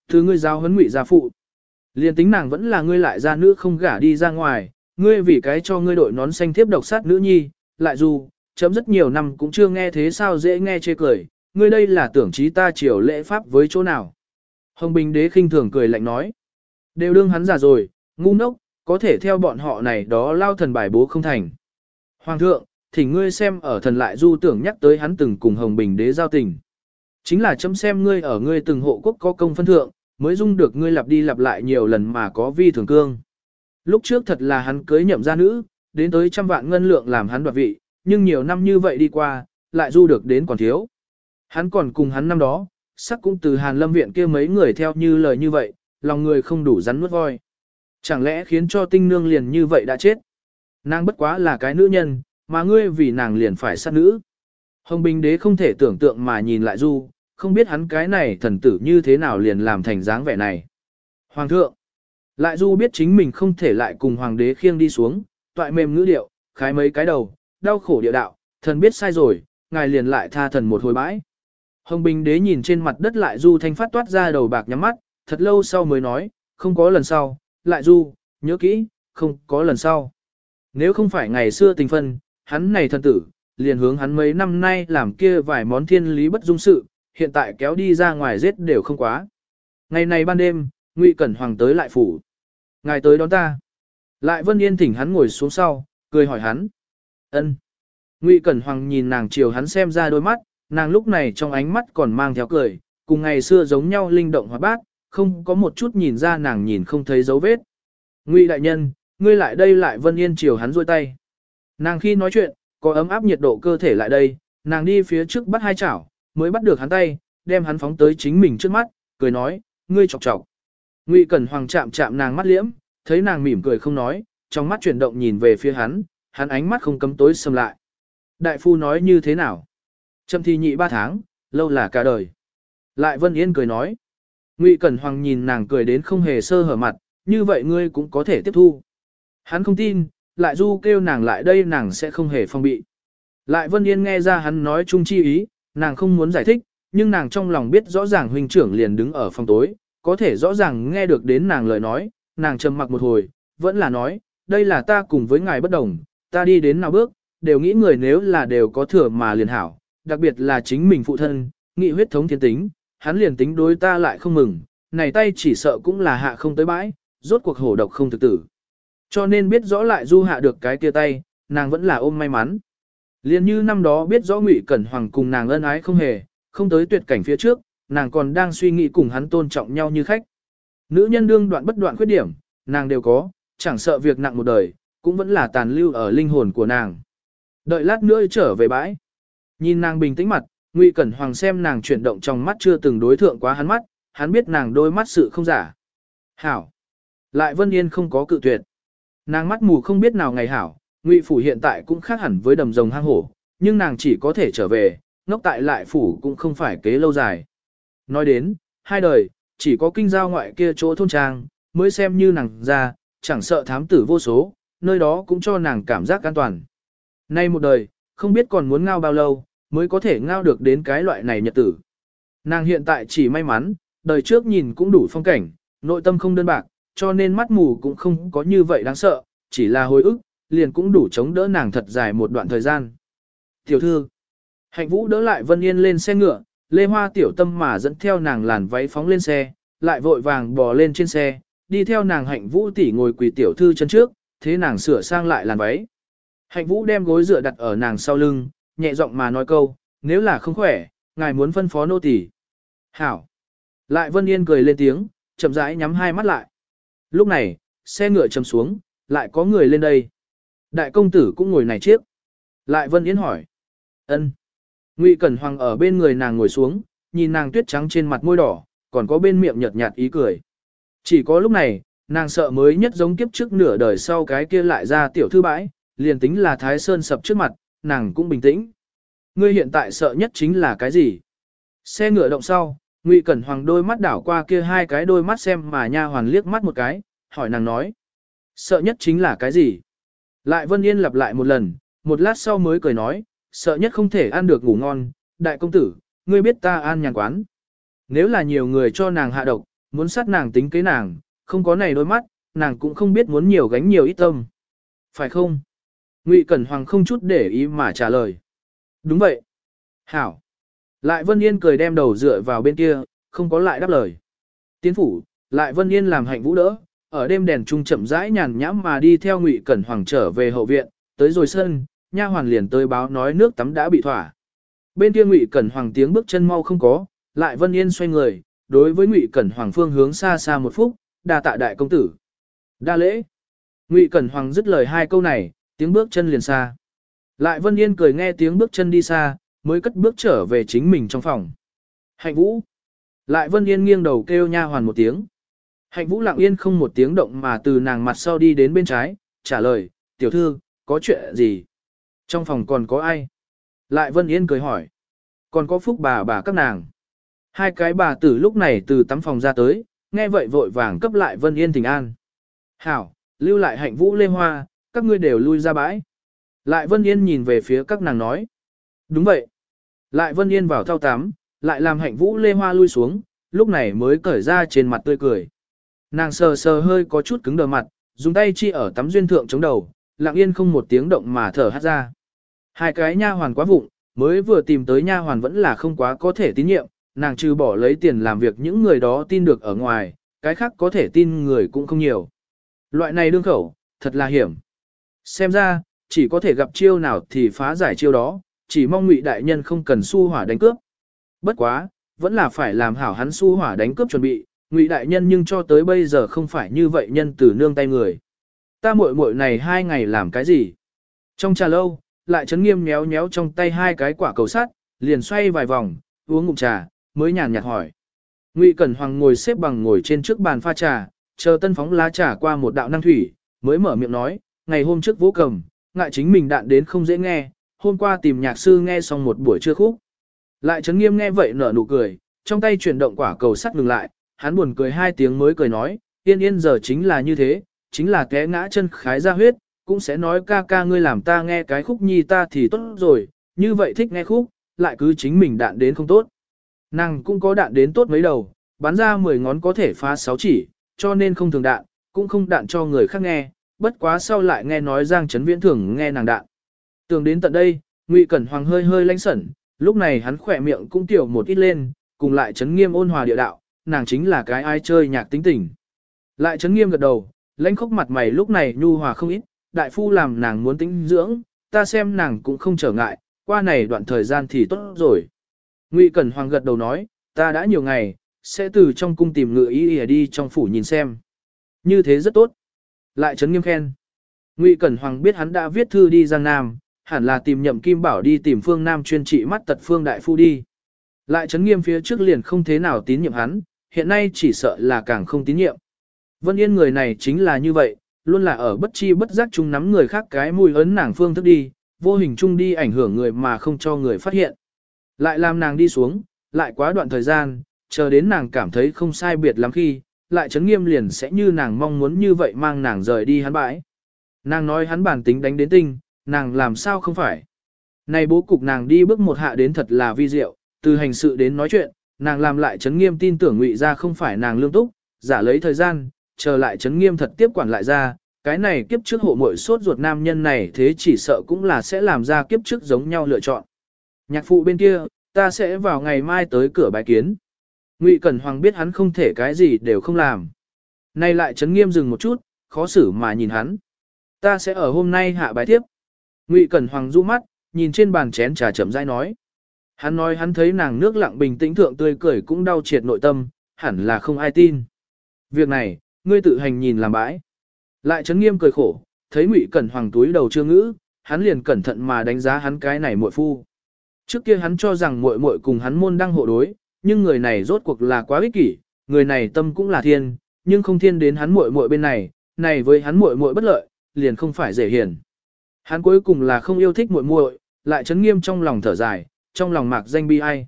Thứ ngươi giáo hấn ngụy gia phụ. Liên tính nàng vẫn là ngươi lại gia nữ không gả đi ra ngoài, ngươi vì cái cho ngươi đội nón xanh thiếp độc sát nữ nhi, lại dù, chấm rất nhiều năm cũng chưa nghe thế sao dễ nghe chê cười, ngươi đây là tưởng trí ta triều lễ pháp với chỗ nào. Hồng Bình đế khinh thường cười lạnh nói. Đều đương hắn già rồi, ngu ngốc, có thể theo bọn họ này đó lao thần bài bố không thành. Hoàng thượng, thì ngươi xem ở thần lại du tưởng nhắc tới hắn từng cùng Hồng Bình đế giao tình. Chính là chấm xem ngươi ở ngươi từng hộ quốc có công phân thượng, mới dung được ngươi lặp đi lặp lại nhiều lần mà có vi thường cương. Lúc trước thật là hắn cưới nhậm gia nữ, đến tới trăm vạn ngân lượng làm hắn đoạt vị, nhưng nhiều năm như vậy đi qua, lại du được đến còn thiếu. Hắn còn cùng hắn năm đó, sắc cũng từ Hàn Lâm Viện kia mấy người theo như lời như vậy, lòng người không đủ rắn nuốt voi. Chẳng lẽ khiến cho tinh nương liền như vậy đã chết? Nàng bất quá là cái nữ nhân, mà ngươi vì nàng liền phải sát nữ. Hồng Bình Đế không thể tưởng tượng mà nhìn lại Du, không biết hắn cái này thần tử như thế nào liền làm thành dáng vẻ này. Hoàng thượng, lại Du biết chính mình không thể lại cùng Hoàng đế khiêng đi xuống, toại mềm ngữ điệu, khái mấy cái đầu, đau khổ địa đạo, thần biết sai rồi, ngài liền lại tha thần một hồi bãi. Hồng Bình Đế nhìn trên mặt đất lại Du thanh phát toát ra đầu bạc nhắm mắt, thật lâu sau mới nói, không có lần sau, lại Du, nhớ kỹ, không có lần sau. Nếu không phải ngày xưa tình phân, hắn này thân tử, liền hướng hắn mấy năm nay làm kia vài món thiên lý bất dung sự, hiện tại kéo đi ra ngoài giết đều không quá. Ngày này ban đêm, Ngụy Cẩn Hoàng tới lại phủ. Ngài tới đón ta. Lại Vân Yên thỉnh hắn ngồi xuống sau, cười hỏi hắn. ân. Ngụy Cẩn Hoàng nhìn nàng chiều hắn xem ra đôi mắt, nàng lúc này trong ánh mắt còn mang theo cười, cùng ngày xưa giống nhau linh động hóa bát, không có một chút nhìn ra nàng nhìn không thấy dấu vết. Ngụy đại nhân, ngươi lại đây lại Vân Yên chiều hắn rôi tay. Nàng khi nói chuyện, có ấm áp nhiệt độ cơ thể lại đây, nàng đi phía trước bắt hai chảo, mới bắt được hắn tay, đem hắn phóng tới chính mình trước mắt, cười nói, ngươi chọc chọc. Ngụy Cẩn Hoàng chạm chạm nàng mắt liễm, thấy nàng mỉm cười không nói, trong mắt chuyển động nhìn về phía hắn, hắn ánh mắt không cấm tối sầm lại. Đại phu nói như thế nào? Châm thi nhị ba tháng, lâu là cả đời. Lại Vân Yên cười nói. Ngụy Cẩn Hoàng nhìn nàng cười đến không hề sơ hở mặt, như vậy ngươi cũng có thể tiếp thu. Hắn không tin, lại du kêu nàng lại đây nàng sẽ không hề phong bị. Lại Vân Yên nghe ra hắn nói chung chi ý, nàng không muốn giải thích, nhưng nàng trong lòng biết rõ ràng huynh trưởng liền đứng ở phòng tối, có thể rõ ràng nghe được đến nàng lời nói, nàng trầm mặc một hồi, vẫn là nói, đây là ta cùng với ngài bất đồng, ta đi đến nào bước, đều nghĩ người nếu là đều có thừa mà liền hảo, đặc biệt là chính mình phụ thân, nghị huyết thống thiên tính, hắn liền tính đối ta lại không mừng, này tay chỉ sợ cũng là hạ không tới bãi, rốt cuộc hổ độc không thực tử. Cho nên biết rõ lại du hạ được cái kia tay, nàng vẫn là ôm may mắn. liền như năm đó biết rõ Ngụy Cẩn Hoàng cùng nàng ân ái không hề, không tới tuyệt cảnh phía trước, nàng còn đang suy nghĩ cùng hắn tôn trọng nhau như khách. Nữ nhân đương đoạn bất đoạn khuyết điểm, nàng đều có, chẳng sợ việc nặng một đời, cũng vẫn là tàn lưu ở linh hồn của nàng. Đợi lát nữa trở về bãi. Nhìn nàng bình tĩnh mặt, Ngụy Cẩn Hoàng xem nàng chuyển động trong mắt chưa từng đối thượng quá hắn mắt, hắn biết nàng đôi mắt sự không giả. Hảo. Lại Vân Yên không có cự tuyệt. Nàng mắt mù không biết nào ngày hảo, Ngụy phủ hiện tại cũng khác hẳn với đầm rồng hang hổ, nhưng nàng chỉ có thể trở về, ngốc tại lại phủ cũng không phải kế lâu dài. Nói đến, hai đời, chỉ có kinh giao ngoại kia chỗ thôn trang, mới xem như nàng ra, chẳng sợ thám tử vô số, nơi đó cũng cho nàng cảm giác an toàn. Nay một đời, không biết còn muốn ngao bao lâu, mới có thể ngao được đến cái loại này nhật tử. Nàng hiện tại chỉ may mắn, đời trước nhìn cũng đủ phong cảnh, nội tâm không đơn bạc, cho nên mắt mù cũng không có như vậy đáng sợ, chỉ là hồi ức, liền cũng đủ chống đỡ nàng thật dài một đoạn thời gian. Tiểu thư, hạnh vũ đỡ lại Vân Yên lên xe ngựa, Lê Hoa tiểu tâm mà dẫn theo nàng làn váy phóng lên xe, lại vội vàng bò lên trên xe, đi theo nàng hạnh vũ tỷ ngồi quỳ tiểu thư chân trước, thế nàng sửa sang lại làn váy. Hạnh vũ đem gối dựa đặt ở nàng sau lưng, nhẹ giọng mà nói câu, nếu là không khỏe, ngài muốn phân phó nô tỳ. Hảo. Lại Vân Yên cười lên tiếng, chậm rãi nhắm hai mắt lại. Lúc này, xe ngựa chầm xuống, lại có người lên đây. Đại công tử cũng ngồi này chiếc. Lại Vân Yên hỏi. ân. Ngụy Cẩn Hoàng ở bên người nàng ngồi xuống, nhìn nàng tuyết trắng trên mặt môi đỏ, còn có bên miệng nhợt nhạt ý cười. Chỉ có lúc này, nàng sợ mới nhất giống kiếp trước nửa đời sau cái kia lại ra tiểu thư bãi, liền tính là Thái Sơn sập trước mặt, nàng cũng bình tĩnh. Ngươi hiện tại sợ nhất chính là cái gì? Xe ngựa động sau, Ngụy Cẩn Hoàng đôi mắt đảo qua kia hai cái đôi mắt xem mà nha hoàn liếc mắt một cái, hỏi nàng nói. Sợ nhất chính là cái gì? Lại Vân Yên lặp lại một lần, một lát sau mới cười nói, sợ nhất không thể ăn được ngủ ngon, đại công tử, ngươi biết ta an nhàn quán. Nếu là nhiều người cho nàng hạ độc, muốn sát nàng tính kế nàng, không có này đôi mắt, nàng cũng không biết muốn nhiều gánh nhiều ít tâm. Phải không? Ngụy Cẩn Hoàng không chút để ý mà trả lời. Đúng vậy. Hảo. Lại Vân Yên cười đem đầu dựa vào bên kia, không có lại đáp lời. Tiến phủ, lại Vân Yên làm hạnh vũ đỡ, ở đêm đèn trung chậm rãi nhàn nhãm mà đi theo Ngụy Cẩn Hoàng trở về hậu viện, tới rồi sân, nha hoàn liền tới báo nói nước tắm đã bị thỏa. Bên kia Ngụy Cẩn Hoàng tiếng bước chân mau không có, lại Vân Yên xoay người, đối với Ngụy Cẩn Hoàng phương hướng xa xa một phút, đa tạ đại công tử. Đa lễ. Ngụy Cẩn Hoàng dứt lời hai câu này, tiếng bước chân liền xa. Lại Vân Yên cười nghe tiếng bước chân đi xa, mới cất bước trở về chính mình trong phòng. Hạnh Vũ. Lại Vân Yên nghiêng đầu kêu nha hoàn một tiếng. Hạnh Vũ lặng yên không một tiếng động mà từ nàng mặt sau đi đến bên trái, trả lời, tiểu thư, có chuyện gì? Trong phòng còn có ai? Lại Vân Yên cười hỏi. Còn có phúc bà bà các nàng. Hai cái bà tử lúc này từ tắm phòng ra tới, nghe vậy vội vàng cấp lại Vân Yên tình an. Hảo, lưu lại hạnh vũ lê hoa, các ngươi đều lui ra bãi. Lại Vân Yên nhìn về phía các nàng nói. Đúng vậy. Lại Vân Yên vào thao tắm, lại làm hạnh vũ lê hoa lui xuống, lúc này mới cởi ra trên mặt tươi cười. Nàng sờ sờ hơi có chút cứng đờ mặt, dùng tay chi ở tắm duyên thượng chống đầu, lặng yên không một tiếng động mà thở hát ra. Hai cái nha hoàn quá vụng, mới vừa tìm tới nha hoàn vẫn là không quá có thể tín nhiệm, nàng trừ bỏ lấy tiền làm việc những người đó tin được ở ngoài, cái khác có thể tin người cũng không nhiều. Loại này đương khẩu, thật là hiểm. Xem ra, chỉ có thể gặp chiêu nào thì phá giải chiêu đó, chỉ mong ngụy đại nhân không cần su hỏa đánh cướp. Bất quá, vẫn là phải làm hảo hắn su hỏa đánh cướp chuẩn bị, ngụy đại nhân nhưng cho tới bây giờ không phải như vậy nhân từ nương tay người. Ta muội muội này hai ngày làm cái gì? Trong trà lâu, lại chấn nghiêm méo méo trong tay hai cái quả cầu sắt, liền xoay vài vòng, uống ngụm trà, mới nhàn nhạt hỏi. Ngụy Cẩn Hoàng ngồi xếp bằng ngồi trên trước bàn pha trà, chờ tân phóng lá trà qua một đạo năng thủy, mới mở miệng nói, ngày hôm trước vũ cầm, ngại chính mình đạn đến không dễ nghe, hôm qua tìm nhạc sư nghe xong một buổi trưa khúc. Lại chấn nghiêm nghe vậy nở nụ cười, trong tay chuyển động quả cầu sắt ngừng lại, hắn buồn cười hai tiếng mới cười nói, yên yên giờ chính là như thế, chính là té ngã chân khái ra huyết, cũng sẽ nói ca ca ngươi làm ta nghe cái khúc nhi ta thì tốt rồi, như vậy thích nghe khúc, lại cứ chính mình đạn đến không tốt. Nàng cũng có đạn đến tốt mấy đầu, bắn ra 10 ngón có thể phá 6 chỉ, cho nên không thường đạn, cũng không đạn cho người khác nghe, bất quá sau lại nghe nói Giang Trấn Viễn thường nghe nàng đạn. Tưởng đến tận đây, Ngụy Cẩn Hoàng hơi hơi lãnh sẩn, lúc này hắn khỏe miệng cũng tiểu một ít lên, cùng lại Trấn Nghiêm ôn hòa địa đạo, nàng chính là cái ai chơi nhạc tính tình. Lại Trấn Nghiêm gật đầu, lãnh khốc mặt mày lúc này nhu hòa không ít, đại phu làm nàng muốn tính dưỡng, ta xem nàng cũng không trở ngại, qua này đoạn thời gian thì tốt rồi. Ngụy Cẩn Hoàng gật đầu nói, ta đã nhiều ngày, sẽ từ trong cung tìm ngựa ý ỉa đi trong phủ nhìn xem. Như thế rất tốt. Lại chấn nghiêm khen. Ngụy Cẩn Hoàng biết hắn đã viết thư đi Giang Nam, hẳn là tìm nhậm kim bảo đi tìm phương Nam chuyên trị mắt tật phương đại phu đi. Lại chấn nghiêm phía trước liền không thế nào tín nhiệm hắn, hiện nay chỉ sợ là càng không tín nhiệm. Vân Yên người này chính là như vậy, luôn là ở bất chi bất giác chung nắm người khác cái mùi ấn nàng phương thức đi, vô hình chung đi ảnh hưởng người mà không cho người phát hiện. Lại làm nàng đi xuống, lại quá đoạn thời gian, chờ đến nàng cảm thấy không sai biệt lắm khi, lại chấn nghiêm liền sẽ như nàng mong muốn như vậy mang nàng rời đi hắn bãi. Nàng nói hắn bản tính đánh đến tinh, nàng làm sao không phải. Này bố cục nàng đi bước một hạ đến thật là vi diệu, từ hành sự đến nói chuyện, nàng làm lại chấn nghiêm tin tưởng ngụy ra không phải nàng lương túc, giả lấy thời gian, chờ lại chấn nghiêm thật tiếp quản lại ra, cái này kiếp trước hộ mội sốt ruột nam nhân này thế chỉ sợ cũng là sẽ làm ra kiếp trước giống nhau lựa chọn. Nhạc phụ bên kia, ta sẽ vào ngày mai tới cửa bài kiến. Ngụy Cẩn Hoàng biết hắn không thể cái gì đều không làm. Nay lại chấn nghiêm dừng một chút, khó xử mà nhìn hắn. Ta sẽ ở hôm nay hạ bài tiếp. Ngụy Cẩn Hoàng du mắt, nhìn trên bàn chén trà chậm rãi nói. Hắn nói hắn thấy nàng nước lặng bình tĩnh thượng tươi cười cũng đau triệt nội tâm, hẳn là không ai tin. Việc này, ngươi tự hành nhìn làm bãi. Lại chấn nghiêm cười khổ, thấy Ngụy Cẩn Hoàng túi đầu chưa ngữ, hắn liền cẩn thận mà đánh giá hắn cái này muội phu. Trước kia hắn cho rằng muội muội cùng hắn môn đang hộ đối, nhưng người này rốt cuộc là quá ích kỷ, người này tâm cũng là thiên, nhưng không thiên đến hắn muội muội bên này, này với hắn muội muội bất lợi, liền không phải dễ hiền. Hắn cuối cùng là không yêu thích muội muội, lại chấn nghiêm trong lòng thở dài, trong lòng mạc danh bi ai.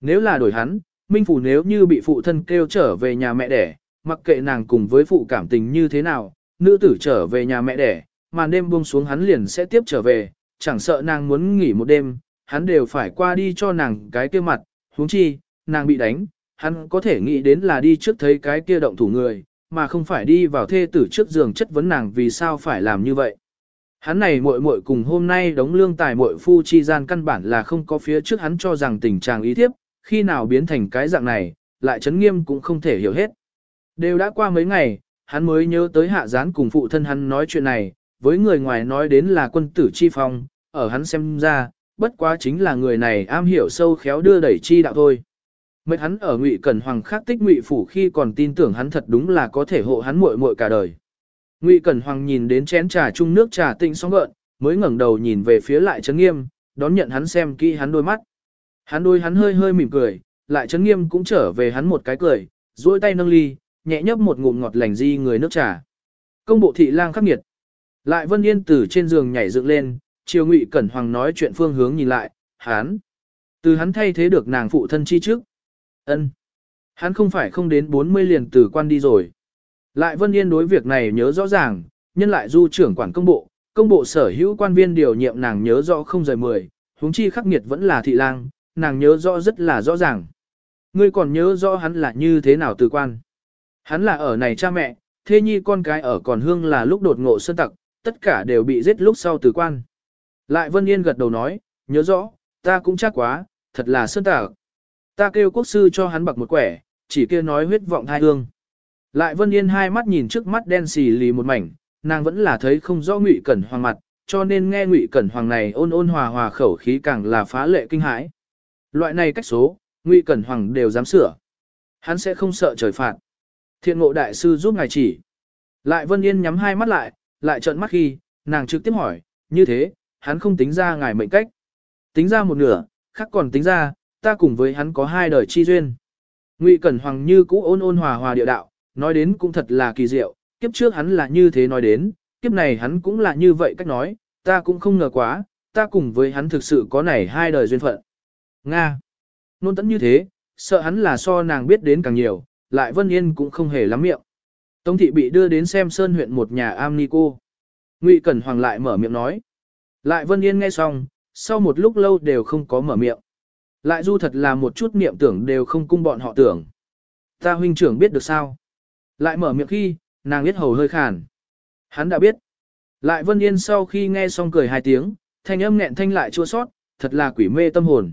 Nếu là đổi hắn, Minh Phủ nếu như bị phụ thân kêu trở về nhà mẹ đẻ, mặc kệ nàng cùng với phụ cảm tình như thế nào, nữ tử trở về nhà mẹ đẻ, mà đêm buông xuống hắn liền sẽ tiếp trở về, chẳng sợ nàng muốn nghỉ một đêm, hắn đều phải qua đi cho nàng cái kia mặt, huống chi, nàng bị đánh, hắn có thể nghĩ đến là đi trước thấy cái kia động thủ người, mà không phải đi vào thê tử trước giường chất vấn nàng vì sao phải làm như vậy. Hắn này muội muội cùng hôm nay đóng lương tài muội phu chi gian căn bản là không có phía trước hắn cho rằng tình trạng ý thiếp, khi nào biến thành cái dạng này, lại chấn nghiêm cũng không thể hiểu hết. Đều đã qua mấy ngày, hắn mới nhớ tới hạ gián cùng phụ thân hắn nói chuyện này, với người ngoài nói đến là quân tử chi phong, ở hắn xem ra, bất quá chính là người này am hiểu sâu khéo đưa đẩy chi đạo thôi. Mệt hắn ở Ngụy Cẩn Hoàng khắc tích Ngụy phủ khi còn tin tưởng hắn thật đúng là có thể hộ hắn muội muội cả đời. Ngụy Cẩn Hoàng nhìn đến chén trà chung nước trà tinh sóng gợn, mới ngẩng đầu nhìn về phía lại Trấn Nghiêm, đón nhận hắn xem kỹ hắn đôi mắt. Hắn đôi hắn hơi hơi mỉm cười, lại Trấn Nghiêm cũng trở về hắn một cái cười, duỗi tay nâng ly, nhẹ nhấp một ngụm ngọt lành di người nước trà. Công bộ thị lang khắc nghiệt. Lại Vân Yên từ trên giường nhảy dựng lên, chiều Ngụy Cẩn Hoàng nói chuyện phương hướng nhìn lại, hắn. Từ hắn thay thế được nàng phụ thân chi trước, Ân, Hắn không phải không đến 40 liền từ quan đi rồi. Lại Vân Yên đối việc này nhớ rõ ràng, nhân lại du trưởng quản công bộ, công bộ sở hữu quan viên điều nhiệm nàng nhớ rõ không rời mười, huống chi khắc nghiệt vẫn là thị lang, nàng nhớ rõ rất là rõ ràng. Ngươi còn nhớ rõ hắn là như thế nào từ quan. Hắn là ở này cha mẹ, thê nhi con cái ở còn hương là lúc đột ngộ sơn tặc, tất cả đều bị giết lúc sau từ quan. Lại Vân Yên gật đầu nói, nhớ rõ, ta cũng chắc quá, thật là sơn tặc. Ta kêu quốc sư cho hắn bậc một quẻ, chỉ kia nói huyết vọng thai hương. Lại Vân Yên hai mắt nhìn trước mắt đen xì lì một mảnh, nàng vẫn là thấy không rõ Ngụy Cẩn Hoàng mặt, cho nên nghe Ngụy Cẩn Hoàng này ôn ôn hòa hòa khẩu khí càng là phá lệ kinh hãi. Loại này cách số, Ngụy Cẩn Hoàng đều dám sửa. Hắn sẽ không sợ trời phạt. Thiện ngộ đại sư giúp ngài chỉ. Lại Vân Yên nhắm hai mắt lại, lại trợn mắt khi, nàng trực tiếp hỏi, như thế, hắn không tính ra ngài mệnh cách. Tính ra một nửa, khác còn tính ra, ta cùng với hắn có hai đời chi duyên. Ngụy Cẩn Hoàng như cũ ôn ôn hòa hòa địa đạo, nói đến cũng thật là kỳ diệu, kiếp trước hắn là như thế nói đến, kiếp này hắn cũng là như vậy cách nói, ta cũng không ngờ quá, ta cùng với hắn thực sự có này hai đời duyên phận. Nga. Nôn tẫn như thế, sợ hắn là so nàng biết đến càng nhiều, lại Vân Yên cũng không hề lắm miệng. Tống thị bị đưa đến xem sơn huyện một nhà am ni cô. Ngụy Cẩn Hoàng lại mở miệng nói. Lại Vân Yên nghe xong, sau một lúc lâu đều không có mở miệng. Lại du thật là một chút niệm tưởng đều không cung bọn họ tưởng. Ta huynh trưởng biết được sao? Lại mở miệng khi, nàng biết hầu hơi khàn. Hắn đã biết. Lại Vân Yên sau khi nghe xong cười hai tiếng, thanh âm nghẹn thanh lại chua sót, thật là quỷ mê tâm hồn.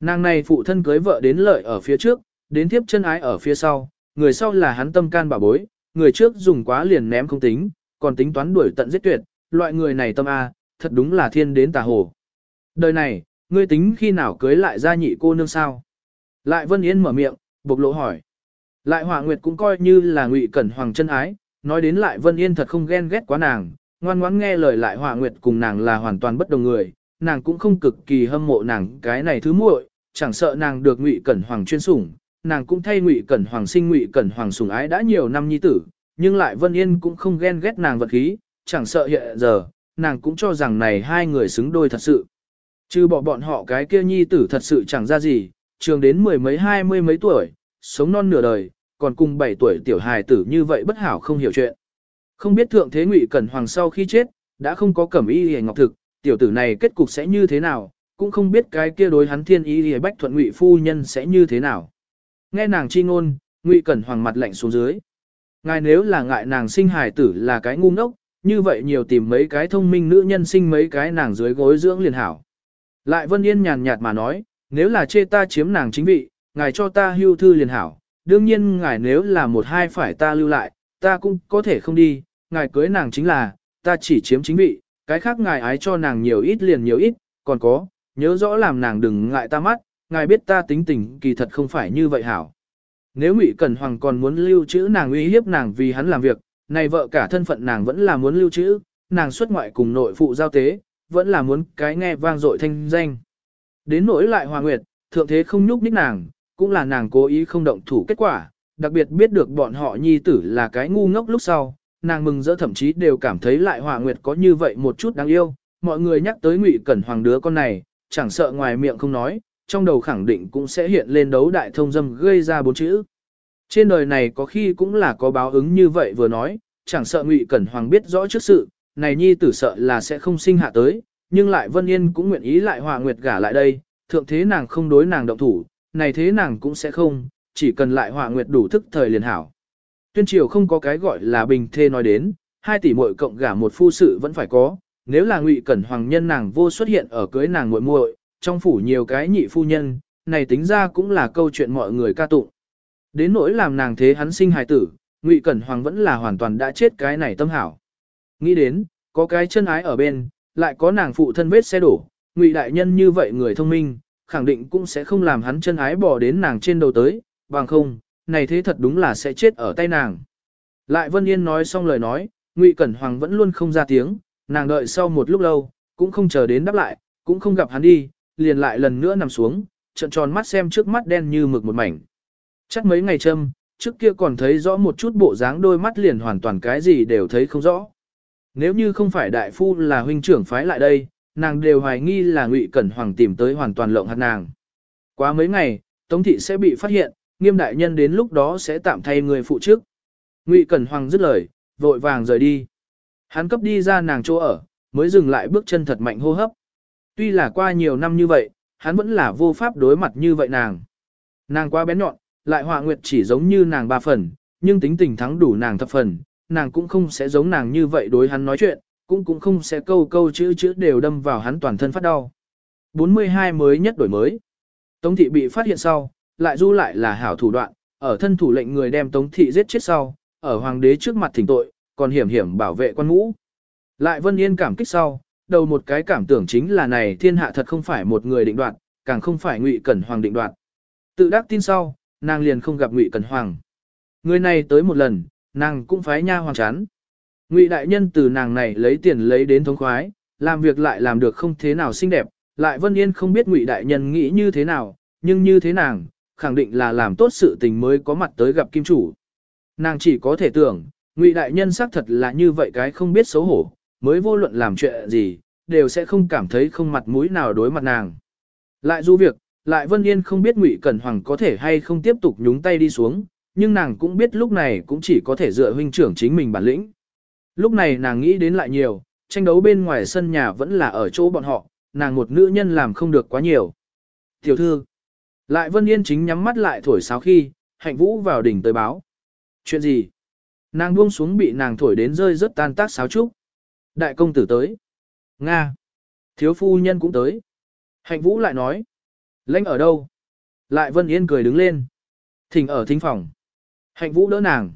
Nàng này phụ thân cưới vợ đến lợi ở phía trước, đến tiếp chân ái ở phía sau, người sau là hắn tâm can bà bối, người trước dùng quá liền ném không tính, còn tính toán đuổi tận giết tuyệt, loại người này tâm A, thật đúng là thiên đến tà hồ. Đời này, ngươi tính khi nào cưới lại gia nhị cô nương sao? Lại Vân Yên mở miệng, bộc lộ hỏi. Lại Hỏa Nguyệt cũng coi như là ngụy cẩn hoàng chân ái, nói đến lại Vân Yên thật không ghen ghét quá nàng, ngoan ngoãn nghe lời lại Hỏa Nguyệt cùng nàng là hoàn toàn bất đồng người, nàng cũng không cực kỳ hâm mộ nàng cái này thứ muội, chẳng sợ nàng được ngụy cẩn hoàng chuyên sủng, nàng cũng thay ngụy cẩn hoàng sinh ngụy cẩn hoàng sủng ái đã nhiều năm nhi tử, nhưng lại Vân Yên cũng không ghen ghét nàng vật khí, chẳng sợ hiện giờ, nàng cũng cho rằng này hai người xứng đôi thật sự. Chứ bỏ bọn họ cái kia nhi tử thật sự chẳng ra gì, trường đến mười mấy hai mươi mấy tuổi, sống non nửa đời, còn cùng bảy tuổi tiểu hài tử như vậy bất hảo không hiểu chuyện. Không biết thượng thế ngụy cẩn hoàng sau khi chết, đã không có cẩm y hề ngọc thực, tiểu tử này kết cục sẽ như thế nào, cũng không biết cái kia đối hắn thiên y hề bách thuận ngụy phu nhân sẽ như thế nào. Nghe nàng chi ngôn, ngụy cẩn hoàng mặt lạnh xuống dưới. Ngài nếu là ngại nàng sinh hài tử là cái ngu ngốc, như vậy nhiều tìm mấy cái thông minh nữ nhân sinh mấy cái nàng dưới gối dưỡng liền hảo. Lại Vân Yên nhàn nhạt mà nói, nếu là chê ta chiếm nàng chính vị, ngài cho ta hưu thư liền hảo, đương nhiên ngài nếu là một hai phải ta lưu lại, ta cũng có thể không đi, ngài cưới nàng chính là, ta chỉ chiếm chính vị, cái khác ngài ái cho nàng nhiều ít liền nhiều ít, còn có, nhớ rõ làm nàng đừng ngại ta mắt, ngài biết ta tính tình kỳ thật không phải như vậy hảo. Nếu Ngụy Cẩn Hoàng còn muốn lưu trữ nàng uy hiếp nàng vì hắn làm việc, này vợ cả thân phận nàng vẫn là muốn lưu trữ, nàng xuất ngoại cùng nội phụ giao tế, vẫn là muốn cái nghe vang dội thanh danh. Đến nỗi lại Hoa Nguyệt, thượng thế không nhúc nhích nàng, cũng là nàng cố ý không động thủ kết quả, đặc biệt biết được bọn họ nhi tử là cái ngu ngốc lúc sau, nàng mừng rỡ thậm chí đều cảm thấy lại Hoa Nguyệt có như vậy một chút đáng yêu, mọi người nhắc tới Ngụy Cẩn Hoàng đứa con này, chẳng sợ ngoài miệng không nói, trong đầu khẳng định cũng sẽ hiện lên đấu đại thông dâm gây ra bốn chữ. Trên đời này có khi cũng là có báo ứng như vậy vừa nói, chẳng sợ Ngụy Cẩn Hoàng biết rõ trước sự, này nhi tử sợ là sẽ không sinh hạ tới, nhưng lại Vân Yên cũng nguyện ý lại Hòa Nguyệt gả lại đây, thượng thế nàng không đối nàng động thủ, này thế nàng cũng sẽ không, chỉ cần lại Hòa Nguyệt đủ thức thời liền hảo. Tuyên triều không có cái gọi là bình thê nói đến, hai tỷ muội cộng gả một phu sự vẫn phải có, nếu là Ngụy Cẩn Hoàng nhân nàng vô xuất hiện ở cưới nàng muội muội, trong phủ nhiều cái nhị phu nhân, này tính ra cũng là câu chuyện mọi người ca tụng. Đến nỗi làm nàng thế hắn sinh hài tử, Ngụy Cẩn Hoàng vẫn là hoàn toàn đã chết cái này tâm hảo. Nghĩ đến, có cái chân ái ở bên, lại có nàng phụ thân vết xe đổ, Ngụy đại nhân như vậy người thông minh, khẳng định cũng sẽ không làm hắn chân ái bỏ đến nàng trên đầu tới, bằng không, này thế thật đúng là sẽ chết ở tay nàng. Lại Vân Yên nói xong lời nói, Ngụy Cẩn Hoàng vẫn luôn không ra tiếng, nàng đợi sau một lúc lâu, cũng không chờ đến đáp lại, cũng không gặp hắn đi, liền lại lần nữa nằm xuống, trận tròn mắt xem trước mắt đen như mực một mảnh. Chắc mấy ngày châm, trước kia còn thấy rõ một chút bộ dáng đôi mắt liền hoàn toàn cái gì đều thấy không rõ. Nếu như không phải đại phu là huynh trưởng phái lại đây, nàng đều hoài nghi là ngụy cẩn hoàng tìm tới hoàn toàn lộng hạt nàng. Quá mấy ngày, Tống thị sẽ bị phát hiện, nghiêm đại nhân đến lúc đó sẽ tạm thay người phụ trước. Ngụy cẩn hoàng dứt lời, vội vàng rời đi. Hắn cấp đi ra nàng chỗ ở, mới dừng lại bước chân thật mạnh hô hấp. Tuy là qua nhiều năm như vậy, hắn vẫn là vô pháp đối mặt như vậy nàng. Nàng quá bén nhọn, lại họa nguyệt chỉ giống như nàng ba phần, nhưng tính tình thắng đủ nàng thập phần, nàng cũng không sẽ giống nàng như vậy đối hắn nói chuyện, cũng cũng không sẽ câu câu chữ chữ đều đâm vào hắn toàn thân phát đau. 42 mới nhất đổi mới. Tống thị bị phát hiện sau, lại du lại là hảo thủ đoạn, ở thân thủ lệnh người đem Tống thị giết chết sau, ở hoàng đế trước mặt thỉnh tội, còn hiểm hiểm bảo vệ quan ngũ. Lại Vân Yên cảm kích sau, đầu một cái cảm tưởng chính là này thiên hạ thật không phải một người định đoạt, càng không phải ngụy cẩn hoàng định đoạt. Tự đắc tin sau, nàng liền không gặp ngụy cẩn hoàng. Người này tới một lần, nàng cũng phái nha hoàng chán. Ngụy đại nhân từ nàng này lấy tiền lấy đến thống khoái, làm việc lại làm được không thế nào xinh đẹp, lại Vân Yên không biết Ngụy đại nhân nghĩ như thế nào, nhưng như thế nàng, khẳng định là làm tốt sự tình mới có mặt tới gặp kim chủ. Nàng chỉ có thể tưởng, Ngụy đại nhân xác thật là như vậy cái không biết xấu hổ, mới vô luận làm chuyện gì, đều sẽ không cảm thấy không mặt mũi nào đối mặt nàng. Lại du việc, lại Vân Yên không biết Ngụy Cẩn Hoàng có thể hay không tiếp tục nhúng tay đi xuống, nhưng nàng cũng biết lúc này cũng chỉ có thể dựa huynh trưởng chính mình bản lĩnh. Lúc này nàng nghĩ đến lại nhiều, tranh đấu bên ngoài sân nhà vẫn là ở chỗ bọn họ, nàng một nữ nhân làm không được quá nhiều. Tiểu thư, lại Vân Yên chính nhắm mắt lại thổi sáo khi, hạnh vũ vào đỉnh tới báo. Chuyện gì? Nàng buông xuống bị nàng thổi đến rơi rất tan tác sáo trúc. Đại công tử tới. Nga. Thiếu phu nhân cũng tới. Hạnh vũ lại nói. Lãnh ở đâu? Lại Vân Yên cười đứng lên. Thỉnh ở thính phòng. Hạnh vũ đỡ nàng.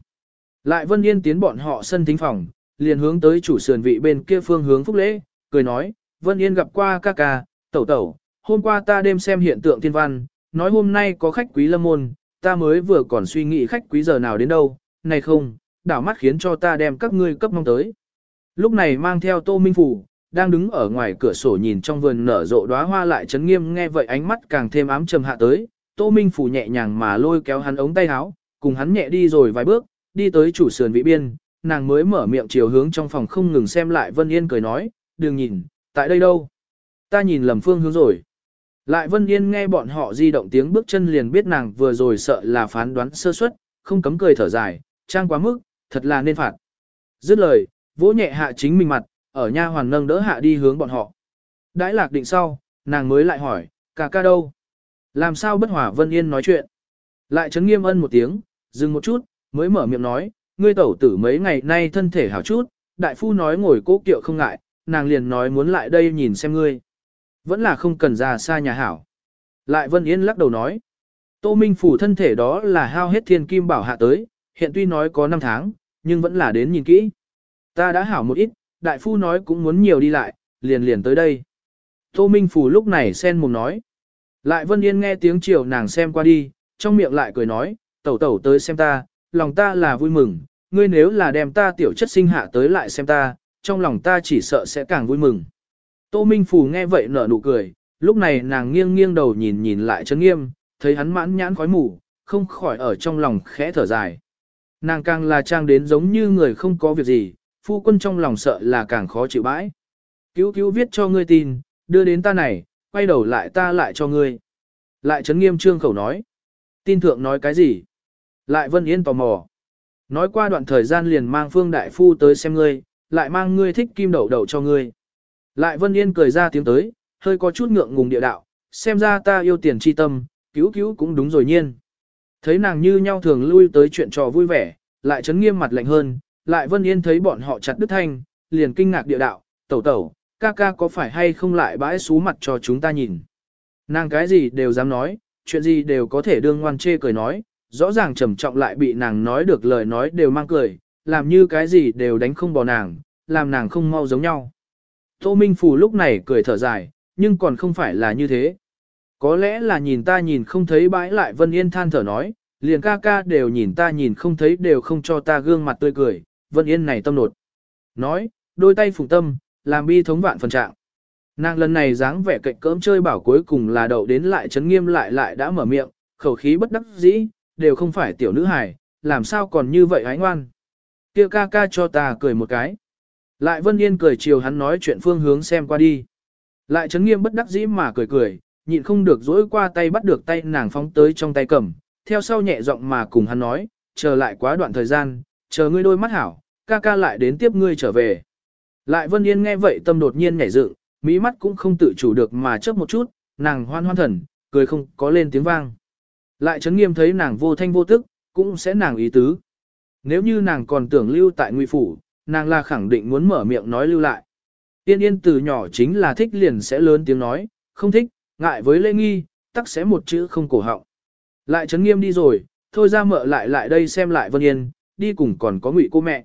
Lại Vân Yên tiến bọn họ sân thính phòng, liền hướng tới chủ sườn vị bên kia phương hướng phúc lễ, cười nói, Vân Yên gặp qua ca ca, tẩu tẩu, hôm qua ta đêm xem hiện tượng thiên văn, nói hôm nay có khách quý lâm môn, ta mới vừa còn suy nghĩ khách quý giờ nào đến đâu, này không, đảo mắt khiến cho ta đem các ngươi cấp mong tới. Lúc này mang theo Tô Minh Phủ, đang đứng ở ngoài cửa sổ nhìn trong vườn nở rộ đóa hoa lại chấn nghiêm nghe vậy ánh mắt càng thêm ám trầm hạ tới, Tô Minh Phủ nhẹ nhàng mà lôi kéo hắn ống tay áo, cùng hắn nhẹ đi rồi vài bước, đi tới chủ sườn vị biên, nàng mới mở miệng chiều hướng trong phòng không ngừng xem lại Vân Yên cười nói, đừng nhìn, tại đây đâu. Ta nhìn lầm phương hướng rồi. Lại Vân Yên nghe bọn họ di động tiếng bước chân liền biết nàng vừa rồi sợ là phán đoán sơ suất, không cấm cười thở dài, trang quá mức, thật là nên phạt. Dứt lời, vỗ nhẹ hạ chính mình mặt, ở nha hoàn nâng đỡ hạ đi hướng bọn họ. Đãi lạc định sau, nàng mới lại hỏi, ca ca đâu? Làm sao bất hỏa Vân Yên nói chuyện? Lại chấn nghiêm ân một tiếng, dừng một chút, mới mở miệng nói, ngươi tẩu tử mấy ngày nay thân thể hảo chút, đại phu nói ngồi cố kiệu không ngại, nàng liền nói muốn lại đây nhìn xem ngươi. Vẫn là không cần ra xa nhà hảo. Lại Vân Yên lắc đầu nói, Tô Minh Phủ thân thể đó là hao hết thiên kim bảo hạ tới, hiện tuy nói có 5 tháng, nhưng vẫn là đến nhìn kỹ. Ta đã hảo một ít, đại phu nói cũng muốn nhiều đi lại, liền liền tới đây. Tô Minh Phủ lúc này sen mồm nói. Lại Vân Yên nghe tiếng chiều nàng xem qua đi, trong miệng lại cười nói, tẩu tẩu tới xem ta, lòng ta là vui mừng, ngươi nếu là đem ta tiểu chất sinh hạ tới lại xem ta, trong lòng ta chỉ sợ sẽ càng vui mừng. Tô Minh Phù nghe vậy nở nụ cười, lúc này nàng nghiêng nghiêng đầu nhìn nhìn lại trấn nghiêm, thấy hắn mãn nhãn khói mù, không khỏi ở trong lòng khẽ thở dài. Nàng càng là trang đến giống như người không có việc gì, phu quân trong lòng sợ là càng khó chịu bãi. Cứu cứu viết cho ngươi tin, đưa đến ta này, quay đầu lại ta lại cho ngươi. Lại trấn nghiêm trương khẩu nói. Tin thượng nói cái gì? Lại Vân Yên tò mò. Nói qua đoạn thời gian liền mang Phương Đại Phu tới xem ngươi, lại mang ngươi thích kim đậu đậu cho ngươi. Lại Vân Yên cười ra tiếng tới, hơi có chút ngượng ngùng địa đạo, xem ra ta yêu tiền chi tâm, cứu cứu cũng đúng rồi nhiên. Thấy nàng như nhau thường lui tới chuyện trò vui vẻ, lại chấn nghiêm mặt lạnh hơn, lại Vân Yên thấy bọn họ chặt đứt thanh, liền kinh ngạc địa đạo, tẩu tẩu, ca ca có phải hay không lại bãi xú mặt cho chúng ta nhìn. Nàng cái gì đều dám nói, chuyện gì đều có thể đương ngoan chê cười nói, rõ ràng trầm trọng lại bị nàng nói được lời nói đều mang cười, làm như cái gì đều đánh không bỏ nàng, làm nàng không mau giống nhau. Tô Minh Phù lúc này cười thở dài, nhưng còn không phải là như thế. Có lẽ là nhìn ta nhìn không thấy bãi lại Vân Yên than thở nói, liền ca ca đều nhìn ta nhìn không thấy đều không cho ta gương mặt tươi cười, Vân Yên này tâm nột. Nói, đôi tay phùng tâm, làm bi thống vạn phần trạng. Nàng lần này dáng vẻ cạnh cỡm chơi bảo cuối cùng là đậu đến lại chấn nghiêm lại lại đã mở miệng, khẩu khí bất đắc dĩ, đều không phải tiểu nữ hài, làm sao còn như vậy hái ngoan. Kia ca ca cho ta cười một cái. Lại Vân Yên cười chiều hắn nói chuyện phương hướng xem qua đi. Lại chấn nghiêm bất đắc dĩ mà cười cười, nhịn không được dỗi qua tay bắt được tay nàng phóng tới trong tay cầm, theo sau nhẹ giọng mà cùng hắn nói, chờ lại quá đoạn thời gian, chờ ngươi đôi mắt hảo, ca ca lại đến tiếp ngươi trở về. Lại Vân Yên nghe vậy tâm đột nhiên nhảy dựng, mỹ mắt cũng không tự chủ được mà chớp một chút, nàng hoan hoan thần, cười không có lên tiếng vang. Lại chấn nghiêm thấy nàng vô thanh vô tức, cũng sẽ nàng ý tứ. Nếu như nàng còn tưởng lưu tại nguy phủ, nàng là khẳng định muốn mở miệng nói lưu lại. Tiên yên từ nhỏ chính là thích liền sẽ lớn tiếng nói, không thích, ngại với lễ nghi, tắc sẽ một chữ không cổ họng. Lại chấn nghiêm đi rồi, thôi ra mợ lại lại đây xem lại Vân Yên, đi cùng còn có ngụy cô mẹ.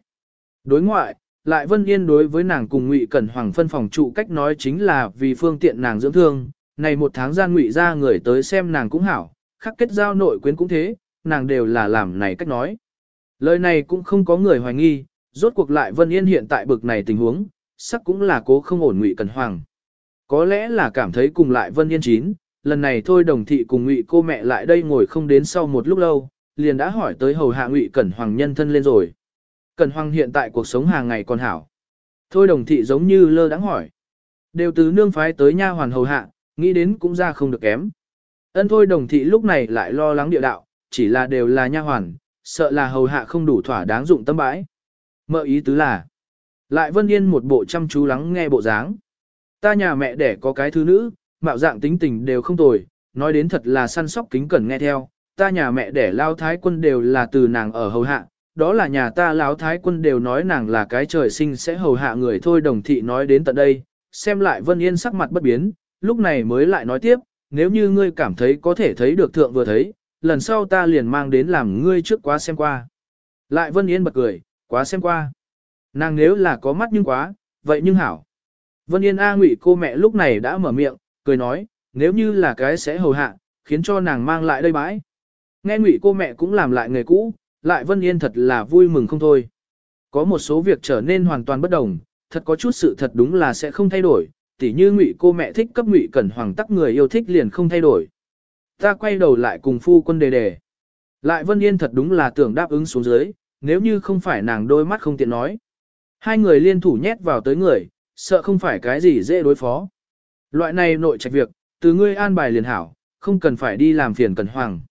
Đối ngoại, lại Vân Yên đối với nàng cùng ngụy Cẩn Hoàng phân phòng trụ cách nói chính là vì phương tiện nàng dưỡng thương, này một tháng gian ngụy ra người tới xem nàng cũng hảo, khắc kết giao nội quyến cũng thế, nàng đều là làm này cách nói. Lời này cũng không có người hoài nghi, rốt cuộc lại Vân Yên hiện tại bực này tình huống, sắc cũng là cố không ổn ngụy Cần Hoàng. Có lẽ là cảm thấy cùng lại Vân Yên chín, lần này thôi đồng thị cùng ngụy cô mẹ lại đây ngồi không đến sau một lúc lâu, liền đã hỏi tới hầu hạ ngụy Cẩn Hoàng nhân thân lên rồi. Cẩn Hoàng hiện tại cuộc sống hàng ngày còn hảo. Thôi đồng thị giống như lơ đãng hỏi. Đều từ nương phái tới nha hoàn hầu hạ, nghĩ đến cũng ra không được kém. Ân thôi đồng thị lúc này lại lo lắng địa đạo, chỉ là đều là nha hoàn, sợ là hầu hạ không đủ thỏa đáng dụng tâm bãi. Mợ ý tứ là, lại vân yên một bộ chăm chú lắng nghe bộ dáng. Ta nhà mẹ đẻ có cái thứ nữ, mạo dạng tính tình đều không tồi, nói đến thật là săn sóc kính cẩn nghe theo, ta nhà mẹ đẻ lao thái quân đều là từ nàng ở hầu hạ, đó là nhà ta lão thái quân đều nói nàng là cái trời sinh sẽ hầu hạ người thôi đồng thị nói đến tận đây, xem lại Vân Yên sắc mặt bất biến, lúc này mới lại nói tiếp, nếu như ngươi cảm thấy có thể thấy được thượng vừa thấy, lần sau ta liền mang đến làm ngươi trước quá xem qua. Lại Vân Yên bật cười, quá xem qua. Nàng nếu là có mắt nhưng quá, vậy nhưng hảo. Vân Yên A Ngụy cô mẹ lúc này đã mở miệng, cười nói, nếu như là cái sẽ hầu hạ, khiến cho nàng mang lại đây bãi. Nghe Ngụy cô mẹ cũng làm lại nghề cũ, lại Vân Yên thật là vui mừng không thôi. Có một số việc trở nên hoàn toàn bất đồng, thật có chút sự thật đúng là sẽ không thay đổi, tỉ như Ngụy cô mẹ thích cấp Ngụy Cẩn Hoàng tắc người yêu thích liền không thay đổi. Ta quay đầu lại cùng phu quân đề đề. Lại Vân Yên thật đúng là tưởng đáp ứng xuống dưới, nếu như không phải nàng đôi mắt không tiện nói. Hai người liên thủ nhét vào tới người, sợ không phải cái gì dễ đối phó. Loại này nội trạch việc, từ ngươi an bài liền hảo, không cần phải đi làm phiền Cẩn Hoàng.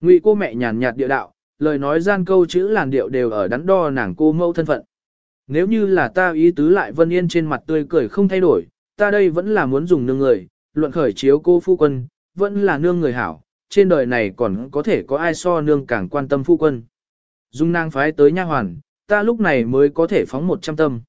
Ngụy cô mẹ nhàn nhạt địa đạo, lời nói gian câu chữ làn điệu đều ở đắn đo nàng cô mẫu thân phận. Nếu như là ta ý tứ lại Vân Yên trên mặt tươi cười không thay đổi, ta đây vẫn là muốn dùng nương người, luận khởi chiếu cô phu quân, vẫn là nương người hảo, trên đời này còn có thể có ai so nương càng quan tâm phu quân. Dung nàng phái tới nha hoàn, ta lúc này mới có thể phóng một trăm tâm.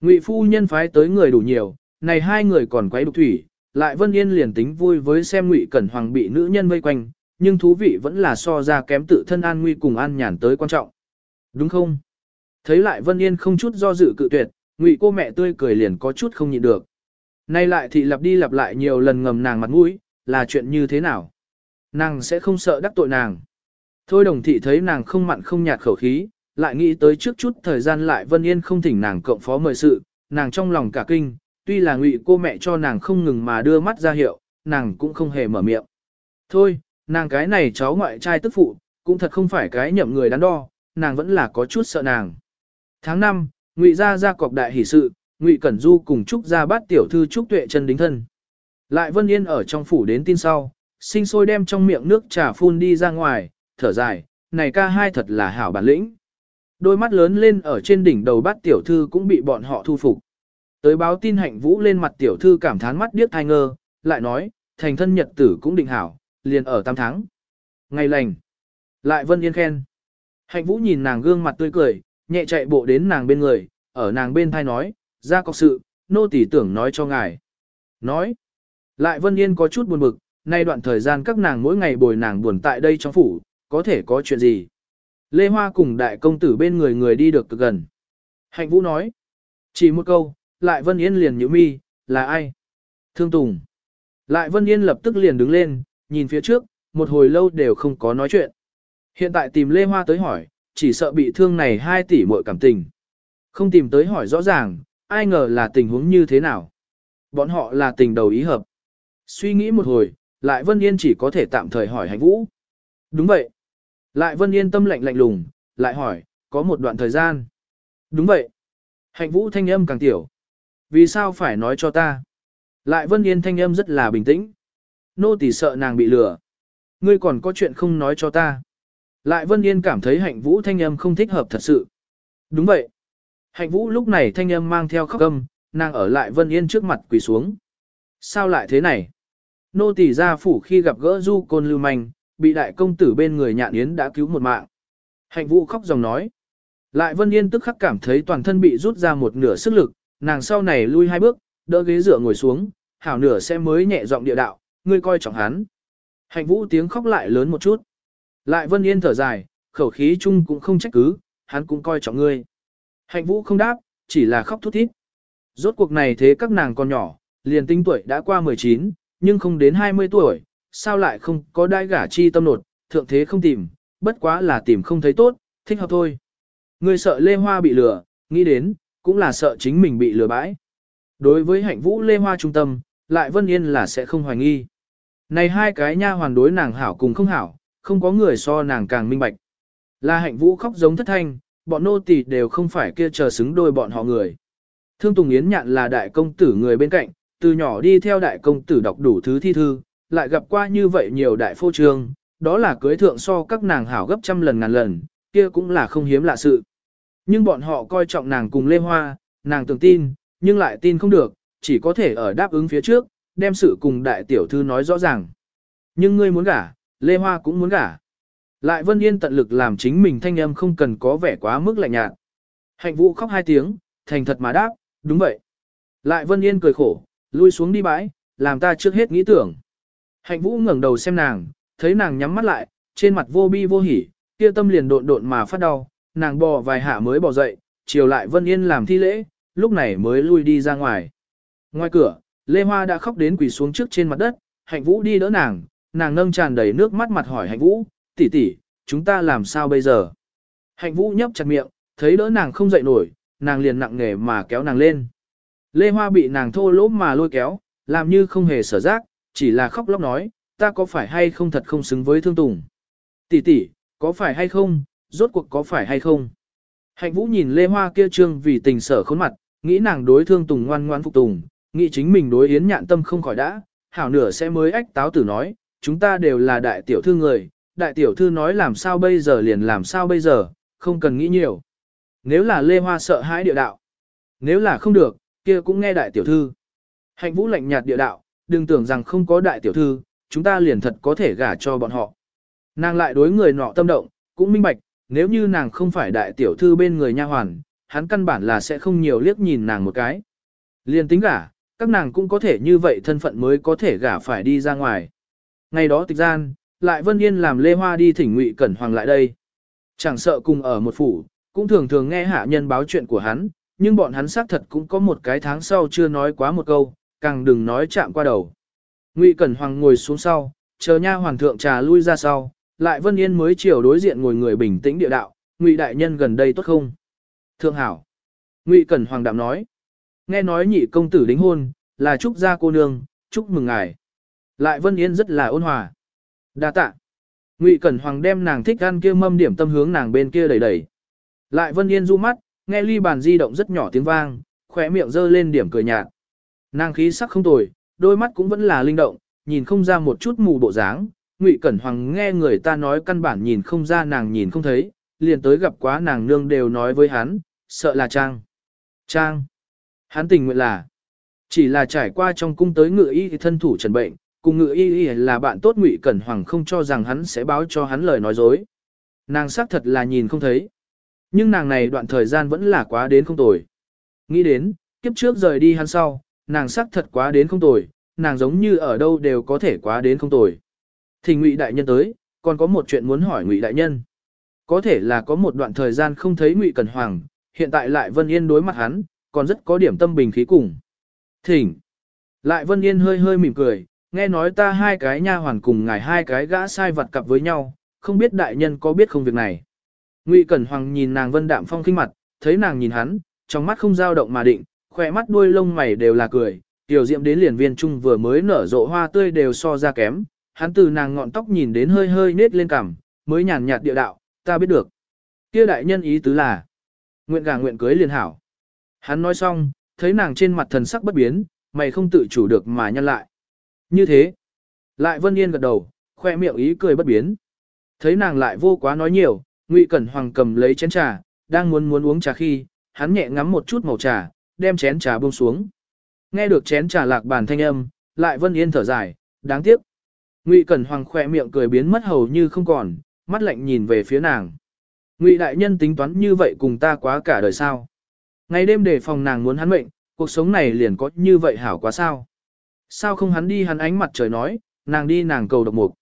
Ngụy phu nhân phái tới người đủ nhiều, này hai người còn quấy đục thủy, lại Vân Yên liền tính vui với xem Ngụy Cẩn Hoàng bị nữ nhân vây quanh, nhưng thú vị vẫn là so ra kém tự thân an nguy cùng an nhàn tới quan trọng. Đúng không? Thấy lại Vân Yên không chút do dự cự tuyệt, Ngụy cô mẹ tươi cười liền có chút không nhịn được. Nay lại thì lặp đi lặp lại nhiều lần ngầm nàng mặt mũi, là chuyện như thế nào? Nàng sẽ không sợ đắc tội nàng. Thôi đồng thị thấy nàng không mặn không nhạt khẩu khí, lại nghĩ tới trước chút thời gian lại Vân Yên không thỉnh nàng cộng phó mời sự, nàng trong lòng cả kinh, tuy là ngụy cô mẹ cho nàng không ngừng mà đưa mắt ra hiệu, nàng cũng không hề mở miệng. Thôi, nàng cái này cháu ngoại trai tức phụ, cũng thật không phải cái nhậm người đắn đo, nàng vẫn là có chút sợ nàng. Tháng 5, ngụy gia ra cọc đại hỷ sự, ngụy Cẩn Du cùng Trúc gia bát tiểu thư Trúc Tuệ chân đính thân. Lại Vân Yên ở trong phủ đến tin sau, sinh sôi đem trong miệng nước trà phun đi ra ngoài, thở dài, này ca hai thật là hảo bản lĩnh. Đôi mắt lớn lên ở trên đỉnh đầu bát tiểu thư cũng bị bọn họ thu phục. Tới báo tin hạnh vũ lên mặt tiểu thư cảm thán mắt điếc thai ngơ, lại nói, thành thân nhật tử cũng định hảo, liền ở tam tháng. Ngày lành. Lại vân yên khen. Hạnh vũ nhìn nàng gương mặt tươi cười, nhẹ chạy bộ đến nàng bên người, ở nàng bên thai nói, ra có sự, nô tỷ tưởng nói cho ngài. Nói. Lại vân yên có chút buồn bực, nay đoạn thời gian các nàng mỗi ngày bồi nàng buồn tại đây trong phủ, có thể có chuyện gì. Lê Hoa cùng đại công tử bên người người đi được cực gần. Hạnh Vũ nói. Chỉ một câu, lại Vân Yên liền nhíu mi, là ai? Thương Tùng. Lại Vân Yên lập tức liền đứng lên, nhìn phía trước, một hồi lâu đều không có nói chuyện. Hiện tại tìm Lê Hoa tới hỏi, chỉ sợ bị thương này 2 tỷ muội cảm tình. Không tìm tới hỏi rõ ràng, ai ngờ là tình huống như thế nào. Bọn họ là tình đầu ý hợp. Suy nghĩ một hồi, lại Vân Yên chỉ có thể tạm thời hỏi Hạnh Vũ. Đúng vậy. Lại Vân Yên tâm lạnh lạnh lùng, lại hỏi, có một đoạn thời gian. Đúng vậy. Hạnh Vũ thanh âm càng tiểu. Vì sao phải nói cho ta? Lại Vân Yên thanh âm rất là bình tĩnh. Nô tỳ sợ nàng bị lừa. Ngươi còn có chuyện không nói cho ta. Lại Vân Yên cảm thấy hạnh vũ thanh âm không thích hợp thật sự. Đúng vậy. Hạnh vũ lúc này thanh âm mang theo khóc âm, nàng ở lại Vân Yên trước mặt quỳ xuống. Sao lại thế này? Nô tỳ gia phủ khi gặp gỡ du côn lưu manh, bị đại công tử bên người nhạn yến đã cứu một mạng. Hạnh vũ khóc dòng nói. Lại Vân Yên tức khắc cảm thấy toàn thân bị rút ra một nửa sức lực, nàng sau này lui hai bước, đỡ ghế dựa ngồi xuống, hảo nửa sẽ mới nhẹ giọng địa đạo, ngươi coi trọng hắn. Hạnh vũ tiếng khóc lại lớn một chút. Lại Vân Yên thở dài, khẩu khí chung cũng không trách cứ, hắn cũng coi trọng ngươi. Hạnh vũ không đáp, chỉ là khóc thút thít. Rốt cuộc này thế các nàng còn nhỏ, liền tinh tuổi đã qua 19, nhưng không đến 20 tuổi, sao lại không có đai gả chi tâm nột, thượng thế không tìm, bất quá là tìm không thấy tốt, thích hợp thôi. Người sợ Lê Hoa bị lừa, nghĩ đến, cũng là sợ chính mình bị lừa bãi. Đối với hạnh vũ Lê Hoa trung tâm, lại Vân Yên là sẽ không hoài nghi. Này hai cái nha hoàn đối nàng hảo cùng không hảo, không có người so nàng càng minh bạch. Là hạnh vũ khóc giống thất thanh, bọn nô tỳ đều không phải kia chờ xứng đôi bọn họ người. Thương Tùng Yến nhạn là đại công tử người bên cạnh, từ nhỏ đi theo đại công tử đọc đủ thứ thi thư, lại gặp qua như vậy nhiều đại phô trương, đó là cưới thượng so các nàng hảo gấp trăm lần ngàn lần, kia cũng là không hiếm lạ sự. Nhưng bọn họ coi trọng nàng cùng Lê Hoa, nàng tưởng tin, nhưng lại tin không được, chỉ có thể ở đáp ứng phía trước, đem sự cùng đại tiểu thư nói rõ ràng. Nhưng ngươi muốn gả, Lê Hoa cũng muốn gả. Lại Vân Yên tận lực làm chính mình thanh âm không cần có vẻ quá mức lạnh nhạt. Hạnh Vũ khóc hai tiếng, thành thật mà đáp, đúng vậy. Lại Vân Yên cười khổ, lui xuống đi bãi, làm ta trước hết nghĩ tưởng. Hạnh Vũ ngẩng đầu xem nàng, thấy nàng nhắm mắt lại, trên mặt vô bi vô hỉ, kia tâm liền độn độn mà phát đau, nàng bò vài hạ mới bò dậy, chiều lại Vân Yên làm thi lễ, lúc này mới lui đi ra ngoài. Ngoài cửa, Lê Hoa đã khóc đến quỳ xuống trước trên mặt đất, Hạnh Vũ đi đỡ nàng, nàng nâng tràn đầy nước mắt mặt hỏi Hạnh Vũ, tỷ tỷ, chúng ta làm sao bây giờ? Hạnh Vũ nhấp chặt miệng, thấy đỡ nàng không dậy nổi, nàng liền nặng nề mà kéo nàng lên. Lê Hoa bị nàng thô lỗ mà lôi kéo, làm như không hề sở giác, chỉ là khóc lóc nói, ta có phải hay không thật không xứng với thương tùng. Tỷ tỷ, có phải hay không, rốt cuộc có phải hay không. Hạnh Vũ nhìn Lê Hoa kia trương vì tình sở khốn mặt, nghĩ nàng đối thương tùng ngoan ngoan phục tùng, nghĩ chính mình đối yến nhạn tâm không khỏi đã, hảo nửa sẽ mới ách táo tử nói, chúng ta đều là đại tiểu thư người, đại tiểu thư nói làm sao bây giờ liền làm sao bây giờ, không cần nghĩ nhiều. Nếu là Lê Hoa sợ hãi địa đạo, nếu là không được, kia cũng nghe đại tiểu thư. Hạnh Vũ lạnh nhạt địa đạo, đừng tưởng rằng không có đại tiểu thư, chúng ta liền thật có thể gả cho bọn họ. Nàng lại đối người nọ tâm động, cũng minh bạch, nếu như nàng không phải đại tiểu thư bên người nha hoàn, hắn căn bản là sẽ không nhiều liếc nhìn nàng một cái. Liền tính gả, các nàng cũng có thể như vậy thân phận mới có thể gả phải đi ra ngoài. Ngày đó tịch gian, lại Vân Yên làm Lê Hoa đi thỉnh Ngụy Cẩn Hoàng lại đây. Chẳng sợ cùng ở một phủ, cũng thường thường nghe hạ nhân báo chuyện của hắn, nhưng bọn hắn xác thật cũng có một cái tháng sau chưa nói quá một câu, càng đừng nói chạm qua đầu. Ngụy Cẩn Hoàng ngồi xuống sau, chờ nha hoàng thượng trà lui ra sau, lại Vân Yên mới chiều đối diện ngồi người bình tĩnh địa đạo, Ngụy đại nhân gần đây tốt không? Thượng hảo. Ngụy Cẩn Hoàng đạm nói. Nghe nói nhị công tử đính hôn, là chúc gia cô nương, chúc mừng ngài. Lại Vân Yên rất là ôn hòa. Đa tạ. Ngụy Cẩn Hoàng đem nàng thích ăn kia mâm điểm tâm hướng nàng bên kia đẩy đẩy. Lại Vân Yên du mắt, nghe ly bàn di động rất nhỏ tiếng vang, khóe miệng dơ lên điểm cười nhạt. Nàng khí sắc không tồi, đôi mắt cũng vẫn là linh động, nhìn không ra một chút mù bộ dáng. Ngụy Cẩn Hoàng nghe người ta nói căn bản nhìn không ra nàng nhìn không thấy, liền tới gặp quá nàng nương đều nói với hắn, sợ là Trang. Trang. Hắn tình nguyện là, chỉ là trải qua trong cung tới ngự y thì thân thủ trần bệnh, cùng ngự y y là bạn tốt Ngụy Cẩn Hoàng không cho rằng hắn sẽ báo cho hắn lời nói dối. Nàng xác thật là nhìn không thấy. Nhưng nàng này đoạn thời gian vẫn là quá đến không tồi. Nghĩ đến, kiếp trước rời đi hắn sau, nàng xác thật quá đến không tồi, nàng giống như ở đâu đều có thể quá đến không tồi. Thì Ngụy đại nhân tới, còn có một chuyện muốn hỏi Ngụy đại nhân. Có thể là có một đoạn thời gian không thấy Ngụy Cẩn Hoàng, hiện tại lại Vân Yên đối mặt hắn, còn rất có điểm tâm bình khí cùng. Thỉnh. Lại Vân Yên hơi hơi mỉm cười, nghe nói ta hai cái nha hoàn cùng ngài hai cái gã sai vật cặp với nhau, không biết đại nhân có biết không việc này. Ngụy Cẩn Hoàng nhìn nàng Vân Đạm Phong khinh mặt, thấy nàng nhìn hắn, trong mắt không dao động mà định, khỏe mắt đuôi lông mày đều là cười, tiểu diệm đến liền viên trung vừa mới nở rộ hoa tươi đều so ra kém, hắn từ nàng ngọn tóc nhìn đến hơi hơi nết lên cằm, mới nhàn nhạt địa đạo, ta biết được. Kia đại nhân ý tứ là, nguyện gà nguyện cưới liền hảo. Hắn nói xong, thấy nàng trên mặt thần sắc bất biến, mày không tự chủ được mà nhăn lại. Như thế, lại Vân Yên gật đầu, khoe miệng ý cười bất biến. Thấy nàng lại vô quá nói nhiều, Ngụy Cẩn Hoàng cầm lấy chén trà, đang muốn muốn uống trà khi, hắn nhẹ ngắm một chút màu trà, đem chén trà buông xuống. Nghe được chén trà lạc bàn thanh âm, lại Vân Yên thở dài, đáng tiếc. Ngụy Cẩn Hoàng khoe miệng cười biến mất hầu như không còn, mắt lạnh nhìn về phía nàng. Ngụy đại nhân tính toán như vậy cùng ta quá cả đời sao? Ngày đêm để phòng nàng muốn hắn mệnh, cuộc sống này liền có như vậy hảo quá sao? Sao không hắn đi hắn ánh mặt trời nói, nàng đi nàng cầu độc mục.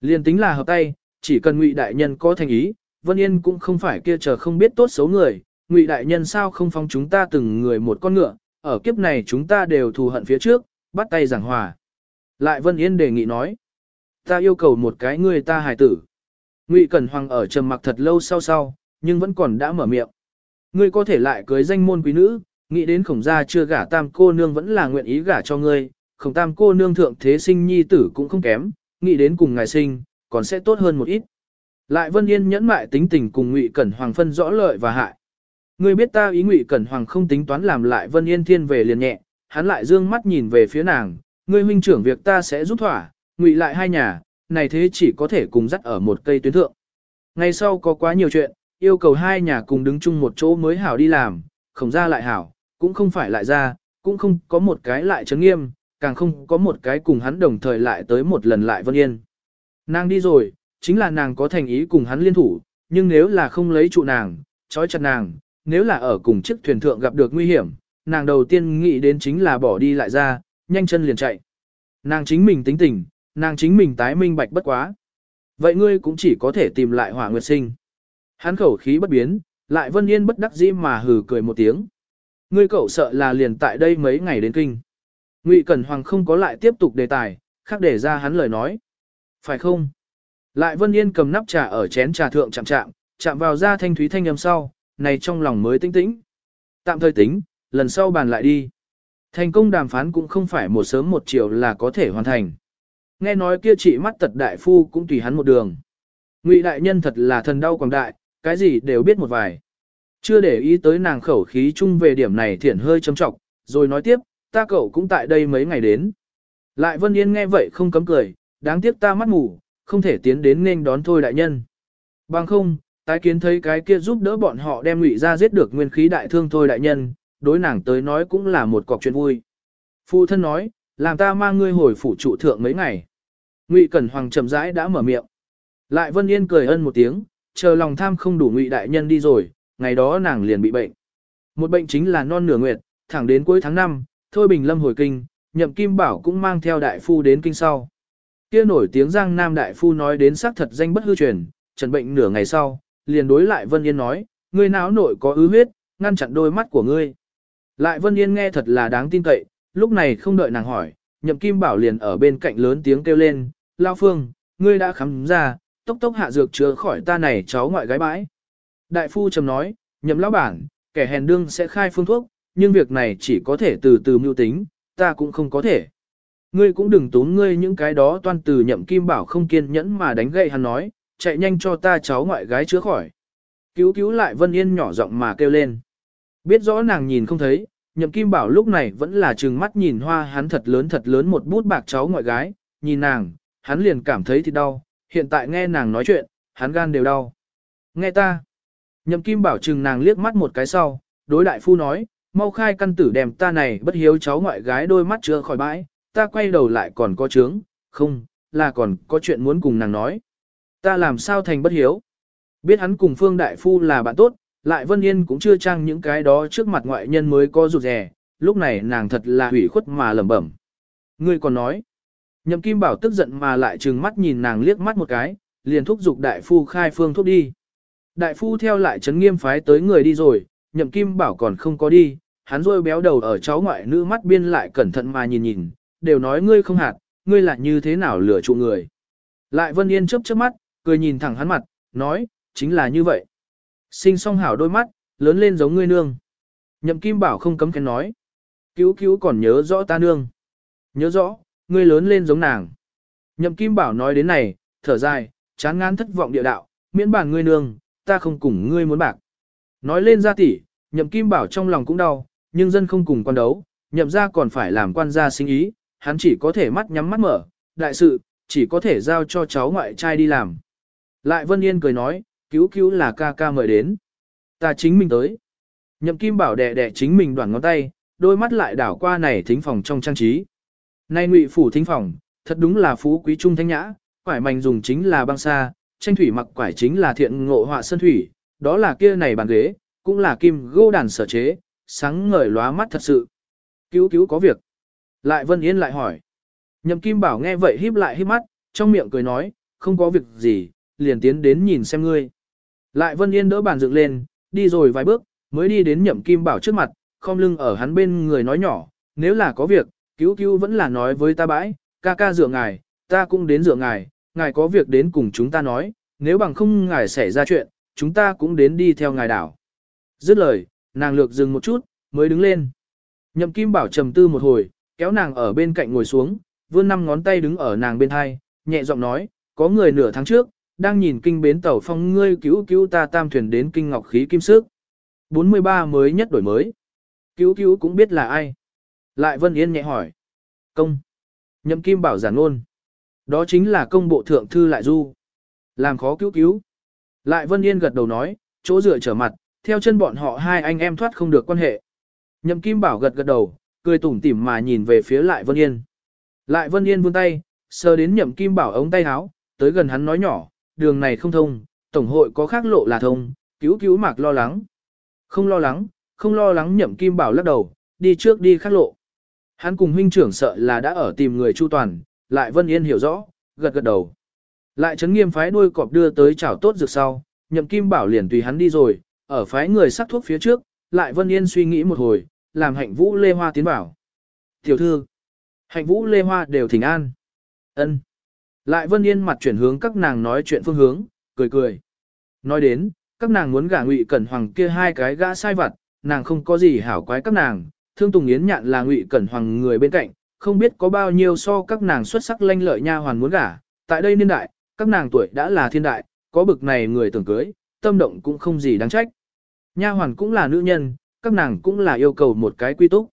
Liền tính là hợp tay, chỉ cần Ngụy đại nhân có thành ý, Vân Yên cũng không phải kia chờ không biết tốt xấu người, Ngụy đại nhân sao không phong chúng ta từng người một con ngựa, ở kiếp này chúng ta đều thù hận phía trước, bắt tay giảng hòa. Lại Vân Yên đề nghị nói, ta yêu cầu một cái người ta hài tử. Ngụy Cẩn Hoàng ở trầm mặc thật lâu sau sau, nhưng vẫn còn đã mở miệng. Ngươi có thể lại cưới danh môn quý nữ, nghĩ đến khổng gia chưa gả tam cô nương vẫn là nguyện ý gả cho ngươi, khổng tam cô nương thượng thế sinh nhi tử cũng không kém, nghĩ đến cùng ngài sinh, còn sẽ tốt hơn một ít. Lại Vân Yên nhẫn mại tính tình cùng Ngụy Cẩn Hoàng phân rõ lợi và hại. Ngươi biết ta ý Ngụy Cẩn Hoàng không tính toán làm lại Vân Yên thiên về liền nhẹ, hắn lại dương mắt nhìn về phía nàng, ngươi huynh trưởng việc ta sẽ giúp thỏa, Ngụy lại hai nhà, này thế chỉ có thể cùng dắt ở một cây tuyến thượng. Ngày sau có quá nhiều chuyện, yêu cầu hai nhà cùng đứng chung một chỗ mới hảo đi làm, không ra lại hảo, cũng không phải lại ra, cũng không có một cái lại chấn nghiêm, càng không có một cái cùng hắn đồng thời lại tới một lần lại Vân Yên. Nàng đi rồi, chính là nàng có thành ý cùng hắn liên thủ, nhưng nếu là không lấy trụ nàng, trói chặt nàng, nếu là ở cùng chiếc thuyền thượng gặp được nguy hiểm, nàng đầu tiên nghĩ đến chính là bỏ đi lại ra, nhanh chân liền chạy. Nàng chính mình tính tình, nàng chính mình tái minh bạch bất quá. Vậy ngươi cũng chỉ có thể tìm lại hỏa nguyệt sinh. Hắn khẩu khí bất biến, lại vân yên bất đắc dĩ mà hừ cười một tiếng. Ngươi cậu sợ là liền tại đây mấy ngày đến kinh. Ngụy Cẩn Hoàng không có lại tiếp tục đề tài, khác để ra hắn lời nói. Phải không? Lại Vân Yên cầm nắp trà ở chén trà thượng chạm chạm, chạm vào ra thanh thúy thanh âm sau, này trong lòng mới tinh tĩnh. Tạm thời tính, lần sau bàn lại đi. Thành công đàm phán cũng không phải một sớm một chiều là có thể hoàn thành. Nghe nói kia chị mắt tật đại phu cũng tùy hắn một đường. Ngụy đại nhân thật là thần đau quảng đại, cái gì đều biết một vài. Chưa để ý tới nàng khẩu khí chung về điểm này thiển hơi châm trọng, rồi nói tiếp, ta cậu cũng tại đây mấy ngày đến. Lại Vân Yên nghe vậy không cấm cười, đáng tiếc ta mắt ngủ, không thể tiến đến nên đón thôi đại nhân. Bằng không, tái kiến thấy cái kia giúp đỡ bọn họ đem ngụy ra giết được nguyên khí đại thương thôi đại nhân, đối nàng tới nói cũng là một cọc chuyện vui. Phụ thân nói, làm ta mang ngươi hồi phủ trụ thượng mấy ngày. Ngụy Cẩn Hoàng chậm rãi đã mở miệng. Lại Vân Yên cười ân một tiếng, chờ lòng tham không đủ ngụy đại nhân đi rồi, ngày đó nàng liền bị bệnh. Một bệnh chính là non nửa nguyệt, thẳng đến cuối tháng 5, Thôi Bình Lâm hồi kinh, Nhậm Kim Bảo cũng mang theo đại phu đến kinh sau. Kia nổi tiếng Giang Nam đại phu nói đến xác thật danh bất hư truyền, trần bệnh nửa ngày sau, liền đối lại Vân Yên nói, ngươi não nội có ứ huyết, ngăn chặn đôi mắt của ngươi. Lại Vân Yên nghe thật là đáng tin cậy, lúc này không đợi nàng hỏi, Nhậm Kim Bảo liền ở bên cạnh lớn tiếng kêu lên, Lao Phương, ngươi đã khám ra, tốc tốc hạ dược chữa khỏi ta này cháu ngoại gái bãi. Đại phu trầm nói, Nhậm Lão Bản, kẻ hèn đương sẽ khai phương thuốc, nhưng việc này chỉ có thể từ từ mưu tính, ta cũng không có thể. Ngươi cũng đừng tốn ngươi những cái đó toan từ nhậm kim bảo không kiên nhẫn mà đánh gậy hắn nói, chạy nhanh cho ta cháu ngoại gái chữa khỏi. Cứu cứu lại Vân Yên nhỏ giọng mà kêu lên. Biết rõ nàng nhìn không thấy, nhậm kim bảo lúc này vẫn là trừng mắt nhìn hoa hắn thật lớn thật lớn một bút bạc cháu ngoại gái, nhìn nàng, hắn liền cảm thấy thì đau, hiện tại nghe nàng nói chuyện, hắn gan đều đau. Nghe ta. Nhậm kim bảo trừng nàng liếc mắt một cái sau, đối đại phu nói, mau khai căn tử đem ta này bất hiếu cháu ngoại gái đôi mắt chưa khỏi bãi, ta quay đầu lại còn có chướng, không, là còn có chuyện muốn cùng nàng nói. Ta làm sao thành bất hiếu? Biết hắn cùng Phương Đại Phu là bạn tốt, lại Vân Yên cũng chưa trang những cái đó trước mặt ngoại nhân mới có rụt rè, lúc này nàng thật là hủy khuất mà lẩm bẩm. Ngươi còn nói, nhậm kim bảo tức giận mà lại trừng mắt nhìn nàng liếc mắt một cái, liền thúc giục đại phu khai phương thuốc đi. Đại phu theo lại chấn nghiêm phái tới người đi rồi, nhậm kim bảo còn không có đi, hắn rôi béo đầu ở cháu ngoại nữ mắt biên lại cẩn thận mà nhìn nhìn, đều nói ngươi không hạt, ngươi là như thế nào lừa trụ người. Lại Vân Yên chớp chớp mắt, cười nhìn thẳng hắn mặt, nói, chính là như vậy. Sinh song hảo đôi mắt, lớn lên giống ngươi nương. Nhậm Kim Bảo không cấm kén nói. Cứu cứu còn nhớ rõ ta nương. Nhớ rõ, ngươi lớn lên giống nàng. Nhậm Kim Bảo nói đến này, thở dài, chán ngán thất vọng địa đạo, miễn bản ngươi nương, ta không cùng ngươi muốn bạc. Nói lên ra tỉ, Nhậm Kim Bảo trong lòng cũng đau, nhưng dân không cùng quan đấu, nhậm ra còn phải làm quan gia sinh ý, hắn chỉ có thể mắt nhắm mắt mở, đại sự, chỉ có thể giao cho cháu ngoại trai đi làm. Lại Vân Yên cười nói, cứu cứu là ca ca mời đến. Ta chính mình tới. Nhậm Kim Bảo đẻ đẻ chính mình đoạn ngón tay, đôi mắt lại đảo qua này thính phòng trong trang trí. Nay ngụy phủ thính phòng, thật đúng là phú quý trung thanh nhã, quải mảnh dùng chính là băng sa, tranh thủy mặc quải chính là thiện ngộ họa sơn thủy, đó là kia này bàn ghế, cũng là kim gô đàn sở chế, sáng ngời lóa mắt thật sự. Cứu cứu có việc. Lại Vân Yên lại hỏi. Nhậm Kim Bảo nghe vậy híp lại híp mắt, trong miệng cười nói, không có việc gì, liền tiến đến nhìn xem ngươi. Lại Vân Yên đỡ bàn dựng lên, đi rồi vài bước, mới đi đến Nhậm Kim Bảo trước mặt, khom lưng ở hắn bên người nói nhỏ, nếu là có việc, cứu cứu vẫn là nói với ta bãi, ca ca dựa ngài, ta cũng đến dựa ngài, ngài có việc đến cùng chúng ta nói, nếu bằng không ngài xảy ra chuyện, chúng ta cũng đến đi theo ngài đảo. Dứt lời, nàng lược dừng một chút, mới đứng lên. Nhậm Kim Bảo trầm tư một hồi, kéo nàng ở bên cạnh ngồi xuống, vươn năm ngón tay đứng ở nàng bên hai, nhẹ giọng nói, có người nửa tháng trước, đang nhìn kinh bến tàu phong ngươi cứu cứu ta tam thuyền đến kinh ngọc khí kim sức. 43 mới nhất đổi mới. Cứu cứu cũng biết là ai. Lại Vân Yên nhẹ hỏi. Công. Nhậm Kim Bảo giản luôn, Đó chính là công bộ thượng thư lại du. Làm khó cứu cứu. Lại Vân Yên gật đầu nói, chỗ dựa trở mặt, theo chân bọn họ hai anh em thoát không được quan hệ. Nhậm Kim Bảo gật gật đầu, cười tủm tỉm mà nhìn về phía Lại Vân Yên. Lại Vân Yên vươn tay, sờ đến Nhậm Kim Bảo ống tay áo, tới gần hắn nói nhỏ, đường này không thông, tổng hội có khác lộ là thông, cứu cứu mạc lo lắng. Không lo lắng, không lo lắng nhậm kim bảo lắc đầu, đi trước đi khác lộ. Hắn cùng huynh trưởng sợ là đã ở tìm người chu toàn, lại Vân Yên hiểu rõ, gật gật đầu. Lại chấn nghiêm phái đuôi cọp đưa tới chảo tốt dược sau, nhậm kim bảo liền tùy hắn đi rồi, ở phái người sắc thuốc phía trước, lại Vân Yên suy nghĩ một hồi, làm hạnh vũ lê hoa tiến bảo. Tiểu thư, hạnh vũ lê hoa đều thỉnh an. ân Lại Vân Yên mặt chuyển hướng các nàng nói chuyện phương hướng, cười cười. Nói đến, các nàng muốn gả ngụy cẩn hoàng kia hai cái gã sai vặt, nàng không có gì hảo quái các nàng, thương Tùng Yến nhạn là ngụy cẩn hoàng người bên cạnh, không biết có bao nhiêu so các nàng xuất sắc lanh lợi nha hoàn muốn gả, tại đây niên đại, các nàng tuổi đã là thiên đại, có bực này người tưởng cưới, tâm động cũng không gì đáng trách. Nha hoàn cũng là nữ nhân, các nàng cũng là yêu cầu một cái quy túc.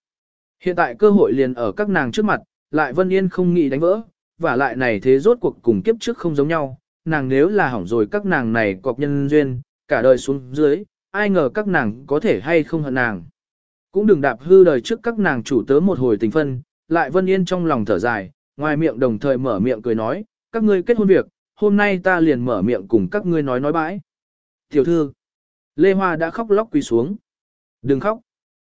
Hiện tại cơ hội liền ở các nàng trước mặt, lại Vân Yên không nghĩ đánh vỡ, và lại này thế rốt cuộc cùng kiếp trước không giống nhau, nàng nếu là hỏng rồi các nàng này cọp nhân duyên, cả đời xuống dưới, ai ngờ các nàng có thể hay không hận nàng. Cũng đừng đạp hư đời trước các nàng chủ tớ một hồi tình phân, lại Vân Yên trong lòng thở dài, ngoài miệng đồng thời mở miệng cười nói, các ngươi kết hôn việc, hôm nay ta liền mở miệng cùng các ngươi nói nói bãi. Tiểu thư, Lê Hoa đã khóc lóc quỳ xuống. Đừng khóc.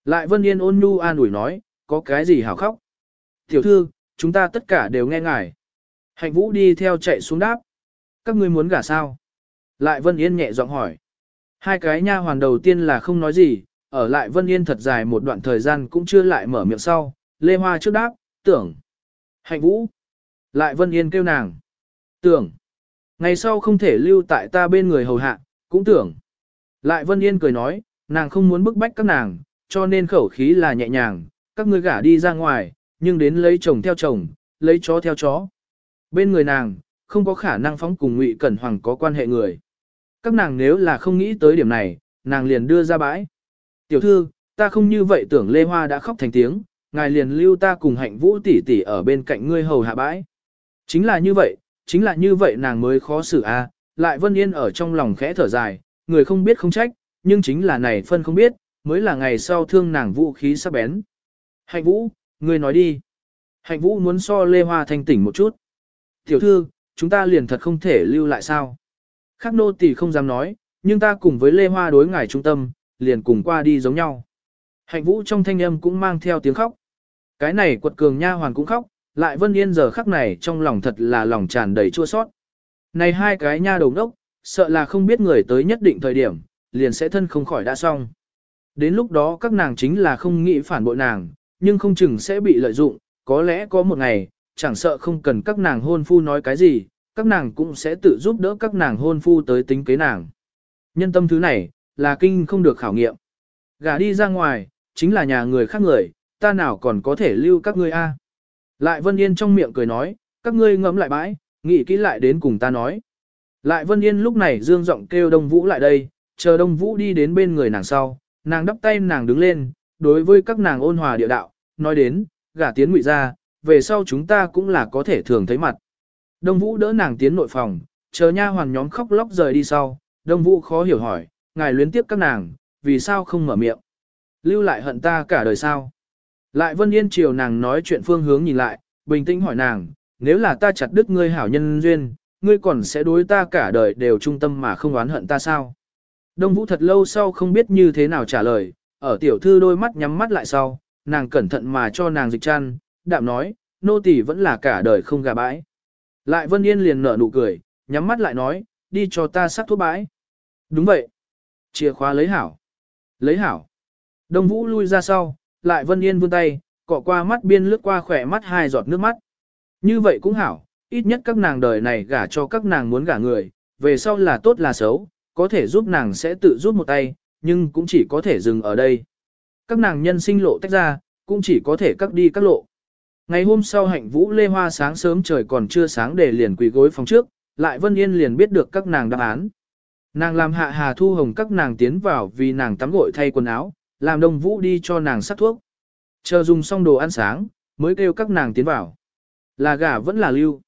Lại Vân Yên ôn nhu an ủi nói, có cái gì hảo khóc. Tiểu thư, chúng ta tất cả đều nghe ngài. Hạnh Vũ đi theo chạy xuống đáp. Các ngươi muốn gả sao? Lại Vân Yên nhẹ giọng hỏi. Hai cái nha hoàn đầu tiên là không nói gì, ở lại Vân Yên thật dài một đoạn thời gian cũng chưa lại mở miệng sau. Lê Hoa trước đáp, tưởng. Hạnh Vũ. Lại Vân Yên kêu nàng. Tưởng. Ngày sau không thể lưu tại ta bên người hầu hạ, cũng tưởng. Lại Vân Yên cười nói, nàng không muốn bức bách các nàng, cho nên khẩu khí là nhẹ nhàng, các ngươi gả đi ra ngoài, nhưng đến lấy chồng theo chồng, lấy chó theo chó. Bên người nàng, không có khả năng phóng cùng Ngụy Cẩn Hoàng có quan hệ người. Các nàng nếu là không nghĩ tới điểm này, nàng liền đưa ra bãi. Tiểu thư, ta không như vậy tưởng Lê Hoa đã khóc thành tiếng, ngài liền lưu ta cùng hạnh vũ tỷ tỷ ở bên cạnh ngươi hầu hạ bãi. Chính là như vậy, chính là như vậy nàng mới khó xử a. lại Vân Yên ở trong lòng khẽ thở dài, người không biết không trách, nhưng chính là này phân không biết, mới là ngày sau thương nàng vũ khí sắc bén. Hạnh vũ, ngươi nói đi. Hạnh vũ muốn so Lê Hoa thanh tỉnh một chút. Tiểu thư, chúng ta liền thật không thể lưu lại sao. Khác nô tỳ không dám nói, nhưng ta cùng với Lê Hoa đối ngài trung tâm, liền cùng qua đi giống nhau. Hạnh vũ trong thanh âm cũng mang theo tiếng khóc. Cái này quật cường nha hoàn cũng khóc, lại Vân Yên giờ khắc này trong lòng thật là lòng tràn đầy chua sót. Này hai cái nha đầu đốc, sợ là không biết người tới nhất định thời điểm, liền sẽ thân không khỏi đã xong. Đến lúc đó các nàng chính là không nghĩ phản bội nàng, nhưng không chừng sẽ bị lợi dụng, có lẽ có một ngày, chẳng sợ không cần các nàng hôn phu nói cái gì, các nàng cũng sẽ tự giúp đỡ các nàng hôn phu tới tính kế nàng. Nhân tâm thứ này, là kinh không được khảo nghiệm. Gả đi ra ngoài, chính là nhà người khác người, ta nào còn có thể lưu các ngươi a? Lại Vân Yên trong miệng cười nói, các ngươi ngẫm lại bãi, nghĩ kỹ lại đến cùng ta nói. Lại Vân Yên lúc này dương giọng kêu Đông Vũ lại đây, chờ Đông Vũ đi đến bên người nàng sau, nàng đắp tay nàng đứng lên, đối với các nàng ôn hòa địa đạo, nói đến, gả tiến ngụy ra, về sau chúng ta cũng là có thể thường thấy mặt. Đông Vũ đỡ nàng tiến nội phòng, chờ nha hoàn nhóm khóc lóc rời đi sau, Đông Vũ khó hiểu hỏi, ngài luyến tiếp các nàng, vì sao không mở miệng? Lưu lại hận ta cả đời sao? Lại Vân Yên chiều nàng nói chuyện phương hướng nhìn lại, bình tĩnh hỏi nàng, nếu là ta chặt đứt ngươi hảo nhân duyên, ngươi còn sẽ đối ta cả đời đều trung tâm mà không oán hận ta sao? Đông Vũ thật lâu sau không biết như thế nào trả lời, ở tiểu thư đôi mắt nhắm mắt lại sau, nàng cẩn thận mà cho nàng dịch chăn, đạm nói, nô tỳ vẫn là cả đời không gà bãi. Lại Vân Yên liền nở nụ cười, nhắm mắt lại nói, đi cho ta sắc thuốc bãi. Đúng vậy. Chìa khóa lấy hảo. Lấy hảo. Đông Vũ lui ra sau, lại Vân Yên vươn tay, cọ qua mắt biên lướt qua khỏe mắt hai giọt nước mắt. Như vậy cũng hảo, ít nhất các nàng đời này gả cho các nàng muốn gả người, về sau là tốt là xấu, có thể giúp nàng sẽ tự giúp một tay, nhưng cũng chỉ có thể dừng ở đây. Các nàng nhân sinh lộ tách ra, cũng chỉ có thể cắt đi các lộ. Ngày hôm sau hạnh vũ lê hoa sáng sớm trời còn chưa sáng để liền quỳ gối phòng trước, lại Vân Yên liền biết được các nàng đáp án. Nàng làm hạ hà thu hồng các nàng tiến vào vì nàng tắm gội thay quần áo, làm đông vũ đi cho nàng sắc thuốc. Chờ dùng xong đồ ăn sáng, mới kêu các nàng tiến vào. Là gả vẫn là lưu.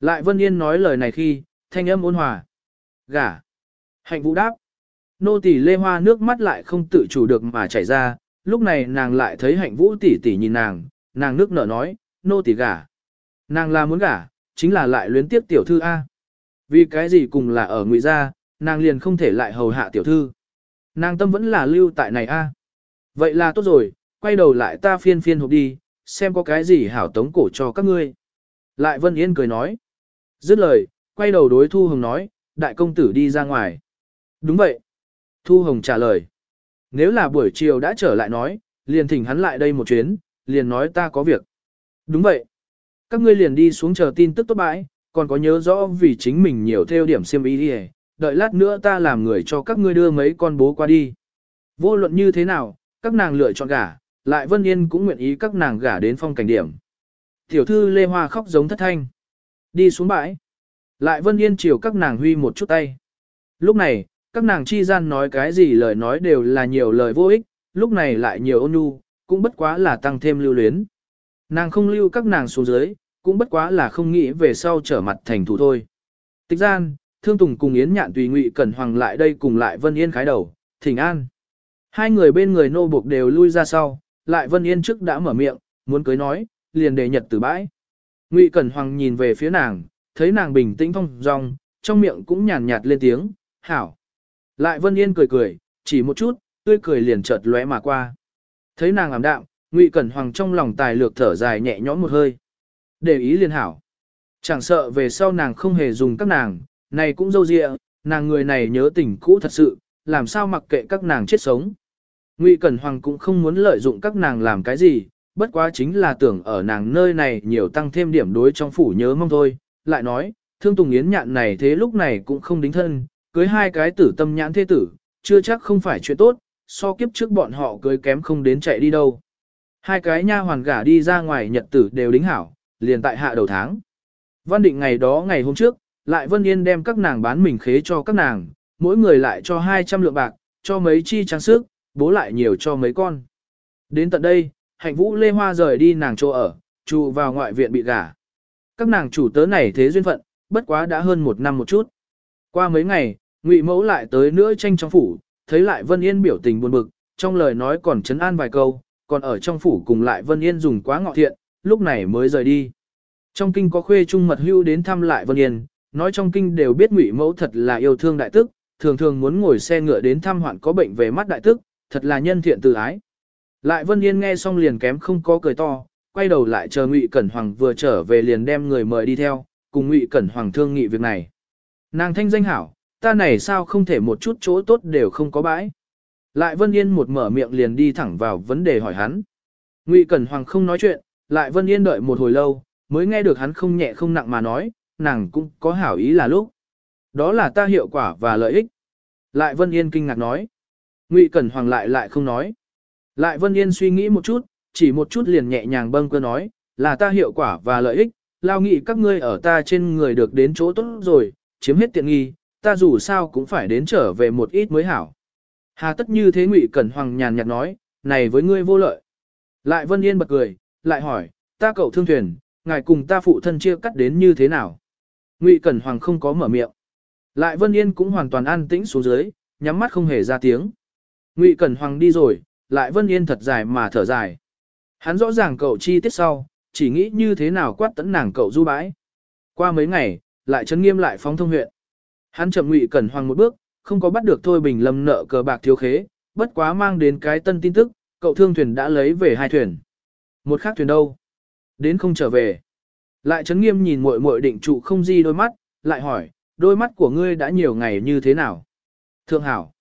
Lại Vân Yên nói lời này khi, thanh âm ôn hòa. Gả. Hạnh vũ đáp. Nô tỷ lê hoa nước mắt lại không tự chủ được mà chảy ra, lúc này nàng lại thấy hạnh vũ tỷ tỷ nhìn nàng, nàng nước nở nói, nô tỷ gả. Nàng là muốn gả, chính là lại luyến tiếp tiểu thư A. Vì cái gì cùng là ở ngụy gia, nàng liền không thể lại hầu hạ tiểu thư. Nàng tâm vẫn là lưu tại này a. Vậy là tốt rồi, quay đầu lại ta phiên phiên hộp đi, xem có cái gì hảo tống cổ cho các ngươi. Lại Vân Yên cười nói. Dứt lời, quay đầu đối Thu Hồng nói, đại công tử đi ra ngoài. Đúng vậy. Thu Hồng trả lời. Nếu là buổi chiều đã trở lại nói, liền thỉnh hắn lại đây một chuyến, liền nói ta có việc. Đúng vậy. Các ngươi liền đi xuống chờ tin tức tốt bãi, còn có nhớ rõ vì chính mình nhiều theo điểm xiêm ý đi đợi lát nữa ta làm người cho các ngươi đưa mấy con bố qua đi. Vô luận như thế nào, các nàng lựa chọn gả, lại Vân Yên cũng nguyện ý các nàng gả đến phong cảnh điểm. Tiểu thư Lê Hoa khóc giống thất thanh. Đi xuống bãi. Lại Vân Yên chiều các nàng huy một chút tay. Lúc này, các nàng chi gian nói cái gì lời nói đều là nhiều lời vô ích, lúc này lại nhiều ôn nhu, cũng bất quá là tăng thêm lưu luyến. Nàng không lưu các nàng xuống dưới, cũng bất quá là không nghĩ về sau trở mặt thành thủ thôi. Tịch gian, Thương Tùng cùng Yến Nhạn tùy Ngụy Cẩn Hoàng lại đây cùng lại Vân Yên khái đầu, thỉnh an. Hai người bên người nô buộc đều lui ra sau, lại Vân Yên trước đã mở miệng, muốn cưới nói, liền đề nhật từ bãi. Ngụy Cẩn Hoàng nhìn về phía nàng, thấy nàng bình tĩnh phong dong, trong miệng cũng nhàn nhạt lên tiếng, hảo. Lại Vân Yên cười cười, chỉ một chút, tươi cười liền chợt lóe mà qua. Thấy nàng ảm đạm, Ngụy Cẩn Hoàng trong lòng tài lược thở dài nhẹ nhõm một hơi. Để ý liền hảo. Chẳng sợ về sau nàng không hề dùng các nàng, này cũng dâu dịa, nàng người này nhớ tình cũ thật sự, làm sao mặc kệ các nàng chết sống. Ngụy Cẩn Hoàng cũng không muốn lợi dụng các nàng làm cái gì, bất quá chính là tưởng ở nàng nơi này nhiều tăng thêm điểm đối trong phủ nhớ mong thôi. Lại nói, thương Tùng Yến nhạn này thế lúc này cũng không đính thân, cưới hai cái tử tâm nhãn thế tử, chưa chắc không phải chuyện tốt, so kiếp trước bọn họ cưới kém không đến chạy đi đâu. Hai cái nha hoàn gả đi ra ngoài nhật tử đều đính hảo, liền tại hạ đầu tháng. Văn định ngày đó ngày hôm trước, lại Vân Yên đem các nàng bán mình khế cho các nàng, mỗi người lại cho 200 lượng bạc, cho mấy chi trang sức, bố lại nhiều cho mấy con. Đến tận đây, hạnh vũ Lê Hoa rời đi nàng chỗ ở, trụ vào ngoại viện bị gả. Các nàng chủ tớ này thế duyên phận, bất quá đã hơn một năm một chút. Qua mấy ngày, Ngụy Mẫu lại tới nữa tranh trong phủ, thấy lại Vân Yên biểu tình buồn bực, trong lời nói còn chấn an vài câu, còn ở trong phủ cùng lại Vân Yên dùng quá ngọ thiện, lúc này mới rời đi. Trong kinh có khuê trung mật hưu đến thăm lại Vân Yên, nói trong kinh đều biết Ngụy Mẫu thật là yêu thương đại tức, thường thường muốn ngồi xe ngựa đến thăm hoạn có bệnh về mắt đại tức, thật là nhân thiện từ ái. Lại Vân Yên nghe xong liền kém không có cười to, quay đầu lại chờ Ngụy Cẩn Hoàng vừa trở về liền đem người mời đi theo, cùng Ngụy Cẩn Hoàng thương nghị việc này. Nàng thanh danh hảo, ta này sao không thể một chút chỗ tốt đều không có bãi. Lại Vân Yên một mở miệng liền đi thẳng vào vấn đề hỏi hắn. Ngụy Cẩn Hoàng không nói chuyện, lại Vân Yên đợi một hồi lâu, mới nghe được hắn không nhẹ không nặng mà nói, nàng cũng có hảo ý là lúc. Đó là ta hiệu quả và lợi ích. Lại Vân Yên kinh ngạc nói. Ngụy Cẩn Hoàng lại lại không nói. Lại Vân Yên suy nghĩ một chút, chỉ một chút liền nhẹ nhàng bâng cơ nói, là ta hiệu quả và lợi ích, lao nghị các ngươi ở ta trên người được đến chỗ tốt rồi, chiếm hết tiện nghi, ta dù sao cũng phải đến trở về một ít mới hảo. Hà tất như thế Ngụy Cẩn Hoàng nhàn nhạt nói, này với ngươi vô lợi. Lại Vân Yên bật cười, lại hỏi, ta cậu thương thuyền, ngài cùng ta phụ thân chia cắt đến như thế nào? Ngụy Cẩn Hoàng không có mở miệng. Lại Vân Yên cũng hoàn toàn an tĩnh xuống dưới, nhắm mắt không hề ra tiếng. Ngụy Cẩn Hoàng đi rồi, lại Vân Yên thật dài mà thở dài. Hắn rõ ràng cậu chi tiết sau, chỉ nghĩ như thế nào quát tấn nàng cậu du bãi. Qua mấy ngày, lại chấn nghiêm lại phóng thông huyện. Hắn chậm Ngụy Cẩn Hoàng một bước, không có bắt được Thôi Bình Lâm nợ cờ bạc thiếu khế, bất quá mang đến cái tân tin tức, cậu thương thuyền đã lấy về hai thuyền. Một khác thuyền đâu? Đến không trở về. Lại chấn nghiêm nhìn muội muội định trụ không di đôi mắt, lại hỏi, đôi mắt của ngươi đã nhiều ngày như thế nào? Thượng hảo.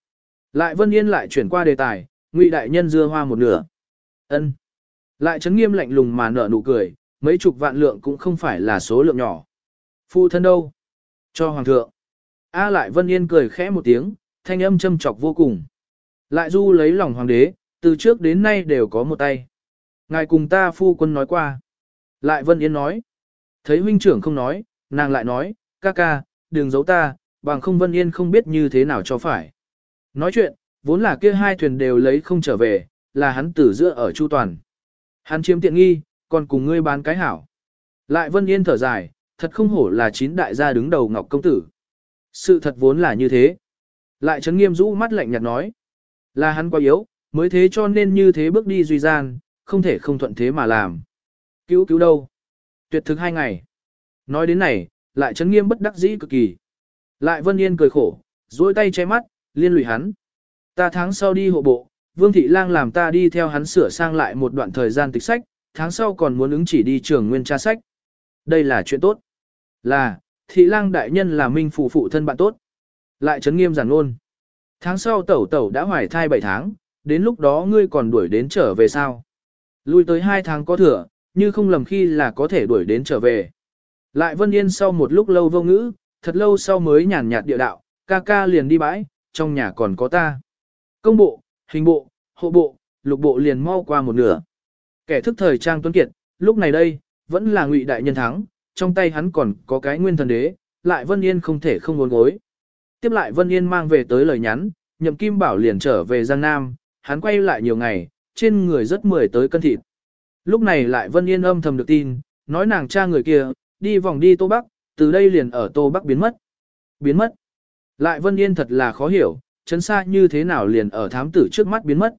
Lại Vân Yên lại chuyển qua đề tài, Ngụy đại nhân dưa hoa một nửa. Ân. Lại chấn nghiêm lạnh lùng mà nở nụ cười, mấy chục vạn lượng cũng không phải là số lượng nhỏ. Phu thân đâu? Cho hoàng thượng. A lại Vân Yên cười khẽ một tiếng, thanh âm châm chọc vô cùng. Lại du lấy lòng hoàng đế, từ trước đến nay đều có một tay. Ngài cùng ta phu quân nói qua. Lại Vân Yên nói. Thấy huynh trưởng không nói, nàng lại nói, ca ca, đừng giấu ta, bằng không Vân Yên không biết như thế nào cho phải. Nói chuyện, vốn là kia hai thuyền đều lấy không trở về, là hắn tử giữa ở Chu Toàn. Hắn chiếm tiện nghi, còn cùng ngươi bán cái hảo. Lại Vân Yên thở dài, thật không hổ là chín đại gia đứng đầu Ngọc Công Tử. Sự thật vốn là như thế. Lại Trấn Nghiêm rũ mắt lạnh nhạt nói. Là hắn quá yếu, mới thế cho nên như thế bước đi duy gian, không thể không thuận thế mà làm. Cứu cứu đâu? Tuyệt thực hai ngày. Nói đến này, lại Trấn Nghiêm bất đắc dĩ cực kỳ. Lại Vân Yên cười khổ, duỗi tay che mắt, liên lụy hắn. Ta tháng sau đi hộ bộ, Vương Thị Lang làm ta đi theo hắn sửa sang lại một đoạn thời gian tịch sách, tháng sau còn muốn ứng chỉ đi trường nguyên tra sách. Đây là chuyện tốt. Là, Thị Lang đại nhân là minh phụ phụ thân bạn tốt. Lại chấn nghiêm giản luôn. Tháng sau tẩu tẩu đã hoài thai 7 tháng, đến lúc đó ngươi còn đuổi đến trở về sao? Lui tới 2 tháng có thừa, như không lầm khi là có thể đuổi đến trở về. Lại Vân Yên sau một lúc lâu vô ngữ, thật lâu sau mới nhàn nhạt địa đạo, ca ca liền đi bãi, trong nhà còn có ta. Công bộ, hình bộ, hộ bộ, lục bộ liền mau qua một nửa. Kẻ thức thời trang tuấn kiệt, lúc này đây, vẫn là ngụy đại nhân thắng, trong tay hắn còn có cái nguyên thần đế, lại Vân Yên không thể không ngốn gối. Tiếp lại Vân Yên mang về tới lời nhắn, nhậm kim bảo liền trở về Giang Nam, hắn quay lại nhiều ngày, trên người rất mười tới cân thịt. Lúc này lại Vân Yên âm thầm được tin, nói nàng cha người kia, đi vòng đi Tô Bắc, từ đây liền ở Tô Bắc biến mất. Biến mất. Lại Vân Yên thật là khó hiểu, chấn xa như thế nào liền ở thám tử trước mắt biến mất.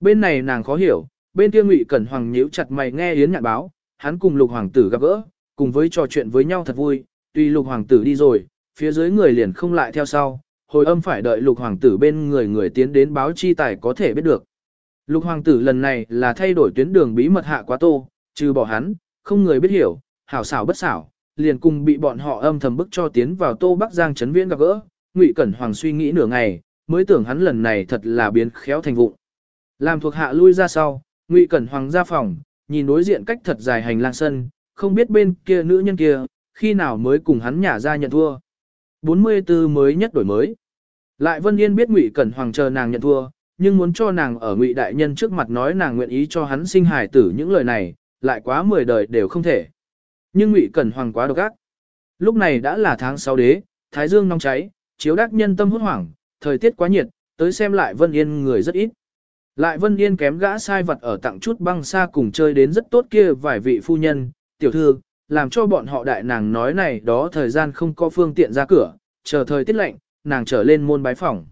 Bên này nàng khó hiểu, bên kia Ngụy Cẩn Hoàng nhíu chặt mày nghe Yến nhạn báo, hắn cùng Lục Hoàng tử gặp gỡ, cùng với trò chuyện với nhau thật vui, tuy Lục Hoàng tử đi rồi, phía dưới người liền không lại theo sau, hồi âm phải đợi Lục Hoàng tử bên người người tiến đến báo chi tài có thể biết được. Lục Hoàng tử lần này là thay đổi tuyến đường bí mật hạ quá tô, trừ bỏ hắn, không người biết hiểu, hảo xảo bất xảo, liền cùng bị bọn họ âm thầm bức cho tiến vào tô Bắc Giang chấn viễn gặp gỡ, Ngụy Cẩn Hoàng suy nghĩ nửa ngày, mới tưởng hắn lần này thật là biến khéo thành vụng. Làm thuộc hạ lui ra sau, Ngụy Cẩn Hoàng ra phòng, nhìn đối diện cách thật dài hành lang sân, không biết bên kia nữ nhân kia, khi nào mới cùng hắn nhả ra nhận thua. 44 mới nhất đổi mới. Lại Vân Yên biết Ngụy Cẩn Hoàng chờ nàng nhận thua, nhưng muốn cho nàng ở Ngụy đại nhân trước mặt nói nàng nguyện ý cho hắn sinh hài tử những lời này, lại quá 10 đời đều không thể. Nhưng Ngụy Cẩn Hoàng quá độc ác. Lúc này đã là tháng 6 đế, thái dương nóng cháy, chiếu đắc nhân tâm hốt hoảng, thời tiết quá nhiệt, tới xem lại Vân Yên người rất ít. Lại Vân Yên kém gã sai vật ở tặng chút băng xa cùng chơi đến rất tốt kia vài vị phu nhân, tiểu thư, làm cho bọn họ đại nàng nói này đó thời gian không có phương tiện ra cửa, chờ thời tiết lạnh, nàng trở lên môn bái phòng.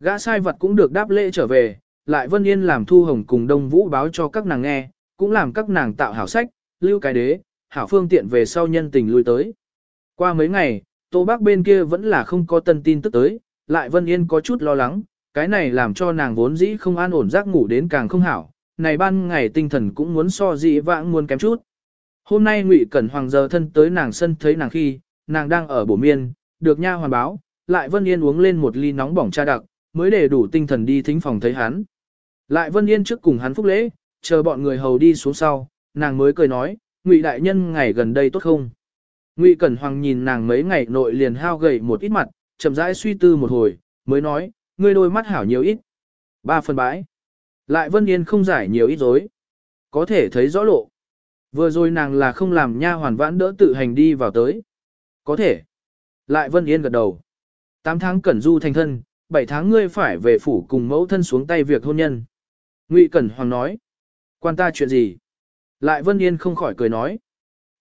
Gã sai vật cũng được đáp lễ trở về, lại Vân Yên làm thu hồng cùng Đông Vũ báo cho các nàng nghe, cũng làm các nàng tạo hảo sách, lưu cái đế, hảo phương tiện về sau nhân tình lui tới. Qua mấy ngày, Tô Bắc bên kia vẫn là không có tân tin tức tới, lại Vân Yên có chút lo lắng, cái này làm cho nàng vốn dĩ không an ổn giấc ngủ đến càng không hảo, này ban ngày tinh thần cũng muốn so dị vãng muốn kém chút. Hôm nay Ngụy Cẩn Hoàng giờ thân tới nàng sân thấy nàng khi, nàng đang ở bổ miên, được nha hoàn báo, lại Vân Yên uống lên một ly nóng bỏng trà đặc, mới để đủ tinh thần đi thính phòng thấy hắn. Lại Vân Yên trước cùng hắn phúc lễ, chờ bọn người hầu đi xuống sau, nàng mới cười nói, Ngụy đại nhân ngày gần đây tốt không? Ngụy Cẩn Hoàng nhìn nàng mấy ngày nội liền hao gầy một ít mặt, chậm rãi suy tư một hồi, mới nói, ngươi đôi mắt hảo nhiều ít. Ba phần bãi. Lại Vân Yên không giải nhiều ít dối. Có thể thấy rõ lộ. Vừa rồi nàng là không làm nha hoàn vãn đỡ tự hành đi vào tới. Có thể. Lại Vân Yên gật đầu. Tám tháng cẩn du thành thân, bảy tháng ngươi phải về phủ cùng mẫu thân xuống tay việc hôn nhân. Ngụy Cẩn Hoàng nói. Quan ta chuyện gì? Lại Vân Yên không khỏi cười nói.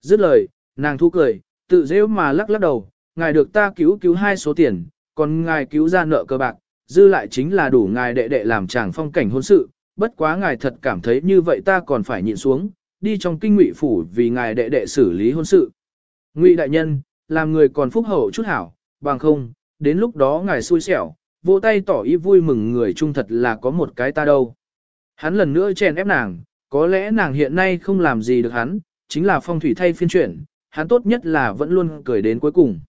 Dứt lời, nàng thu cười, tự dễ mà lắc lắc đầu, ngài được ta cứu cứu hai số tiền, còn ngài cứu ra nợ cơ bạc, dư lại chính là đủ ngài đệ đệ làm chàng phong cảnh hôn sự, bất quá ngài thật cảm thấy như vậy ta còn phải nhịn xuống, đi trong kinh ngụy phủ vì ngài đệ đệ xử lý hôn sự. Ngụy đại nhân, làm người còn phúc hậu chút hảo, bằng không, đến lúc đó ngài xui xẻo, vỗ tay tỏ ý vui mừng người trung thật là có một cái ta đâu. Hắn lần nữa chèn ép nàng, có lẽ nàng hiện nay không làm gì được hắn, chính là phong thủy thay phiên chuyển, hắn tốt nhất là vẫn luôn cười đến cuối cùng.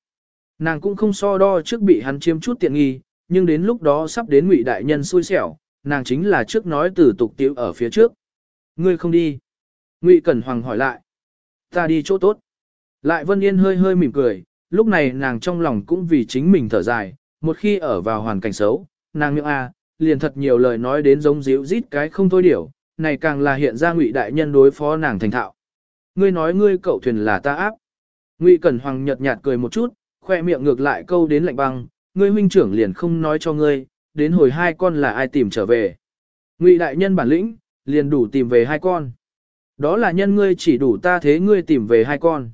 Nàng cũng không so đo trước bị hắn chiếm chút tiện nghi, nhưng đến lúc đó sắp đến ngụy đại nhân xui xẻo, nàng chính là trước nói từ tục tiểu ở phía trước. Ngươi không đi. Ngụy Cẩn Hoàng hỏi lại. Ta đi chỗ tốt. Lại Vân Yên hơi hơi mỉm cười, lúc này nàng trong lòng cũng vì chính mình thở dài, một khi ở vào hoàn cảnh xấu, nàng miệng A, liền thật nhiều lời nói đến giống díu rít cái không thôi điểu, này càng là hiện ra ngụy đại nhân đối phó nàng thành thạo. Ngươi nói ngươi cậu thuyền là ta áp. Ngụy Cẩn Hoàng nhợt nhạt cười một chút, khoe miệng ngược lại câu đến lạnh băng, ngươi huynh trưởng liền không nói cho ngươi, đến hồi hai con là ai tìm trở về. Ngụy đại nhân bản lĩnh, liền đủ tìm về hai con. Đó là nhân ngươi chỉ đủ ta thế ngươi tìm về hai con.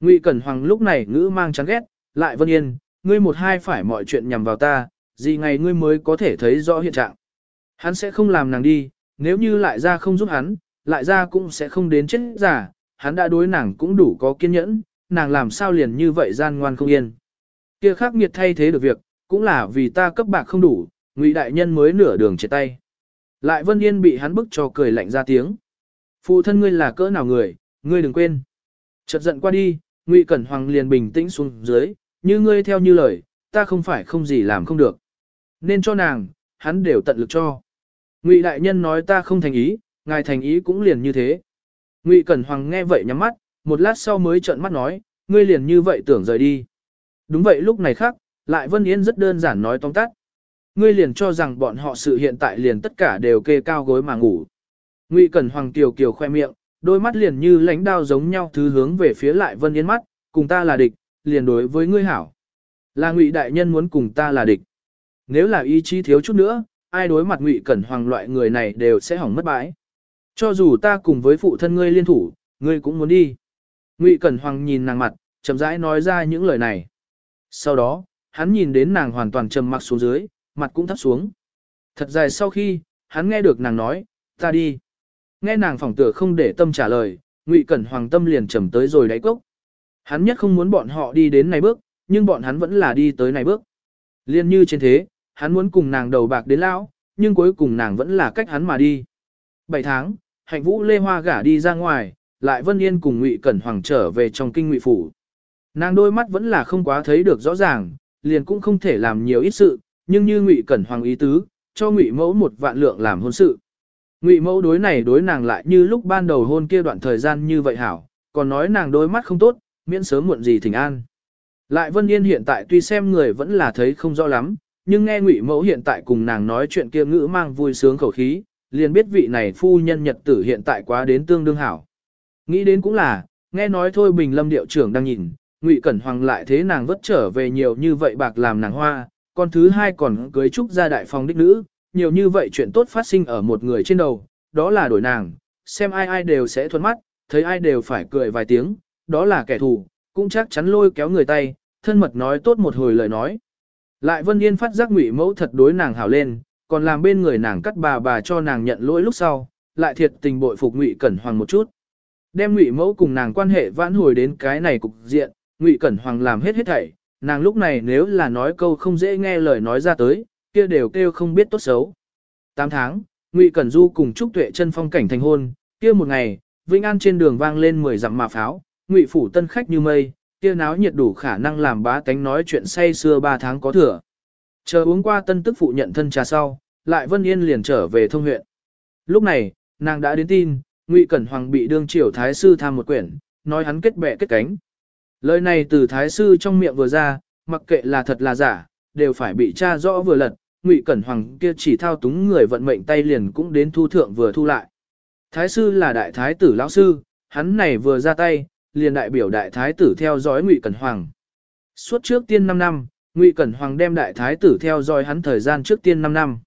Ngụy Cẩn Hoàng lúc này ngữ mang chán ghét, lại vân yên, ngươi một hai phải mọi chuyện nhằm vào ta, gì ngày ngươi mới có thể thấy rõ hiện trạng. Hắn sẽ không làm nàng đi, nếu như lại ra không giúp hắn, lại ra cũng sẽ không đến chết giả, hắn đã đối nàng cũng đủ có kiên nhẫn, nàng làm sao liền như vậy gian ngoan không yên. Kia khắc nghiệt thay thế được việc, cũng là vì ta cấp bạc không đủ, ngụy đại nhân mới nửa đường chia tay. Lại Vân Yên bị hắn bức cho cười lạnh ra tiếng. Phụ thân ngươi là cỡ nào người, ngươi đừng quên. Chợt giận qua đi, Ngụy Cẩn Hoàng liền bình tĩnh xuống dưới, như ngươi theo như lời, ta không phải không gì làm không được. Nên cho nàng, hắn đều tận lực cho. Ngụy đại nhân nói ta không thành ý, ngài thành ý cũng liền như thế. Ngụy Cẩn Hoàng nghe vậy nhắm mắt, một lát sau mới trợn mắt nói, ngươi liền như vậy tưởng rời đi. Đúng vậy lúc này khác, lại Vân Yên rất đơn giản nói tóm tắt. Ngươi liền cho rằng bọn họ sự hiện tại liền tất cả đều kê cao gối mà ngủ. Ngụy Cẩn Hoàng kiều kiều khoe miệng, đôi mắt liền như lãnh đao giống nhau thứ hướng về phía lại Vân Yên mắt, cùng ta là địch, liền đối với ngươi hảo. Là Ngụy đại nhân muốn cùng ta là địch. Nếu là ý chí thiếu chút nữa, ai đối mặt Ngụy Cẩn Hoàng loại người này đều sẽ hỏng mất bãi. Cho dù ta cùng với phụ thân ngươi liên thủ, ngươi cũng muốn đi. Ngụy Cẩn Hoàng nhìn nàng mặt, chậm rãi nói ra những lời này. Sau đó, hắn nhìn đến nàng hoàn toàn trầm mặc xuống dưới, mặt cũng thấp xuống. Thật dài sau khi, hắn nghe được nàng nói, ta đi. Nghe nàng phỏng tựa không để tâm trả lời, Ngụy Cẩn Hoàng tâm liền trầm tới rồi đáy cốc. Hắn nhất không muốn bọn họ đi đến này bước, nhưng bọn hắn vẫn là đi tới này bước. Liên như trên thế, hắn muốn cùng nàng đầu bạc đến lão, nhưng cuối cùng nàng vẫn là cách hắn mà đi. 7 tháng, hạnh vũ lê hoa gả đi ra ngoài, lại Vân Yên cùng Ngụy Cẩn Hoàng trở về trong kinh Ngụy Phủ. Nàng đôi mắt vẫn là không quá thấy được rõ ràng, liền cũng không thể làm nhiều ít sự, nhưng như Ngụy Cẩn Hoàng ý tứ, cho Ngụy Mẫu một vạn lượng làm hôn sự. Ngụy Mẫu đối này đối nàng lại như lúc ban đầu hôn kia đoạn thời gian như vậy hảo, còn nói nàng đôi mắt không tốt, miễn sớm muộn gì thỉnh an. Lại Vân Yên hiện tại tuy xem người vẫn là thấy không rõ lắm, nhưng nghe Ngụy Mẫu hiện tại cùng nàng nói chuyện kia ngữ mang vui sướng khẩu khí, liền biết vị này phu nhân nhật tử hiện tại quá đến tương đương hảo. Nghĩ đến cũng là, nghe nói thôi Bình Lâm điệu trưởng đang nhìn, Ngụy Cẩn Hoàng lại thế nàng vất trở về nhiều như vậy bạc làm nàng hoa, con thứ hai còn cưới trúc ra đại phòng đích nữ, nhiều như vậy chuyện tốt phát sinh ở một người trên đầu, đó là đổi nàng, xem ai ai đều sẽ thuận mắt, thấy ai đều phải cười vài tiếng, đó là kẻ thù, cũng chắc chắn lôi kéo người tay, thân mật nói tốt một hồi lời nói. Lại Vân Yên phát giác Ngụy Mẫu thật đối nàng hảo lên, còn làm bên người nàng cắt bà bà cho nàng nhận lỗi lúc sau, lại thiệt tình bội phục Ngụy Cẩn Hoàng một chút. Đem Ngụy Mẫu cùng nàng quan hệ vãn hồi đến cái này cục diện, Ngụy Cẩn Hoàng làm hết hết thảy, nàng lúc này nếu là nói câu không dễ nghe lời nói ra tới, kia đều kêu không biết tốt xấu. 8 tháng, Ngụy Cẩn Du cùng Trúc Tuệ chân phong cảnh thành hôn, kia một ngày, vinh An trên đường vang lên 10 dặm mà pháo, Ngụy phủ tân khách như mây, kia náo nhiệt đủ khả năng làm bá tánh nói chuyện say xưa 3 tháng có thừa. Chờ uống qua tân tức phụ nhận thân trà sau, lại Vân Yên liền trở về thông huyện. Lúc này, nàng đã đến tin, Ngụy Cẩn Hoàng bị đương triều thái sư tham một quyển, nói hắn kết bè kết cánh. Lời này từ thái sư trong miệng vừa ra, mặc kệ là thật là giả, đều phải bị tra rõ vừa lật, Ngụy Cẩn Hoàng kia chỉ thao túng người vận mệnh tay liền cũng đến thu thượng vừa thu lại. Thái sư là đại thái tử lão sư, hắn này vừa ra tay, liền đại biểu đại thái tử theo dõi Ngụy Cẩn Hoàng. Suốt trước tiên 5 năm, Ngụy Cẩn Hoàng đem đại thái tử theo dõi hắn thời gian trước tiên 5 năm.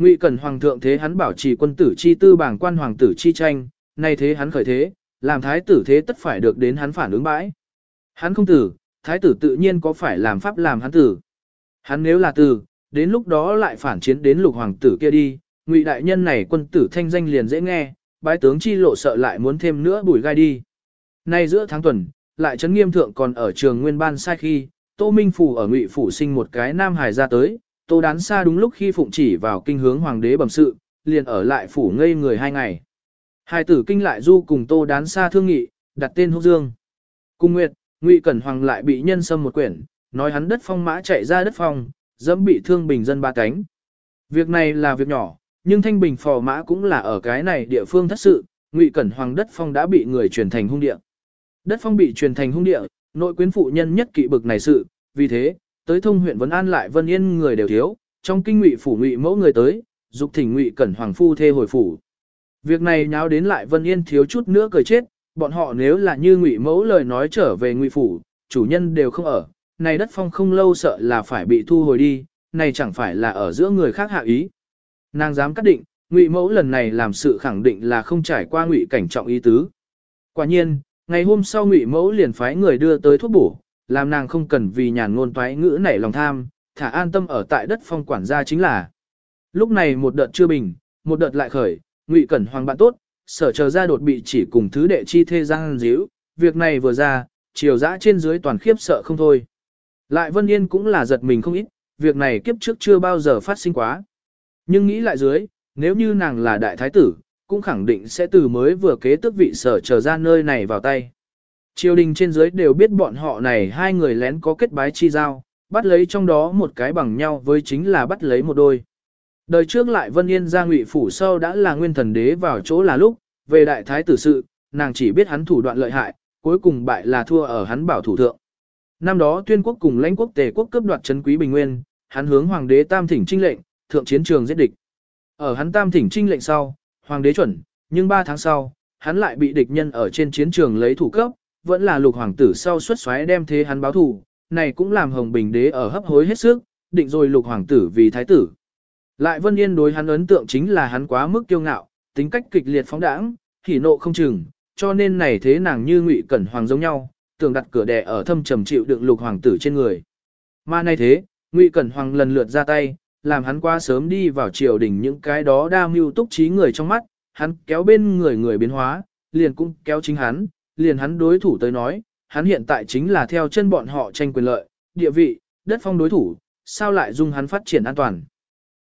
Ngụy Cẩn Hoàng thượng thế hắn bảo trì quân tử chi tư bảng quan hoàng tử chi tranh, nay thế hắn khởi thế, làm thái tử thế tất phải được đến hắn phản ứng bãi. Hắn không tử, thái tử tự nhiên có phải làm pháp làm hắn tử. Hắn nếu là tử, đến lúc đó lại phản chiến đến lục hoàng tử kia đi, ngụy đại nhân này quân tử thanh danh liền dễ nghe, bái tướng chi lộ sợ lại muốn thêm nữa bùi gai đi. Nay giữa tháng tuần, lại trấn nghiêm thượng còn ở trường nguyên ban sai khi, Tô Minh Phủ ở ngụy phủ sinh một cái nam hài ra tới, Tô đán xa đúng lúc khi phụng chỉ vào kinh hướng hoàng đế bẩm sự, liền ở lại phủ ngây người hai ngày. Hai tử kinh lại du cùng Tô đán xa thương nghị, đặt tên húc dương. Cung Nguyệt, Ngụy Cẩn Hoàng lại bị nhân xâm một quyển, nói hắn đất phong mã chạy ra đất phong, dẫm bị thương bình dân ba cánh. Việc này là việc nhỏ, nhưng thanh bình phò mã cũng là ở cái này địa phương thất sự, Ngụy Cẩn Hoàng đất phong đã bị người truyền thành hung địa. Đất phong bị truyền thành hung địa, nội quyến phụ nhân nhất kỵ bực này sự, vì thế, tới thông huyện Vân An lại Vân Yên người đều thiếu, trong kinh Ngụy phủ Ngụy mẫu người tới, dục thỉnh Ngụy Cẩn Hoàng phu thê hồi phủ. Việc này nháo đến lại Vân Yên thiếu chút nữa cười chết, bọn họ nếu là như ngụy mẫu lời nói trở về ngụy phủ, chủ nhân đều không ở, này đất phong không lâu sợ là phải bị thu hồi đi, này chẳng phải là ở giữa người khác hạ ý. Nàng dám cắt định, ngụy mẫu lần này làm sự khẳng định là không trải qua ngụy cảnh trọng ý tứ. Quả nhiên, ngày hôm sau ngụy mẫu liền phái người đưa tới thuốc bổ, làm nàng không cần vì nhàn ngôn toái ngữ nảy lòng tham, thả an tâm ở tại đất phong quản gia chính là. Lúc này một đợt chưa bình, một đợt lại khởi, ngụy cẩn hoàng bạn tốt, sở chờ ra đột bị chỉ cùng thứ đệ chi thê giang díu, việc này vừa ra, chiều dã trên dưới toàn khiếp sợ không thôi. Lại Vân Yên cũng là giật mình không ít, việc này kiếp trước chưa bao giờ phát sinh quá. Nhưng nghĩ lại dưới, nếu như nàng là đại thái tử, cũng khẳng định sẽ từ mới vừa kế tước vị sở chờ ra nơi này vào tay. Triều đình trên dưới đều biết bọn họ này hai người lén có kết bái chi giao, bắt lấy trong đó một cái bằng nhau với chính là bắt lấy một đôi. Đời trước lại Vân Yên ra ngụy phủ sau đã là nguyên thần đế vào chỗ là lúc, về đại thái tử sự, nàng chỉ biết hắn thủ đoạn lợi hại, cuối cùng bại là thua ở hắn bảo thủ thượng. Năm đó tuyên quốc cùng lãnh quốc tề quốc cướp đoạt trấn quý bình nguyên, hắn hướng hoàng đế tam thỉnh trinh lệnh, thượng chiến trường giết địch. Ở hắn tam thỉnh trinh lệnh sau, hoàng đế chuẩn, nhưng 3 tháng sau, hắn lại bị địch nhân ở trên chiến trường lấy thủ cấp, vẫn là lục hoàng tử sau xuất xoáy đem thế hắn báo thù này cũng làm hồng bình đế ở hấp hối hết sức, định rồi lục hoàng tử vì thái tử. Lại Vân Yên đối hắn ấn tượng chính là hắn quá mức kiêu ngạo, tính cách kịch liệt phóng đãng, hỉ nộ không chừng, cho nên này thế nàng như ngụy cẩn hoàng giống nhau, tưởng đặt cửa đè ở thâm trầm chịu đựng lục hoàng tử trên người. Mà nay thế, ngụy cẩn hoàng lần lượt ra tay, làm hắn quá sớm đi vào triều đình những cái đó đa mưu túc trí người trong mắt, hắn kéo bên người người biến hóa, liền cũng kéo chính hắn, liền hắn đối thủ tới nói, hắn hiện tại chính là theo chân bọn họ tranh quyền lợi, địa vị, đất phong đối thủ, sao lại dung hắn phát triển an toàn.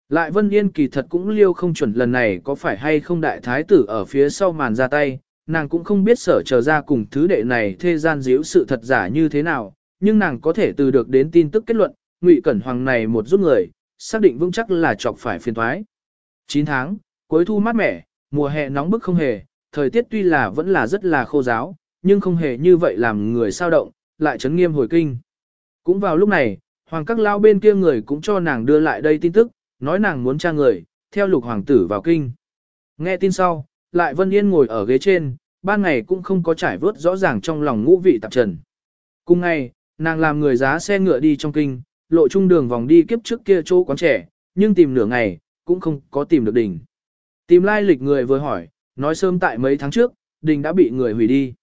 Lại Vân Yên kỳ thật cũng liêu không chuẩn lần này có phải hay không đại thái tử ở phía sau màn ra tay, nàng cũng không biết sở trở ra cùng thứ đệ này thê gian díu sự thật giả như thế nào, nhưng nàng có thể từ được đến tin tức kết luận, Ngụy Cẩn Hoàng này một giúp người, xác định vững chắc là chọc phải phiền thoái. 9 tháng, cuối thu mát mẻ, mùa hè nóng bức không hề, thời tiết tuy là vẫn là rất là khô giáo, nhưng không hề như vậy làm người sao động, lại chấn nghiêm hồi kinh. Cũng vào lúc này, hoàng các lao bên kia người cũng cho nàng đưa lại đây tin tức, nói nàng muốn tra người, theo lục hoàng tử vào kinh. Nghe tin sau, lại Vân Yên ngồi ở ghế trên, ban ngày cũng không có trải vớt rõ ràng trong lòng ngũ vị tạp trần. Cùng ngày, nàng làm người giá xe ngựa đi trong kinh, lộ trung đường vòng đi kiếp trước kia chỗ quán trẻ, nhưng tìm nửa ngày, cũng không có tìm được đỉnh. Tìm lai lịch người vừa hỏi, nói sớm tại mấy tháng trước, đình đã bị người hủy đi.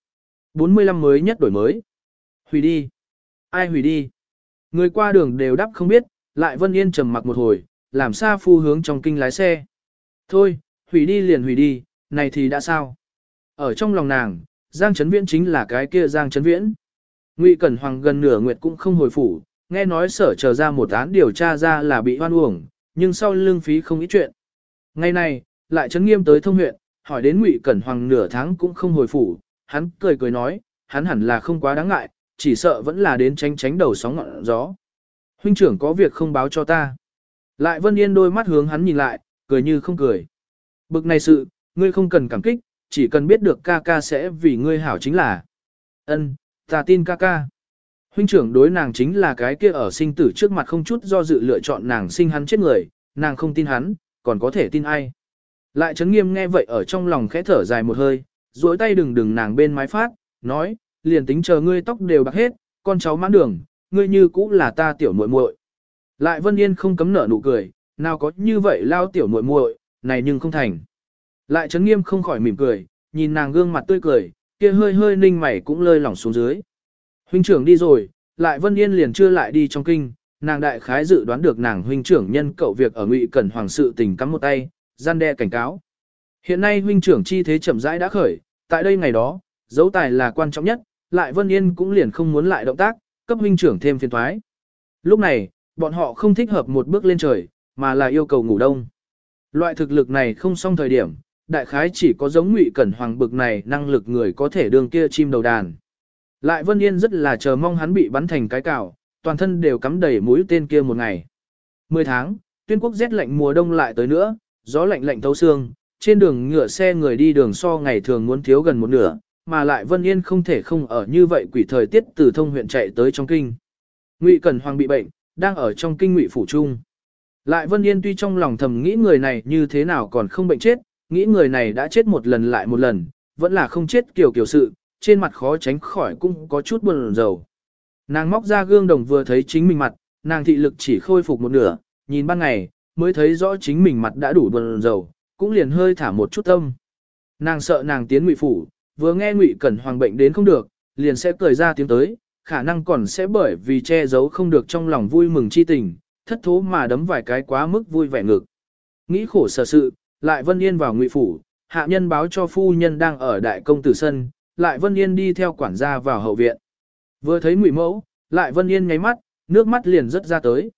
45 mới nhất đổi mới. Hủy đi. Ai hủy đi? Người qua đường đều đáp không biết, lại Vân Yên trầm mặc một hồi, làm xa phu hướng trong kinh lái xe. Thôi, hủy đi liền hủy đi, này thì đã sao? Ở trong lòng nàng, Giang Trấn Viễn chính là cái kia Giang Trấn Viễn. Ngụy Cẩn Hoàng gần nửa nguyệt cũng không hồi phủ, nghe nói sở chờ ra một án điều tra ra là bị hoan uổng, nhưng sau lương phí không ít chuyện. Ngày này, lại chấn nghiêm tới thông huyện, hỏi đến Ngụy Cẩn Hoàng nửa tháng cũng không hồi phủ, hắn cười cười nói, hắn hẳn là không quá đáng ngại, chỉ sợ vẫn là đến tránh tránh đầu sóng ngọn gió. Huynh trưởng có việc không báo cho ta. Lại Vân Yên đôi mắt hướng hắn nhìn lại, cười như không cười. Bực này sự, ngươi không cần cảm kích, chỉ cần biết được ca ca sẽ vì ngươi hảo chính là. Ân, ta tin ca ca. Huynh trưởng đối nàng chính là cái kia ở sinh tử trước mặt không chút do dự lựa chọn nàng sinh hắn chết người, nàng không tin hắn, còn có thể tin ai. Lại chấn nghiêm nghe vậy ở trong lòng khẽ thở dài một hơi, duỗi tay đừng đừng nàng bên mái phát, nói, liền tính chờ ngươi tóc đều bạc hết, con cháu mãn đường, ngươi như cũ là ta tiểu muội muội. Lại Vân Yên không cấm nở nụ cười, nào có như vậy lao tiểu muội muội, này nhưng không thành. Lại chấn nghiêm không khỏi mỉm cười, nhìn nàng gương mặt tươi cười, kia hơi hơi ninh mày cũng lơi lỏng xuống dưới. Huynh trưởng đi rồi, lại Vân Yên liền chưa lại đi trong kinh, nàng đại khái dự đoán được nàng huynh trưởng nhân cậu việc ở ngụy cẩn hoàng sự tình cắm một tay, gian đe cảnh cáo. Hiện nay huynh trưởng chi thế chậm rãi đã khởi, tại đây ngày đó, dấu tài là quan trọng nhất, lại Vân Yên cũng liền không muốn lại động tác, cấp huynh trưởng thêm phiền toái. Lúc này, bọn họ không thích hợp một bước lên trời, mà là yêu cầu ngủ đông. Loại thực lực này không xong thời điểm, đại khái chỉ có giống ngụy cẩn hoàng bực này năng lực người có thể đường kia chim đầu đàn. Lại Vân Yên rất là chờ mong hắn bị bắn thành cái cào, toàn thân đều cắm đầy mũi tên kia một ngày. Mười tháng, tuyên quốc rét lạnh mùa đông lại tới nữa, gió lạnh lạnh thấu xương, trên đường ngựa xe người đi đường so ngày thường muốn thiếu gần một nửa, mà lại Vân Yên không thể không ở như vậy quỷ thời tiết từ thông huyện chạy tới trong kinh. Ngụy Cẩn Hoàng bị bệnh, đang ở trong kinh Ngụy phủ trung. Lại Vân Yên tuy trong lòng thầm nghĩ người này như thế nào còn không bệnh chết, nghĩ người này đã chết một lần lại một lần, vẫn là không chết kiểu kiểu sự, trên mặt khó tránh khỏi cũng có chút buồn rầu. Nàng móc ra gương đồng vừa thấy chính mình mặt, nàng thị lực chỉ khôi phục một nửa, nhìn ban ngày, mới thấy rõ chính mình mặt đã đủ buồn rầu, cũng liền hơi thả một chút tâm. Nàng sợ nàng tiến ngụy phủ, vừa nghe ngụy cẩn hoàng bệnh đến không được, liền sẽ cười ra tiếng tới, khả năng còn sẽ bởi vì che giấu không được trong lòng vui mừng chi tình, thất thố mà đấm vài cái quá mức vui vẻ ngực. Nghĩ khổ sở sự, lại Vân Yên vào ngụy phủ, hạ nhân báo cho phu nhân đang ở đại công tử sân, lại Vân Yên đi theo quản gia vào hậu viện. Vừa thấy ngụy mẫu, lại Vân Yên nháy mắt, nước mắt liền rớt ra tới.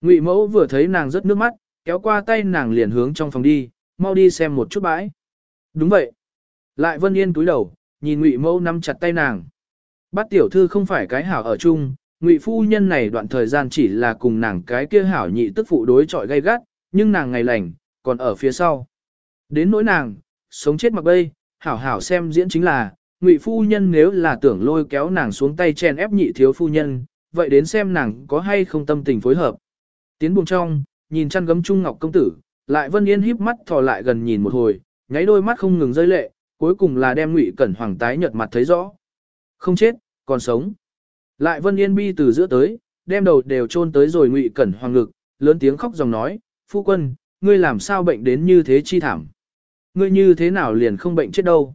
Ngụy mẫu vừa thấy nàng rất nước mắt, kéo qua tay nàng liền hướng trong phòng đi, mau đi xem một chút bãi. Đúng vậy. Lại Vân Yên túi đầu, nhìn Ngụy mẫu nắm chặt tay nàng. Bát tiểu thư không phải cái hảo ở chung, Ngụy phu nhân này đoạn thời gian chỉ là cùng nàng cái kia hảo nhị tức phụ đối chọi gay gắt, nhưng nàng ngày lành, còn ở phía sau. Đến nỗi nàng, sống chết mặc bay, hảo hảo xem diễn chính là, ngụy phu nhân nếu là tưởng lôi kéo nàng xuống tay chen ép nhị thiếu phu nhân, vậy đến xem nàng có hay không tâm tình phối hợp. Tiến buồng trong, nhìn chăn gấm trung ngọc công tử, lại vân yên híp mắt thò lại gần nhìn một hồi, nháy đôi mắt không ngừng rơi lệ, cuối cùng là đem ngụy cẩn hoàng tái nhợt mặt thấy rõ. Không chết, còn sống. Lại vân yên bi từ giữa tới, đem đầu đều chôn tới rồi ngụy cẩn hoàng ngực, lớn tiếng khóc dòng nói, phu quân, ngươi làm sao bệnh đến như thế chi thảm. Ngươi như thế nào liền không bệnh chết đâu.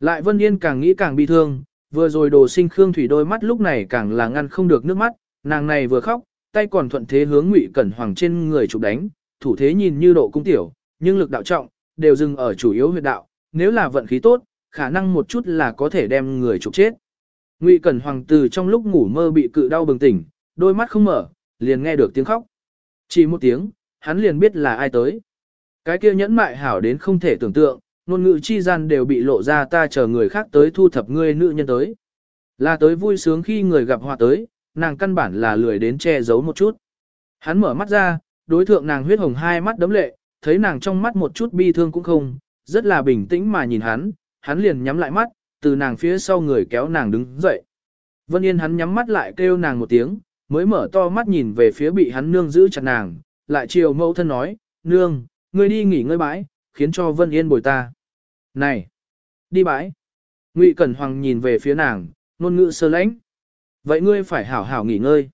Lại Vân Yên càng nghĩ càng bi thương, vừa rồi đồ sinh Khương Thủy đôi mắt lúc này càng là ngăn không được nước mắt, nàng này vừa khóc, tay còn thuận thế hướng Ngụy Cẩn Hoàng trên người chụp đánh, thủ thế nhìn như độ cung tiểu, nhưng lực đạo trọng, đều dừng ở chủ yếu huyệt đạo, nếu là vận khí tốt, khả năng một chút là có thể đem người chụp chết. Ngụy Cẩn Hoàng từ trong lúc ngủ mơ bị cự đau bừng tỉnh, đôi mắt không mở, liền nghe được tiếng khóc. Chỉ một tiếng, hắn liền biết là ai tới. Cái kia nhẫn mại hảo đến không thể tưởng tượng, ngôn ngữ chi gian đều bị lộ ra ta chờ người khác tới thu thập ngươi nữ nhân tới. Là tới vui sướng khi người gặp họa tới, nàng căn bản là lười đến che giấu một chút. Hắn mở mắt ra, đối thượng nàng huyết hồng hai mắt đấm lệ, thấy nàng trong mắt một chút bi thương cũng không, rất là bình tĩnh mà nhìn hắn, hắn liền nhắm lại mắt, từ nàng phía sau người kéo nàng đứng dậy. Vân Yên hắn nhắm mắt lại kêu nàng một tiếng, mới mở to mắt nhìn về phía bị hắn nương giữ chặt nàng, lại chiều mẫu thân nói, nương, ngươi đi nghỉ ngơi bãi, khiến cho Vân Yên bồi ta. Này! Đi bãi! Ngụy Cẩn Hoàng nhìn về phía nàng, ngôn ngữ sơ lãnh. Vậy ngươi phải hảo hảo nghỉ ngơi.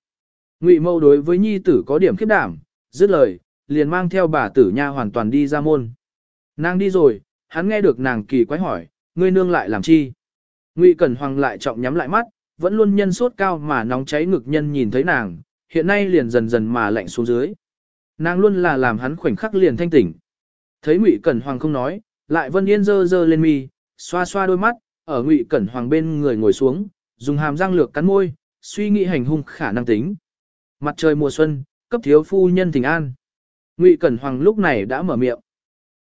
Ngụy Mâu đối với nhi tử có điểm khiếp đảm, dứt lời, liền mang theo bà tử nha hoàn toàn đi ra môn. Nàng đi rồi, hắn nghe được nàng kỳ quái hỏi, ngươi nương lại làm chi? Ngụy Cẩn Hoàng lại trọng nhắm lại mắt, vẫn luôn nhân sốt cao mà nóng cháy ngực nhân nhìn thấy nàng, hiện nay liền dần dần mà lạnh xuống dưới. Nàng luôn là làm hắn khoảnh khắc liền thanh tỉnh. Thấy Ngụy Cẩn Hoàng không nói, lại Vân Yên dơ dơ lên mi, xoa xoa đôi mắt, ở Ngụy Cẩn Hoàng bên người ngồi xuống, dùng hàm răng lược cắn môi, suy nghĩ hành hung khả năng tính. Mặt trời mùa xuân, cấp thiếu phu nhân thỉnh an. Ngụy Cẩn Hoàng lúc này đã mở miệng.